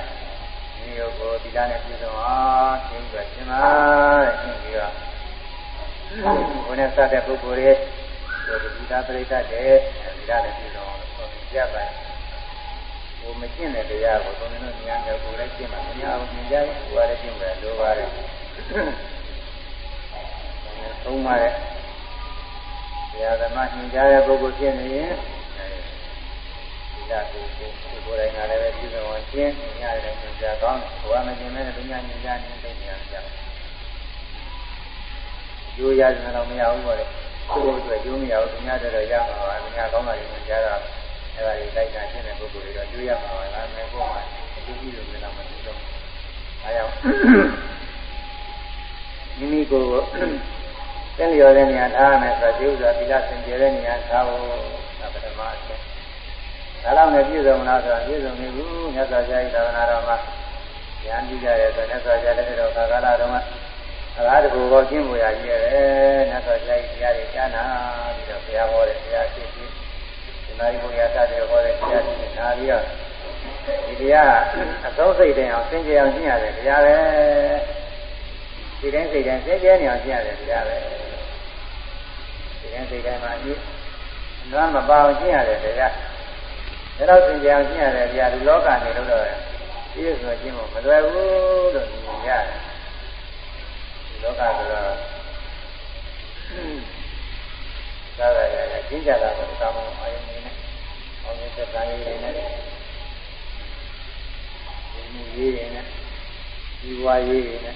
ဒီလိုကိုသီလနဲ့ပြည့်စုံအောင်ကျင့်ပြီးရှင်းပါတဲ့ကျင့်ပြီးတော့ဘုရားစတဲ့ပုဂ္ဂိုလ်ရဲ့ဒီသီလပရိသတ်တဲ့သီလနဲ့ပြည့်စုံအောင်ဆိုကြပါဘုမကျင့်တဲ့တရားကိုသုံးနေလို့ဉာဏ်နဲ့ကိုယ်လည်းကျင့်မှာမများဘူးဉာဏ်ကြကိုယ်လည်းကျင့်မယ်လိုပါတယ်သုံးပါတဲ့ တရားဓမ္မညွှန်ကြားတဲ့ပုဂ္ဂိုလ်ဖြစ်နေရင်ဒါကိုကိုယ်ကိုယ်တိုင်ကလည်းပဲပြည့်စုံအောင်ရှင်းညရတယ်ညွှန်ကြားကောင်းတယ်ဘဝမကျင်မဲ့ဒုညညွှန်ကြားနေသိနေရတယ်ကြောက်ကျိုးရတယ်တော့မရဘူးပေါ့လေကိုယ်အတွက်ကျိုးမရဘူးဒုညတဲ့တော့ရမှာပါဒုညကောင်းတာညွှန်ကြားတော့အဲ့ဒါကြီးတိုက်တာရှင်းတဲ့ပုဂ္ဂိုလ်တွေတော့ကျိုးရမှာပါဒါမဲ့ကိုယ်မှာကျိုးပြီးလို့လည်းမသိတော့အဲကြောင့်မိမိကိုယ်ကို သင်လျော်တဲ့နေရာထားမယ်ဆိုတော့ကျိုးဆိုတာသီလစင်ကြယ်တဲ့နေရာထားဖို့ဒါပထမအချက်ဒါလောက်နဲ့ပြည့်စုံလားဆိုတော့ပြည့်စုံနေဘူးမြတ်စွာဘုရား၏သာသနာတော်မှာဉာဏ်ကြည့်ကြရဲဆိုမြတ်စွာဘုရားလက်တော်ခါကာလတော်မှာအလားတကူပေါ်ကျင့်ဖို့ရကြီးရတယ်မြတ်စွာဘုရား၏တရားတွေကြားနာပြီးတော့ဘုရားဟောတဲ့တရားရှိရှိဒီနာရီဘုရားတတ်တယ်ဟောတဲ့တရားရှိနာပြီးတော့ဒီတရားအဆုံးစိတ်တင်အောင်သင်ကြအောင်ကျင့်ရတယ်တရားပဲဒီတိုင်းစိတ်တိုင်းသင်ကြနေအောင်ကျင့်ရတယ်တရားပဲ ဒီတိုင်းစိတ်တိုင်းမှာဒီနွမ်းမပါအောင်ကျင့်ရတယ်တရားဒါတော့သင်ကြအောင်ကျင့်ရတယ်ဗျာဒီလောကနေလို့တော့ပြည့်စုံခြင်းမလွယ်ဘူးလို့မြင်ရတယ်ဒီလောကဆိုတော့သာရရရကျင့်ကြတာကသာမန်အာယုန်နေနဲ့အောင်ရတဲ့ကာယရည်နဲ့ဒီမှုရေးရည်နဲ့ဒီဝါရေးရည်နဲ့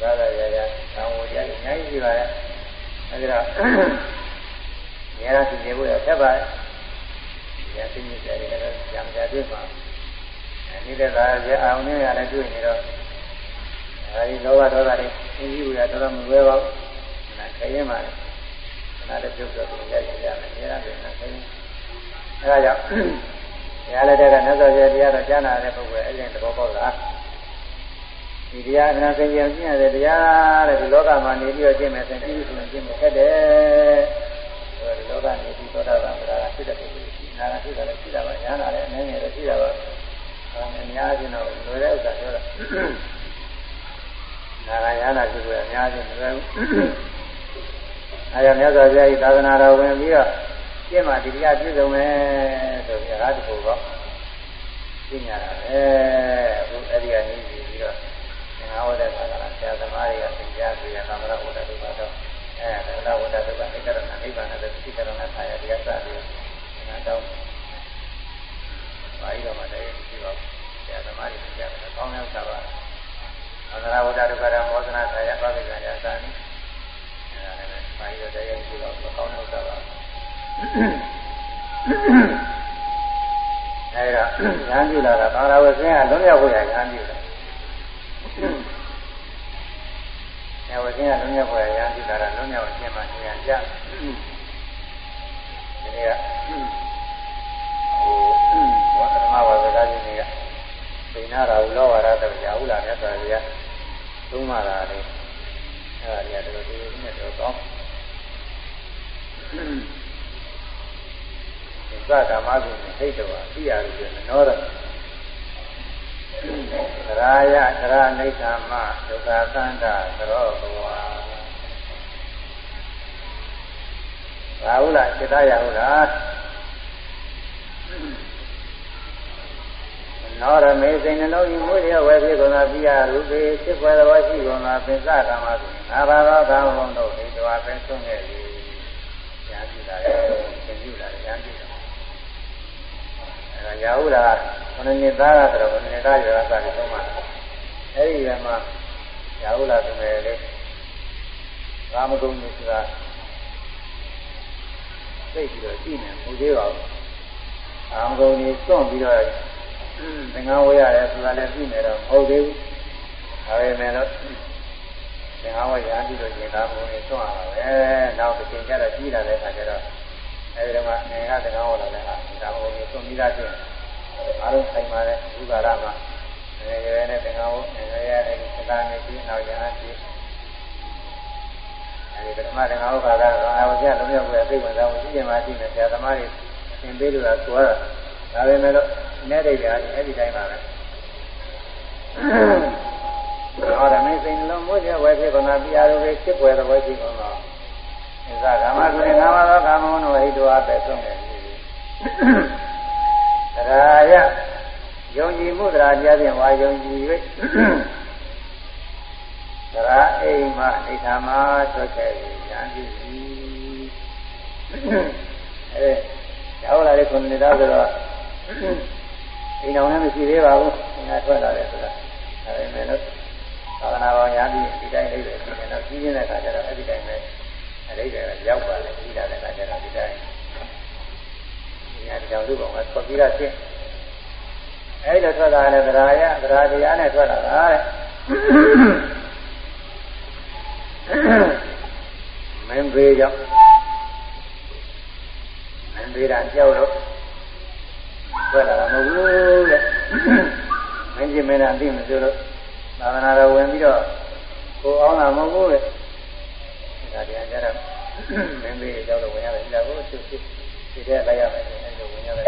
သာရရရသာဝရရအများကြီးရှိပါတယ် အဲဒီတော့ဉာဏ်ရသိနေဖို့ရဆက်ပါတယ်ရသိနေကြတယ်လည်းကြံကြတွေ့ပါနေတဲ့လာရအောင်နေရတယ်တွေ့နေတော့အဲဒီလောဘဒေါသတွေသိကြည့်ရတော့မလွယ်ပါဘူး။နာခရင်ပါလေ။နာလည်းပြုတ်တော့ရရရမယ်။နေရတယ်နာခရင်။အဲဒါကြောင့်တရားလက်တဲ့ကမြတ်စွာဘုရားတရားတော်ကြားနာတဲ့ပုဂ္ဂိုလ်အဲ့ဒီသဘောပေါက်တာ။ ဒီတရားအနာသိဉာဏ်ကျင့်ရတဲ့တရားတဲ့ဒီလောကမှာနေပြီးတော့ကျင့်မယ်ဆိုရင်ပြည့်စုံကျင့်မယ်ခက်တယ်။ဒီလောကနေပြီးသောတာပန်ဆိုတာဖြစ်တဲ့ပုဂ္ဂိုလ်နာကဖြစ်တာလည်းရှိတာပါညာနာလည်းအနေနဲ့လည်းရှိတာပါအဲအများကြီးတော့လွယ်တဲ့ဥစ္စာပြောတာနာကညာနာဖြစ်လို့အများကြီးမလွယ်ဘူးအဲဒါမြတ်စွာဘုရားဤသာသနာတော်ဝင်ပြီးတော့ကျင့်မှဒီတရားပြည့်စုံမယ်ဆိုပြီးအားတခုတော့သိညာတာပဲအခုအဲ့ဒီကနေပြီးတော့ ငါဟောတဲ့ခါကဆရာသမားတွေကသင်ကြားပြီးရကာမရဝတ္တဒုက္ခတော့အဲဒါကဝတ္တဒုက္ခနိကရဏနိဗ္ဗာန်နဲ့သိကရဏဆာယတရားစပြီးတောင်းပါဠိတော်မှာလည်းရှိပါဘူး။ဆရာသမားတွေကြားတယ်ကောင်းရောက်တာပါ။အန္တရာဝတ္တဒုက္ခရမောဇနာဆရာပါဠိကရာသာနိအဲဒါလည်းပါဠိတော်တရားရှိတော့ကောင်းရောက်တာပါ။အဲဒါညာပြုလာတာသာရဝဆင်းကလွန်မြောက်ဖို့ရညာပြုတာ ညာဝဆင်းကလွန်မြောက်ဖို့ရညာပြုလာတာလွန်မြောက်ခြင်းမှဉာဏ်ကြဒီကဟိုဝါသမာဝါဒကာကြီးတွေကပိဏရာဟုလောဝါရတရာဟုလာမြတ်စွာဘုရားသုံးပါတာလေအဲ့ဒါတွေကတော်တော်ဒီနေ့တော့ကောင်းသက္ကမကုဟိတ်တော်ပြရလို့မနောရ သရာယသရနိဋ္ဌာမဒုက္ခသန္တာသရောဘဝဘာဟုတ်လားစိတ္တရဟုတ်လားနောရမေစိန်နှလုံးဤမွေးရဝဲဖြစ်ကုန်သောပြရရူပေစစ်ပွဲတော်ရှိကုန်သောပင်စကမ္မကုငါဘာသောကာမဘုံတို့ဒီတော်ပင်ဆုံးခဲ့ပြီဉာဏ်ပြုလာတယ်သင်ပြုလာတယ်ဉာဏ်ပြု အဲရာဟုလာခဏနှစ်သားကတော့ခဏနှစ်သားရောသာပြီးဆုံးမှာအဲ့ဒီကမှရာဟုလာသမယ်လေးကာမဂုဏ်ကြီးဆိုတာသိပြီးတော့ကြည့်နေမူသေးပါဘူးကာမဂုဏ်ကြီးစွန့်ပြီးတော့သင်္ကန်းဝေးရတယ်ဆိုတာလည်းကြည့်နေတော့မဟုတ်သေးဘူးဒါပေမဲ့လို့သင်္ကန်းဝေးရပြီးတော့ရှင်ကာမဂုဏ်ကြီးစွန့်ရတာပဲနောက်တစ်ချိန်ကျတော့ကြီးလာတဲ့အခါကျတော့ အဲဒီတော့ငယ်ကသင်္ကန်းဝေးလာတဲ့အခါကာမဂုဏ်ကြီးစွန့်ပြီးသားဖြစ်အားလုံးဆိုင်ပါတဲ့ဘုရားရမှာငယ်ရွယ်နဲ့သင်္ကန်းဝေးငယ်ရွယ်ရတဲ့စကားနဲ့ပြီးနောက်ရဟန်းဖြစ်အဲဒီပထမသင်္ကန်းဝေးကတော့အာဝဇ္ဇလုံးရောက်ပြီးသိဝင်သားကိုရှိရင်မှရှိနေဆရာသမားတွေသင်ပေးလို့သာဆိုရတာဒါပေမဲ့လို့နဲ့တိတ်ကြအဲ့ဒီတိုင်းပါပဲဟောရမေစိန်လုံးမိုးရဝဲဖြစ်ကုန်တာပြာလိုပဲစစ်ပွဲတော်ရှိကုန်တော့ ဣဇကာမဆိုရင်ငါမသောကာမဝနဝဟိတောအပဲဆုံးတယ်တရားရယုံကြည်မှုတရားတရားဖြင့်ဝါယုံကြည်၍တရားအိမ်မှာအိဋ္ဌာမှာထွက်ခဲ့ပြီးဉာဏ်ကြည့်အဲရောက်လာတဲ့ခုနှစ်သားဆိုတော့အိမ်တော်လည်းမရှိသေးပါဘူးငါထွက်လာတယ်ဆိုတာဒါပေမဲ့လို့သာသနာ့ဘောင်ရပြီးဒီတိုင်းလေးပဲဒီတော့ကြီးနေတဲ့အခါကျတော့အဲ့ဒီတိုင်းပဲ အရိပ်တွေရောက်ပါလေကြီးလာတဲ့အခါကျတော့ဒီတိုင်းဒီဟာကြောင့်သူ့ကောင်ကထွက်ပြီးတော့ရှင်းအဲ့ဒီထွက်လာတဲ့တရားရတရားတရားနဲ့ထွက်လာတာတဲ့မင်းဘေးကြောင့်မင်းဘေးတာကြောက်လို့ထွက်လာတာမဟုတ်ဘူးတဲ့မင်းကြီးမင်းသားသိမလို့လို့သာသနာတော်ဝင်ပြီးတော့ကိုအောင်တာမဟုတ်ဘူးတဲ့ ဒါတရားကြတော့မင်းဘေးကြောက်လို့ဝင်ရတယ်ဒါကိုသူဖြစ်ဒီတဲ့လိုက်ရမယ်အဲလိုဝင်ရတယ်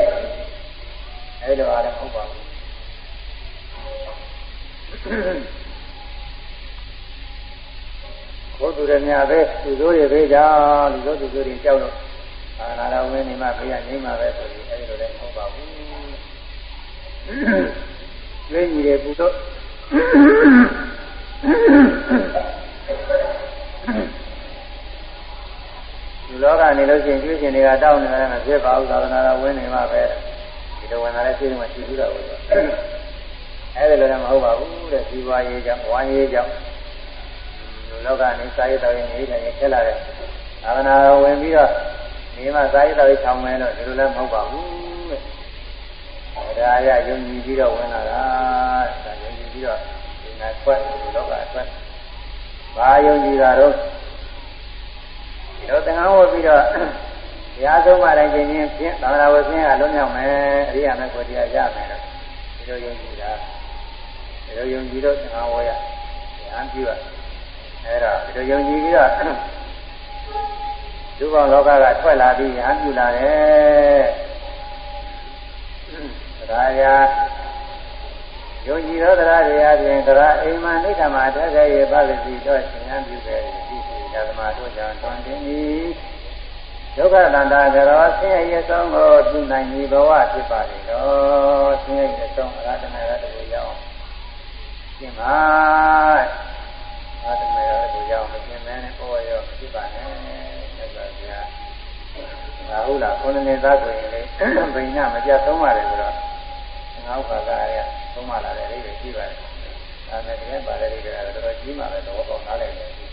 အဲလိုအားလည်းမဟုတ်ပါဘူးဘုသူရမြပဲသူတို့တွေပဲကြောင့်လူတို့သူတို့တွေကြောက်လို့သာနာတော်ဝင်နေမှပြရနေမှပဲဆိုပြီးအဲဒီလိုလည်းမဟုတ်ပါဘူးကျွေးညီတဲ့ပုသော လူလောကနေလို့ရှိရင်ကျွေးရှင်တွေကတောင်းနေတယ်မဖြစ်ပါဘူးသာသနာတော်ဝင်နေမှပဲဒီလိုဝင်လာတဲ့စိတ်ကမှရှိပြီးတော့ဘူးအဲဒီလိုလည်းမဟုတ်ပါဘူးတဲ့ဒီဝါရေးကြောင့်ဝါရေးကြောင့်လူလောကနေစာရေးတော်ရင်နေတယ်ခက်လာတဲ့သာသနာတော်ဝင်ပြီးတော့ဒီမှာစာရေးတော်ရေးချောင်းမယ်လို့ဒီလိုလည်းမဟုတ်ပါဘူးဒါရယုံကြည်ပြီးတော့ဝင်လာတာဒါယုံကြည်ပြီးတော့ဒီနာခွက်ဒီလောကအခွက်ဘာယုံကြည်တာတော့ဒီ တော့သံဃာဝတ်ပြီးတော့တရားဆုံးမှတိုင်းချင်းချင်းဖြင့်သံဃာဝတ်ခြင်းကလွတ်မြောက်မယ်အရိယာမေကိုတရားရမယ်လို့ဒီလိုယုံကြည်တာဒီလိုယုံကြည်တော့သံဃာဝတ်ရတရားပြုရအဲ့တော့ဒီလိုယုံကြည်ပြီးတော့ဒုက္ခလောကကထွက်လာပြီးရဟန်းပြုလာတယ်တရားရာယုံကြည်သောတရားတွေအပြင်တရားအိမ်မှာနိဋ္ဌာမှာထက်ခဲ့ရပါလိစီတော့ရှင်ရန်ပြုခဲ့သ ည်ဒီစီဓမ္မတို့ကြောင့်တွင်တင်သည်ဒုက္ခတန္တာကရောဆင်းရဲဆုံးကိုပြုနိုင်ပြီဘဝဖြစ်ပါလေတော့ဆင်းရဲဆုံးအရဟတမေရတကိုရောက်ရှင်းပါအရဟတမေရတကိုရောက်မရှင်းမဲနဲ့ပေါ်ရောဖြစ်ပါနဲ့ဆက်ပါဗျာဒါဟုတ်လားခုနှစ်နှစ်သားဆိုရင်လေဘိညာမပြတ်သုံးပါတယ်ဆိုတော့ငါ့ဘာသာရသုံးမှလာတယ်လေးပဲရှိပါတယ်။ဒါနဲ့တကယ်ပါတယ်လေးကတော့တော်တော်ကြီးမှပဲတော့ပေါ့နားလည်တယ်။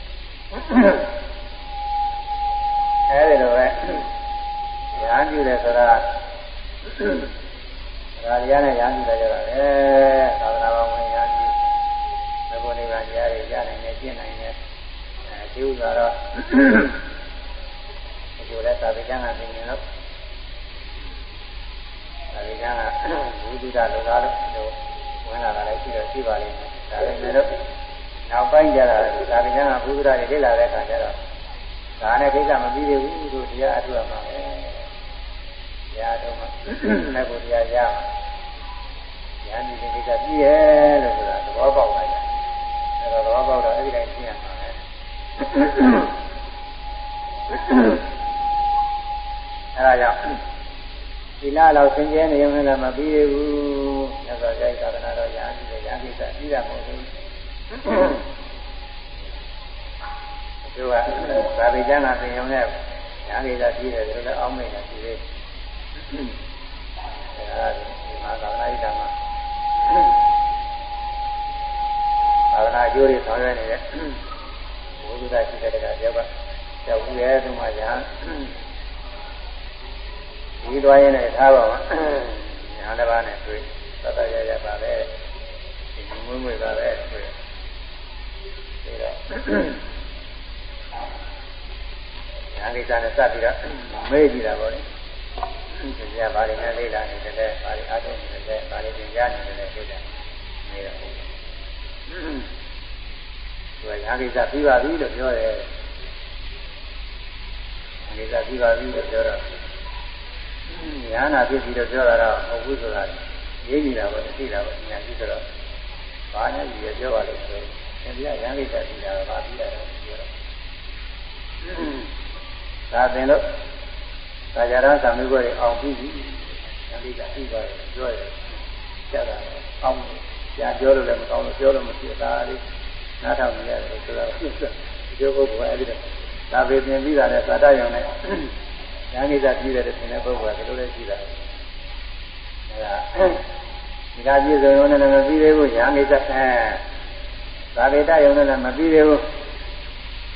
အဲဒီလိုပဲညာပြုတယ်ဆိုတာဒါတရားနဲ့ရမ်းကြည့်လိုက်ကြတာလေသာသနာ့ဘဝင်ရမ်းကြည့်သဘောနိဗ္ဗာန်တရားတွေကြားနိုင်နေကျင့်နိုင်နေအဲဒီဥစ္စာတော့ဒီလိုလဲသာဝေကျမ်းကသိနေတော့သာဝေကျမ်းကဘုဒ္ဓလောကလို့ဝင်လာတာလည်းရှိတော့ရှိပါလိမ့်မယ်ဒါပေမဲ့လို့ နောက်ပိုင်းကျတော့သာဝေကျမ်းကဘုဒ္ဓတွေလေ့လာတဲ့အခါကျတော့ဒါနဲ့ကိစ္စမပြီးသေးဘူးလို့တရားအထုရမှာပဲတရားတော့မှလက်ကိုတရားရမှာဉာဏ်ဒီကိစ္စပြီးရဲ့လို့ဆိုတာသဘောပေါက်လာကြအဲတော့သဘောပေါက်တော့အဲ့ဒီတိုင်းရှင်းရမှာပဲအဲဒါကြောင့်ဒီနာလောက်သင်ကျဲနေရင်လည်းမပြီးဘူးမြတ်စွာဘုရားသာသနာတော်ဉာဏ်ဒီဉာဏ်ကိစ္စပြီးရမှာမဟုတ်ဘူး သူကသာဝေကျမ်းကသင်ရုံနဲ့ညာလေးသာပြီးတယ်ဆိုတော့အောင်းမိတ်တာပြီးသေးတယ်ဒါကဒီမှာသာဝနာ့ဣဒ္ဓမှာသာဝနာအကျိုးတွေဆောင်ရွက်နေတဲ့ဘုရားရှိတဲ့တရားပြောကကြောက်ဘူးရဲ့သူမှညာဒီသွားရင်လည်းထားပါမှာညာတစ်ပါးနဲ့တွေ့သတ္တရရပါပဲဒီမွေးမွေးပါပဲတွေ့ ပြီးတော့ညာကိစ္စနဲ့စပ်ပြီးတော့မေးကြည့်တာပေါ့လေဒီကဘာတွေနဲ့လေ့လာနေတယ်ဘာတွေအားထုတ်နေတယ်ဘာတွေသင်ကြားနေတယ်သိတယ်မေးတော့သူကညာကိစ္စပြီးပါပြီလို့ပြောတယ်ညာကိစ္စပြီးပါပြီလို့ပြောတော့ညာနာဖြစ်ပြီးတော့ပြောတာတော့မဟုတ်ဘူးဆိုတာရေးနေတာပေါ့သိတာပေါ့ညာကြည့်တော့ဘာညာကြီးရပြောပါလို့ဆို ရင်ဒီကညာကိစ္စပြီးတာတော့ဗာပြီးတာတော့ပြောတော့ဒါသင်လို့သာကြရသံမိဘတွေအောင်ပြီးပြီ။အဲဒီကပြီးသွားတယ်ပြောတယ်။ကြတာအောင်ကြာပြောလို့လည်းမကောင်းလို့ပြောလို့မဖြစ်တာလေးနားထောင်နေရတယ်ဆိုတော့ပြည့်စုံဒီပုဂ္ဂိုလ်ကအဲဒီတော့ဒါပေပြင်ပြီးတာနဲ့သာတယုံနဲ့ညာကိစ္စပြီးတယ်ဆိုတဲ့ပုဂ္ဂိုလ်ကဒီလိုလေးရှိတာ။အဲဒါဒီကပြည့်စုံရုံနဲ့လည်းမပြီးသေးဘူးညာကိစ္စအဲ သာဝေတယုံနဲ့လည်းမပြီးသေးဘူး။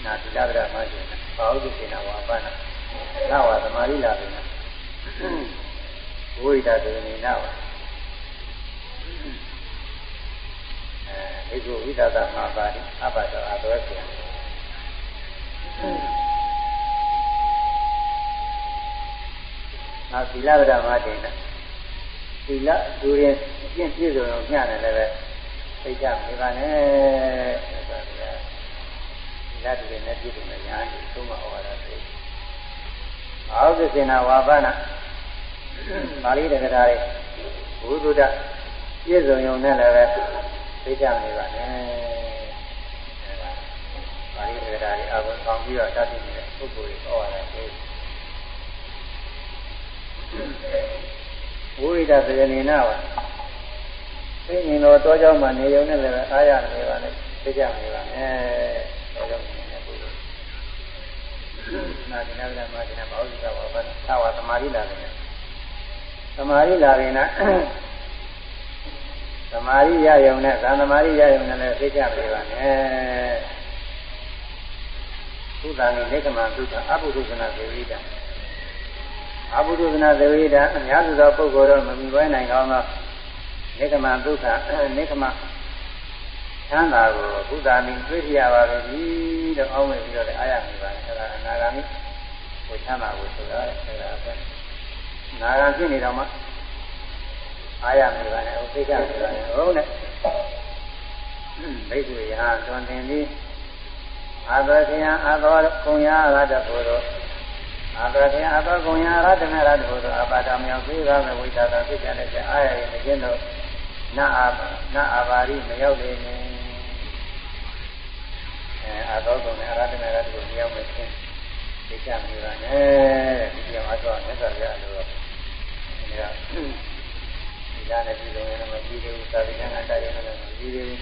နာတိလာဗရမကျင်ဘာဟုတ်ဒီနာဝါပနာနာဝသမာဓိလာပြီနော်ဝိဒသေနေနာဝအဲဒီကိုဝိဒသမာပါတိအဘတော်အတော်ပြန်နာသီလဗဒမတေနသီလဒူရင်အကျင့်ပြည့်စုံအောင်ညှတယ်လည်းပဲ သိကြမေပါနဲ့ဆိုတာကသီလဒူရင်နဲ့ပြည့်စုံတဲ့ညာအထုံးမဩဝါဒသိအာဟုသစေနာဝါပနာပါဠိတက္ကရာတွေဘုဒ္ဓပြည့်စုံုံနဲ့လည်းပဲသိကြနေပါနဲ့အဲဒါပါဠိတက္ကရာတွေအကုန်ဆောင်ပြီးတော့တတ်သိနေတဲ့ပုဂ္ဂိုလ်တွေဟောရတာကိုဝိဒသေနေနာဝ သိရင်တော့တောကြောင်းမှာနေုံနဲ့လည်းအားရနေပါနဲ့သိကြနေပါနဲ့တောကြောင်းနေတဲ့ပုဂ္ဂိုလ်နာဒီနာလည်းမာဒီနာမဟုတ်ကြပါဘူး။သာဝသမာဓိလာတယ်။သမာဓိလာရင်နာသမာဓိရယုံနဲ့သံသမာဓိရယုံနဲ့လည်းသိကြနေပါနဲ့။သုတံနိကမသုတအဘုဒ္ဓဇနာသေဝိတအဘုဒ္ဓဇနာသေဝိတအများစုသောပုဂ္ဂိုလ်တော့မမြင်နိုင်ကောင်းသော နေကမဒုက္ခနေကမချမ်းသာကိုဘုရားမင်းတွေ့ရပါပြီလို့အောင်းနေပြီးတော့လည်းအားရနေပါတယ်အဲဒါအနာဂါမိကိုချမ်းသာကိုဆိုတာအဲဒါပဲနာဂံဖြစ်နေတော့မှအားရနေပါတယ်ဟိုသိကြနေပါတယ်ဟုတ်နဲ့ဘိက္ခုယဟတွင်တင်သည်အာသောခယအာသောကုံယာရတ္တဘုရောအာသောခယအာသောကုံယာရတ္တမေရတ္တဘုရောအပါဒမြောင်သိရမယ်ဝိသတာသိကြတဲ့အားရရင်မကျင်းတော့ နာအာနာအာဘာရိမရောက်နေနဲ့အဲအာသောကုံနဲ့အရဟတမေရတ္တကိုမရောက်မချင်းသိကြနေပါနဲ့ဒီကြောင့်အတော့မြတ်စွာဘုရားလိုတော့ဒီကဒီကနေ့ဒီလိုနဲ့မကြည့်သေးဘူးသာဝိကနာတရားနဲ့မကြည့်သေးဘူး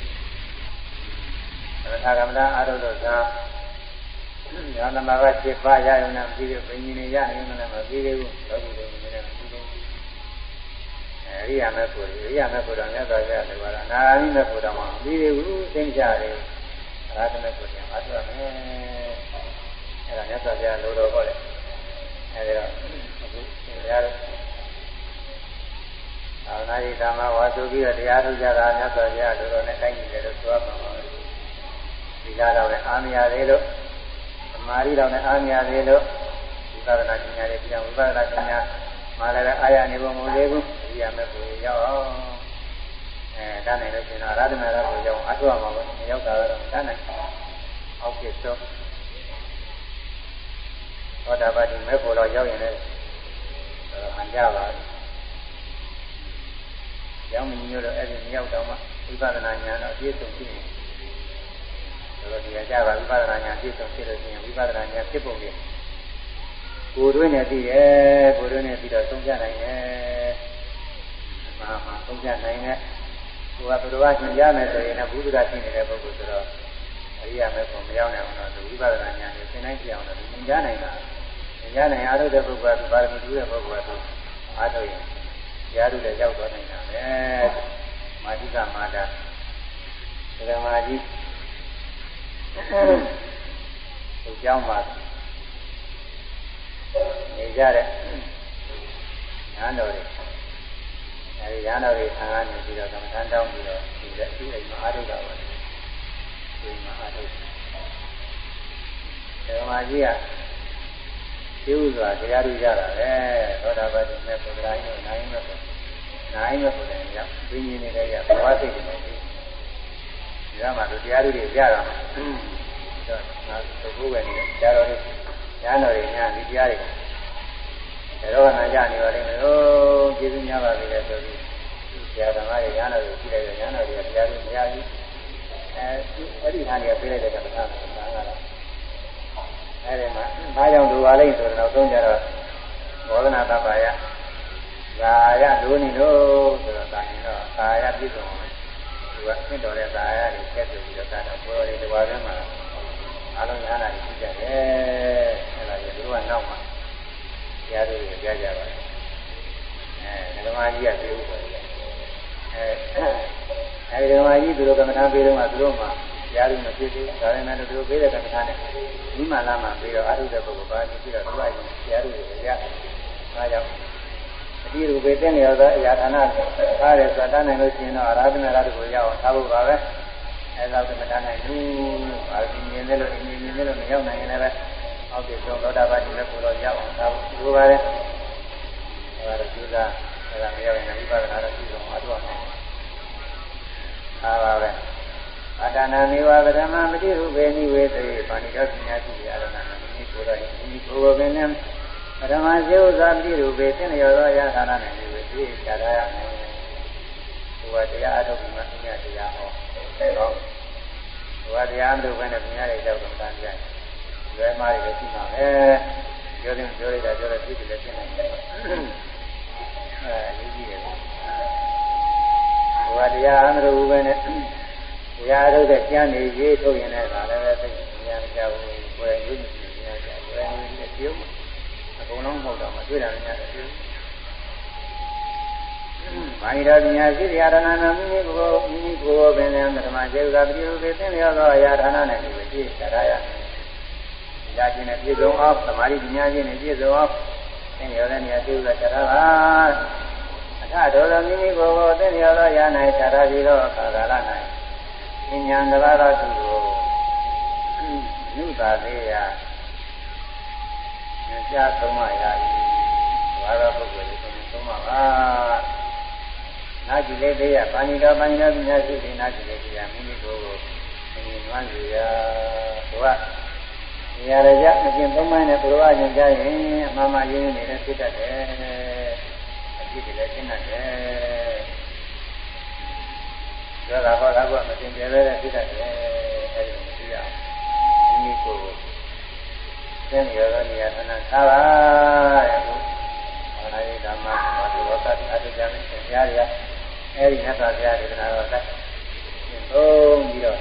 သာကမ္မတာအာရုဒ္ဓသာညာနမက7ပါးရရုံနဲ့မကြည့်သေးဘူးဘိညာဉ်ရရုံနဲ့မကြည့်သေးဘူးလောကီတွေမကြည့်သေးဘူး အရိယာမေဖို့အရိယာမေဖို့တော့မြတ်စွာဘုရားလည်းပါလားနာဂာမိမေဖို့တော့မပြီးသေးဘူးသိကြတယ်အရဟတမေဖို့ပြန်အားထုတ်မယ်အဲ့ဒါမြတ်စွာဘုရားလိုတော်ဟောတယ်အဲ့ဒါအခုဘုရားသာနာရေးဓမ္မဝါဆိုပြီးတော့တရားထုတ်ကြတာမြတ်စွာဘုရားတို့တော်နဲ့တိုင်းနေတယ်လို့ဆိုရမှာပါပဲဒီလာတော့လည်းအာမရသေးလို့သမာဓိတော့လည်းအာမရသေးလို့ဝိပဿနာဉာဏ်ရဲ့ပြန်ဝိပဿနာဉာဏ် မှာလည်းအာရနေဖို့မလိုဘူးဒီရမယ်ကိုရောက်အောင်အဲတန်းနိုင်လို့ရှင်တော့ရတနာရကိုရောက်အထောက်အမှာပဲရောက်တာတော့တန်းနိုင်အောက်ဖြစ်ဆုံးသောတာပတိမေဖို့တော့ရောက်ရင်လည်းဟန်ကြပါကျောင်းမကြီးတို့အဲ့ဒီမရောက်တော့မှဝိပဿနာဉာဏ်တော့အပြည့်စုံဖြစ်နေတယ်ဒါတော့ဒီအကြပါဝိပဿနာဉာဏ်ပြည့်စုံဖြစ်လို့ရှိရင်ဝိပဿနာဉာဏ်ဖြစ်ပုံလေး ကိုယ်တွင်းနဲ့သိရဲ့ကိုယ်တွင်းနဲ့ပြီးတော့သုံးပြနိုင်တယ်မာမာသုံးပြနိုင်တဲ့ကိုယ်ကဘုရားရှင်ရမယ်ဆိုရင်လည်းဘုရားရှိနေတဲ့ပုဂ္ဂိုလ်ဆိုတော့အရိယာမေဖို့မရောက်နိုင်အောင်တော့ဝိပဿနာဉာဏ်ကိုသင်နိုင်ကြအောင်တော့သင်ကြားနိုင်တာသင်ကြားနိုင်အားထုတ်တဲ့ပုဂ္ဂိုလ်ကပါရမီတူတဲ့ပုဂ္ဂိုလ်ကအားထုတ်ရင်ရားတို့လည်းရောက်သွားနိုင်တာပဲမာတိကမာတာဓမ္မကြီးဒီကြောင်းမှာ နေကြတဲ့ညာတော်တွေအဲဒီညာတော်တွေဆံကနေပြီးတော့ကမ္မထမ်းတောင်းပြီးတော့ဒီလက်ဒီအိမ်မှာအားထုတ်တာပါဒီမှာအားထုတ်ဓမ္မကြီးကကျိုးစွာတရားထုတ်ကြတာပဲသောတာပတိမေပုဒ္ဒရာယုနိုင်မေပုနိုင်မေပုဒ္ဒရာရောက်ပြင်းနေတဲ့ရဘဝစိတ်တွေနဲ့ဒီကမှတို့တရားတွေကြတာမှာတော့ငါတို့ဘုရားနေတရားတော် တွေညာတော်တွေညာဒီတရားတွေဒါတော့နာကြနေပါလိမ့်မယ်လို့ကျေးဇူးများပါပြီလေဆိုပြီးဆရာသမားတွေညာတော်တွေကြည့်လိုက်တယ်ညာတော်တွေကတရားတွေမရဘူးအဲအဲ့ဒီဟာတွေကပြေးလိုက်တဲ့ကမ္ဘာကကတော့အဲဒီမှာဘာကြောင့်ဒုပါလိမ့်ဆိုတော့သုံးကြတော့ဘောဓနာတပ္ပါယသာယဒုနိလို့ဆိုတော့တာရင်တော့သာယပြည့်စုံအောင်သူကသင့်တော်တဲ့သာယတွေဆက်ပြီးတော့တာတော့ဘောရီတဘာထဲမှာ အားလုံးညာနာတွေရှိကြတယ်အဲဒါကြီးသူကနောက်မှာတရားတွေကြားကြပါတယ်အဲဓမ္မကြီးကပြောဥပါတယ်အဲအဲဒီဓမ္မကြီးသူတို့ကမ္မထာပေးတော့မှသူတို့မှတရားတွေမဖြစ်သေးဘူးဒါပေမဲ့သူတို့ပေးတဲ့ကမ္မထာနဲ့ဒီမှလာမှပြီးတော့အာထုတဲ့ပုဂ္ဂိုလ်ပါပြီးတော့သူကတရားတွေရအားကြောင့်အတိရူပေတဲ့နေရာသောအရာဌာနထားတယ်ဆိုတာနိုင်လို့ရှိရင်တော့အာရဒနာရတ္တကိုရအောင်ထားဖို့ပါပဲ အဲဒါကမတတ်နိုင်ဘူးအာဒီမြင်တယ်လို့အင်းမြင်တယ်လို့မရောက်နိုင်ရင်လည်းအောက်ပြေဆုံးသောတာပတိလည်းကိုတော့ရအောင်ထားဖို့ဒီလိုပါလေအဲဒါကျူတာအဲဒါမရောက်ရင်ဝိပဿနာတော့ရှိဆုံးမှာတော့အားပါပဲအတ္တနာမေဝဗရမမတိရုပေနိဝေသေပါဏိတောပညာရှိရရဏနာမိကိုယ်တော်ဤကိုယ်ကိုယ်ပင်နဲ့ပရမဇေဥဇာတိရုပေသင်ရောသောယထာနာနဲ့ဒီဝေသေခြားရရမယ်ဘုရားတရားအထုတ်ပြီးမှပညာတရားဟော အဲတော့ဘုရားတရားမလို့ပဲနဲ့ပညာတွေကြောက်တော့တန်းပြန်လွယ်မားတွေရှိမှာပဲပြောတယ်ပြောလိုက်တာပြောတယ်ပြည့်တယ်လည်းဖြစ်နိုင်တယ်အဲဒီကြီးတယ်ဘုရားတရားအမလို့ပဲနဲ့တရားထုတ်တဲ့ကျမ်းနေရေးထုတ်ရင်လည်းဒါလည်းပဲသိဉာဏ်ကြောက်ဘူးကိုယ်ရုပ်ဉာဏ်ကြောက်ကိုယ်ရုပ်နဲ့ပြုံးအကုန်လုံးမဟုတ်တော့မတွေ့တာလည်းရတယ် ပြုံးမာဟိတော်ပညာရှိတရားရဏနာမိမိကိုယ်မိမိကိုယ်ပင်လည်းဓမ္မကျေဥသာပြုပေသင်လျောသောအရာဌာနနဲ့ဒီဝိသိသရယ။ဒါချင်းနဲ့ပြည့်စုံအောင်သမာဓိပညာချင်းနဲ့ပြည့်စုံအောင်သင်လျောတဲ့နေရာကျေဥသာသရပါ။အထတော်တော်မိမိကိုယ်ကိုသင်လျောသောယာ၌သရပြီးသောအခါကာလ၌ဉာဏ်တဘာတော်သူကိုနုသာသေးရာဉာဏ်ကြားသုံးမရ၏ဘာသာပုဂ္ဂိုလ်ကိုသုံးမပါ နာကြည့်လေသေးရပါဏိတော်ပါဏိတော်ပညာရှိတဲ့နာကြည့်လေသေးရမိမိကိုယ်ကိုမြင်မှန်းစီရာသူကနေရာကြမကျင်သုံးမိုင်းနဲ့ဘုရားရှင်ကြားရင်အမှန်မှရင်းနေတဲ့ဖြစ်တတ်တယ်အဖြစ်တွေလည်းရှင်းတတ်တယ်ဒါကဟောတာကမတင်ကြဲတဲ့ဖြစ်တတ်တယ်အဲဒီမသိရဘူးမိမိကိုယ်ကိုသင်ရောနေရာသနာထားပါတဲ့ဘုရားရေးဓမ္မဘာလို့သတ်အတ္တကြမ်းသင်ကြားရ အဲဒီမြတ်စွာဘုရားဒေသနာတော်ကသင်သုံးပြီးတော့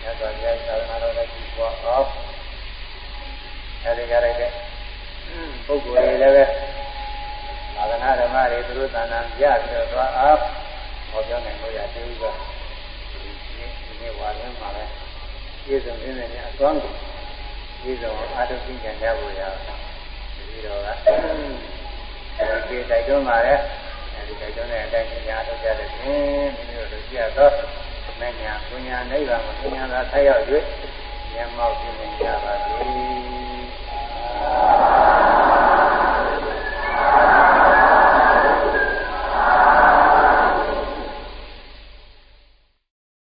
မြတ်စွာဘုရားသာသနာတော်ကကြည့်ပေါ်အောင်အဲဒီကြရတဲ့ပုဂ္ဂိုလ်တွေလည်းပဲသာသနာဓမ္မတွေသူတို့သာနာပြပြီးတော့သွားအောင်ဟောပြောနိုင်လို့ရသေးဘူးကဒီနေ့ဝါရင်းမှာပဲပြည့်စုံနေတဲ့နေအသွမ်းကိုပြည့်စုံအာတုသိဉာဏ်ရဖို့ရဒီတော့ကဒီတိုက်တွန်းပါလေအဲ ဒီကကြောင့်လည်းအတိုင်းဉာဏ်ထုတ်ကြတဲ့ဖြင့်မိမိတို့ကြည့်ရသောမဉ္ဇဉ်ပညာနိဗ္ဗာန်ကိုပညာသာဆက်ရောက်၍ဉာဏ်မောက်ပြုနိုင်ကြပါစေ။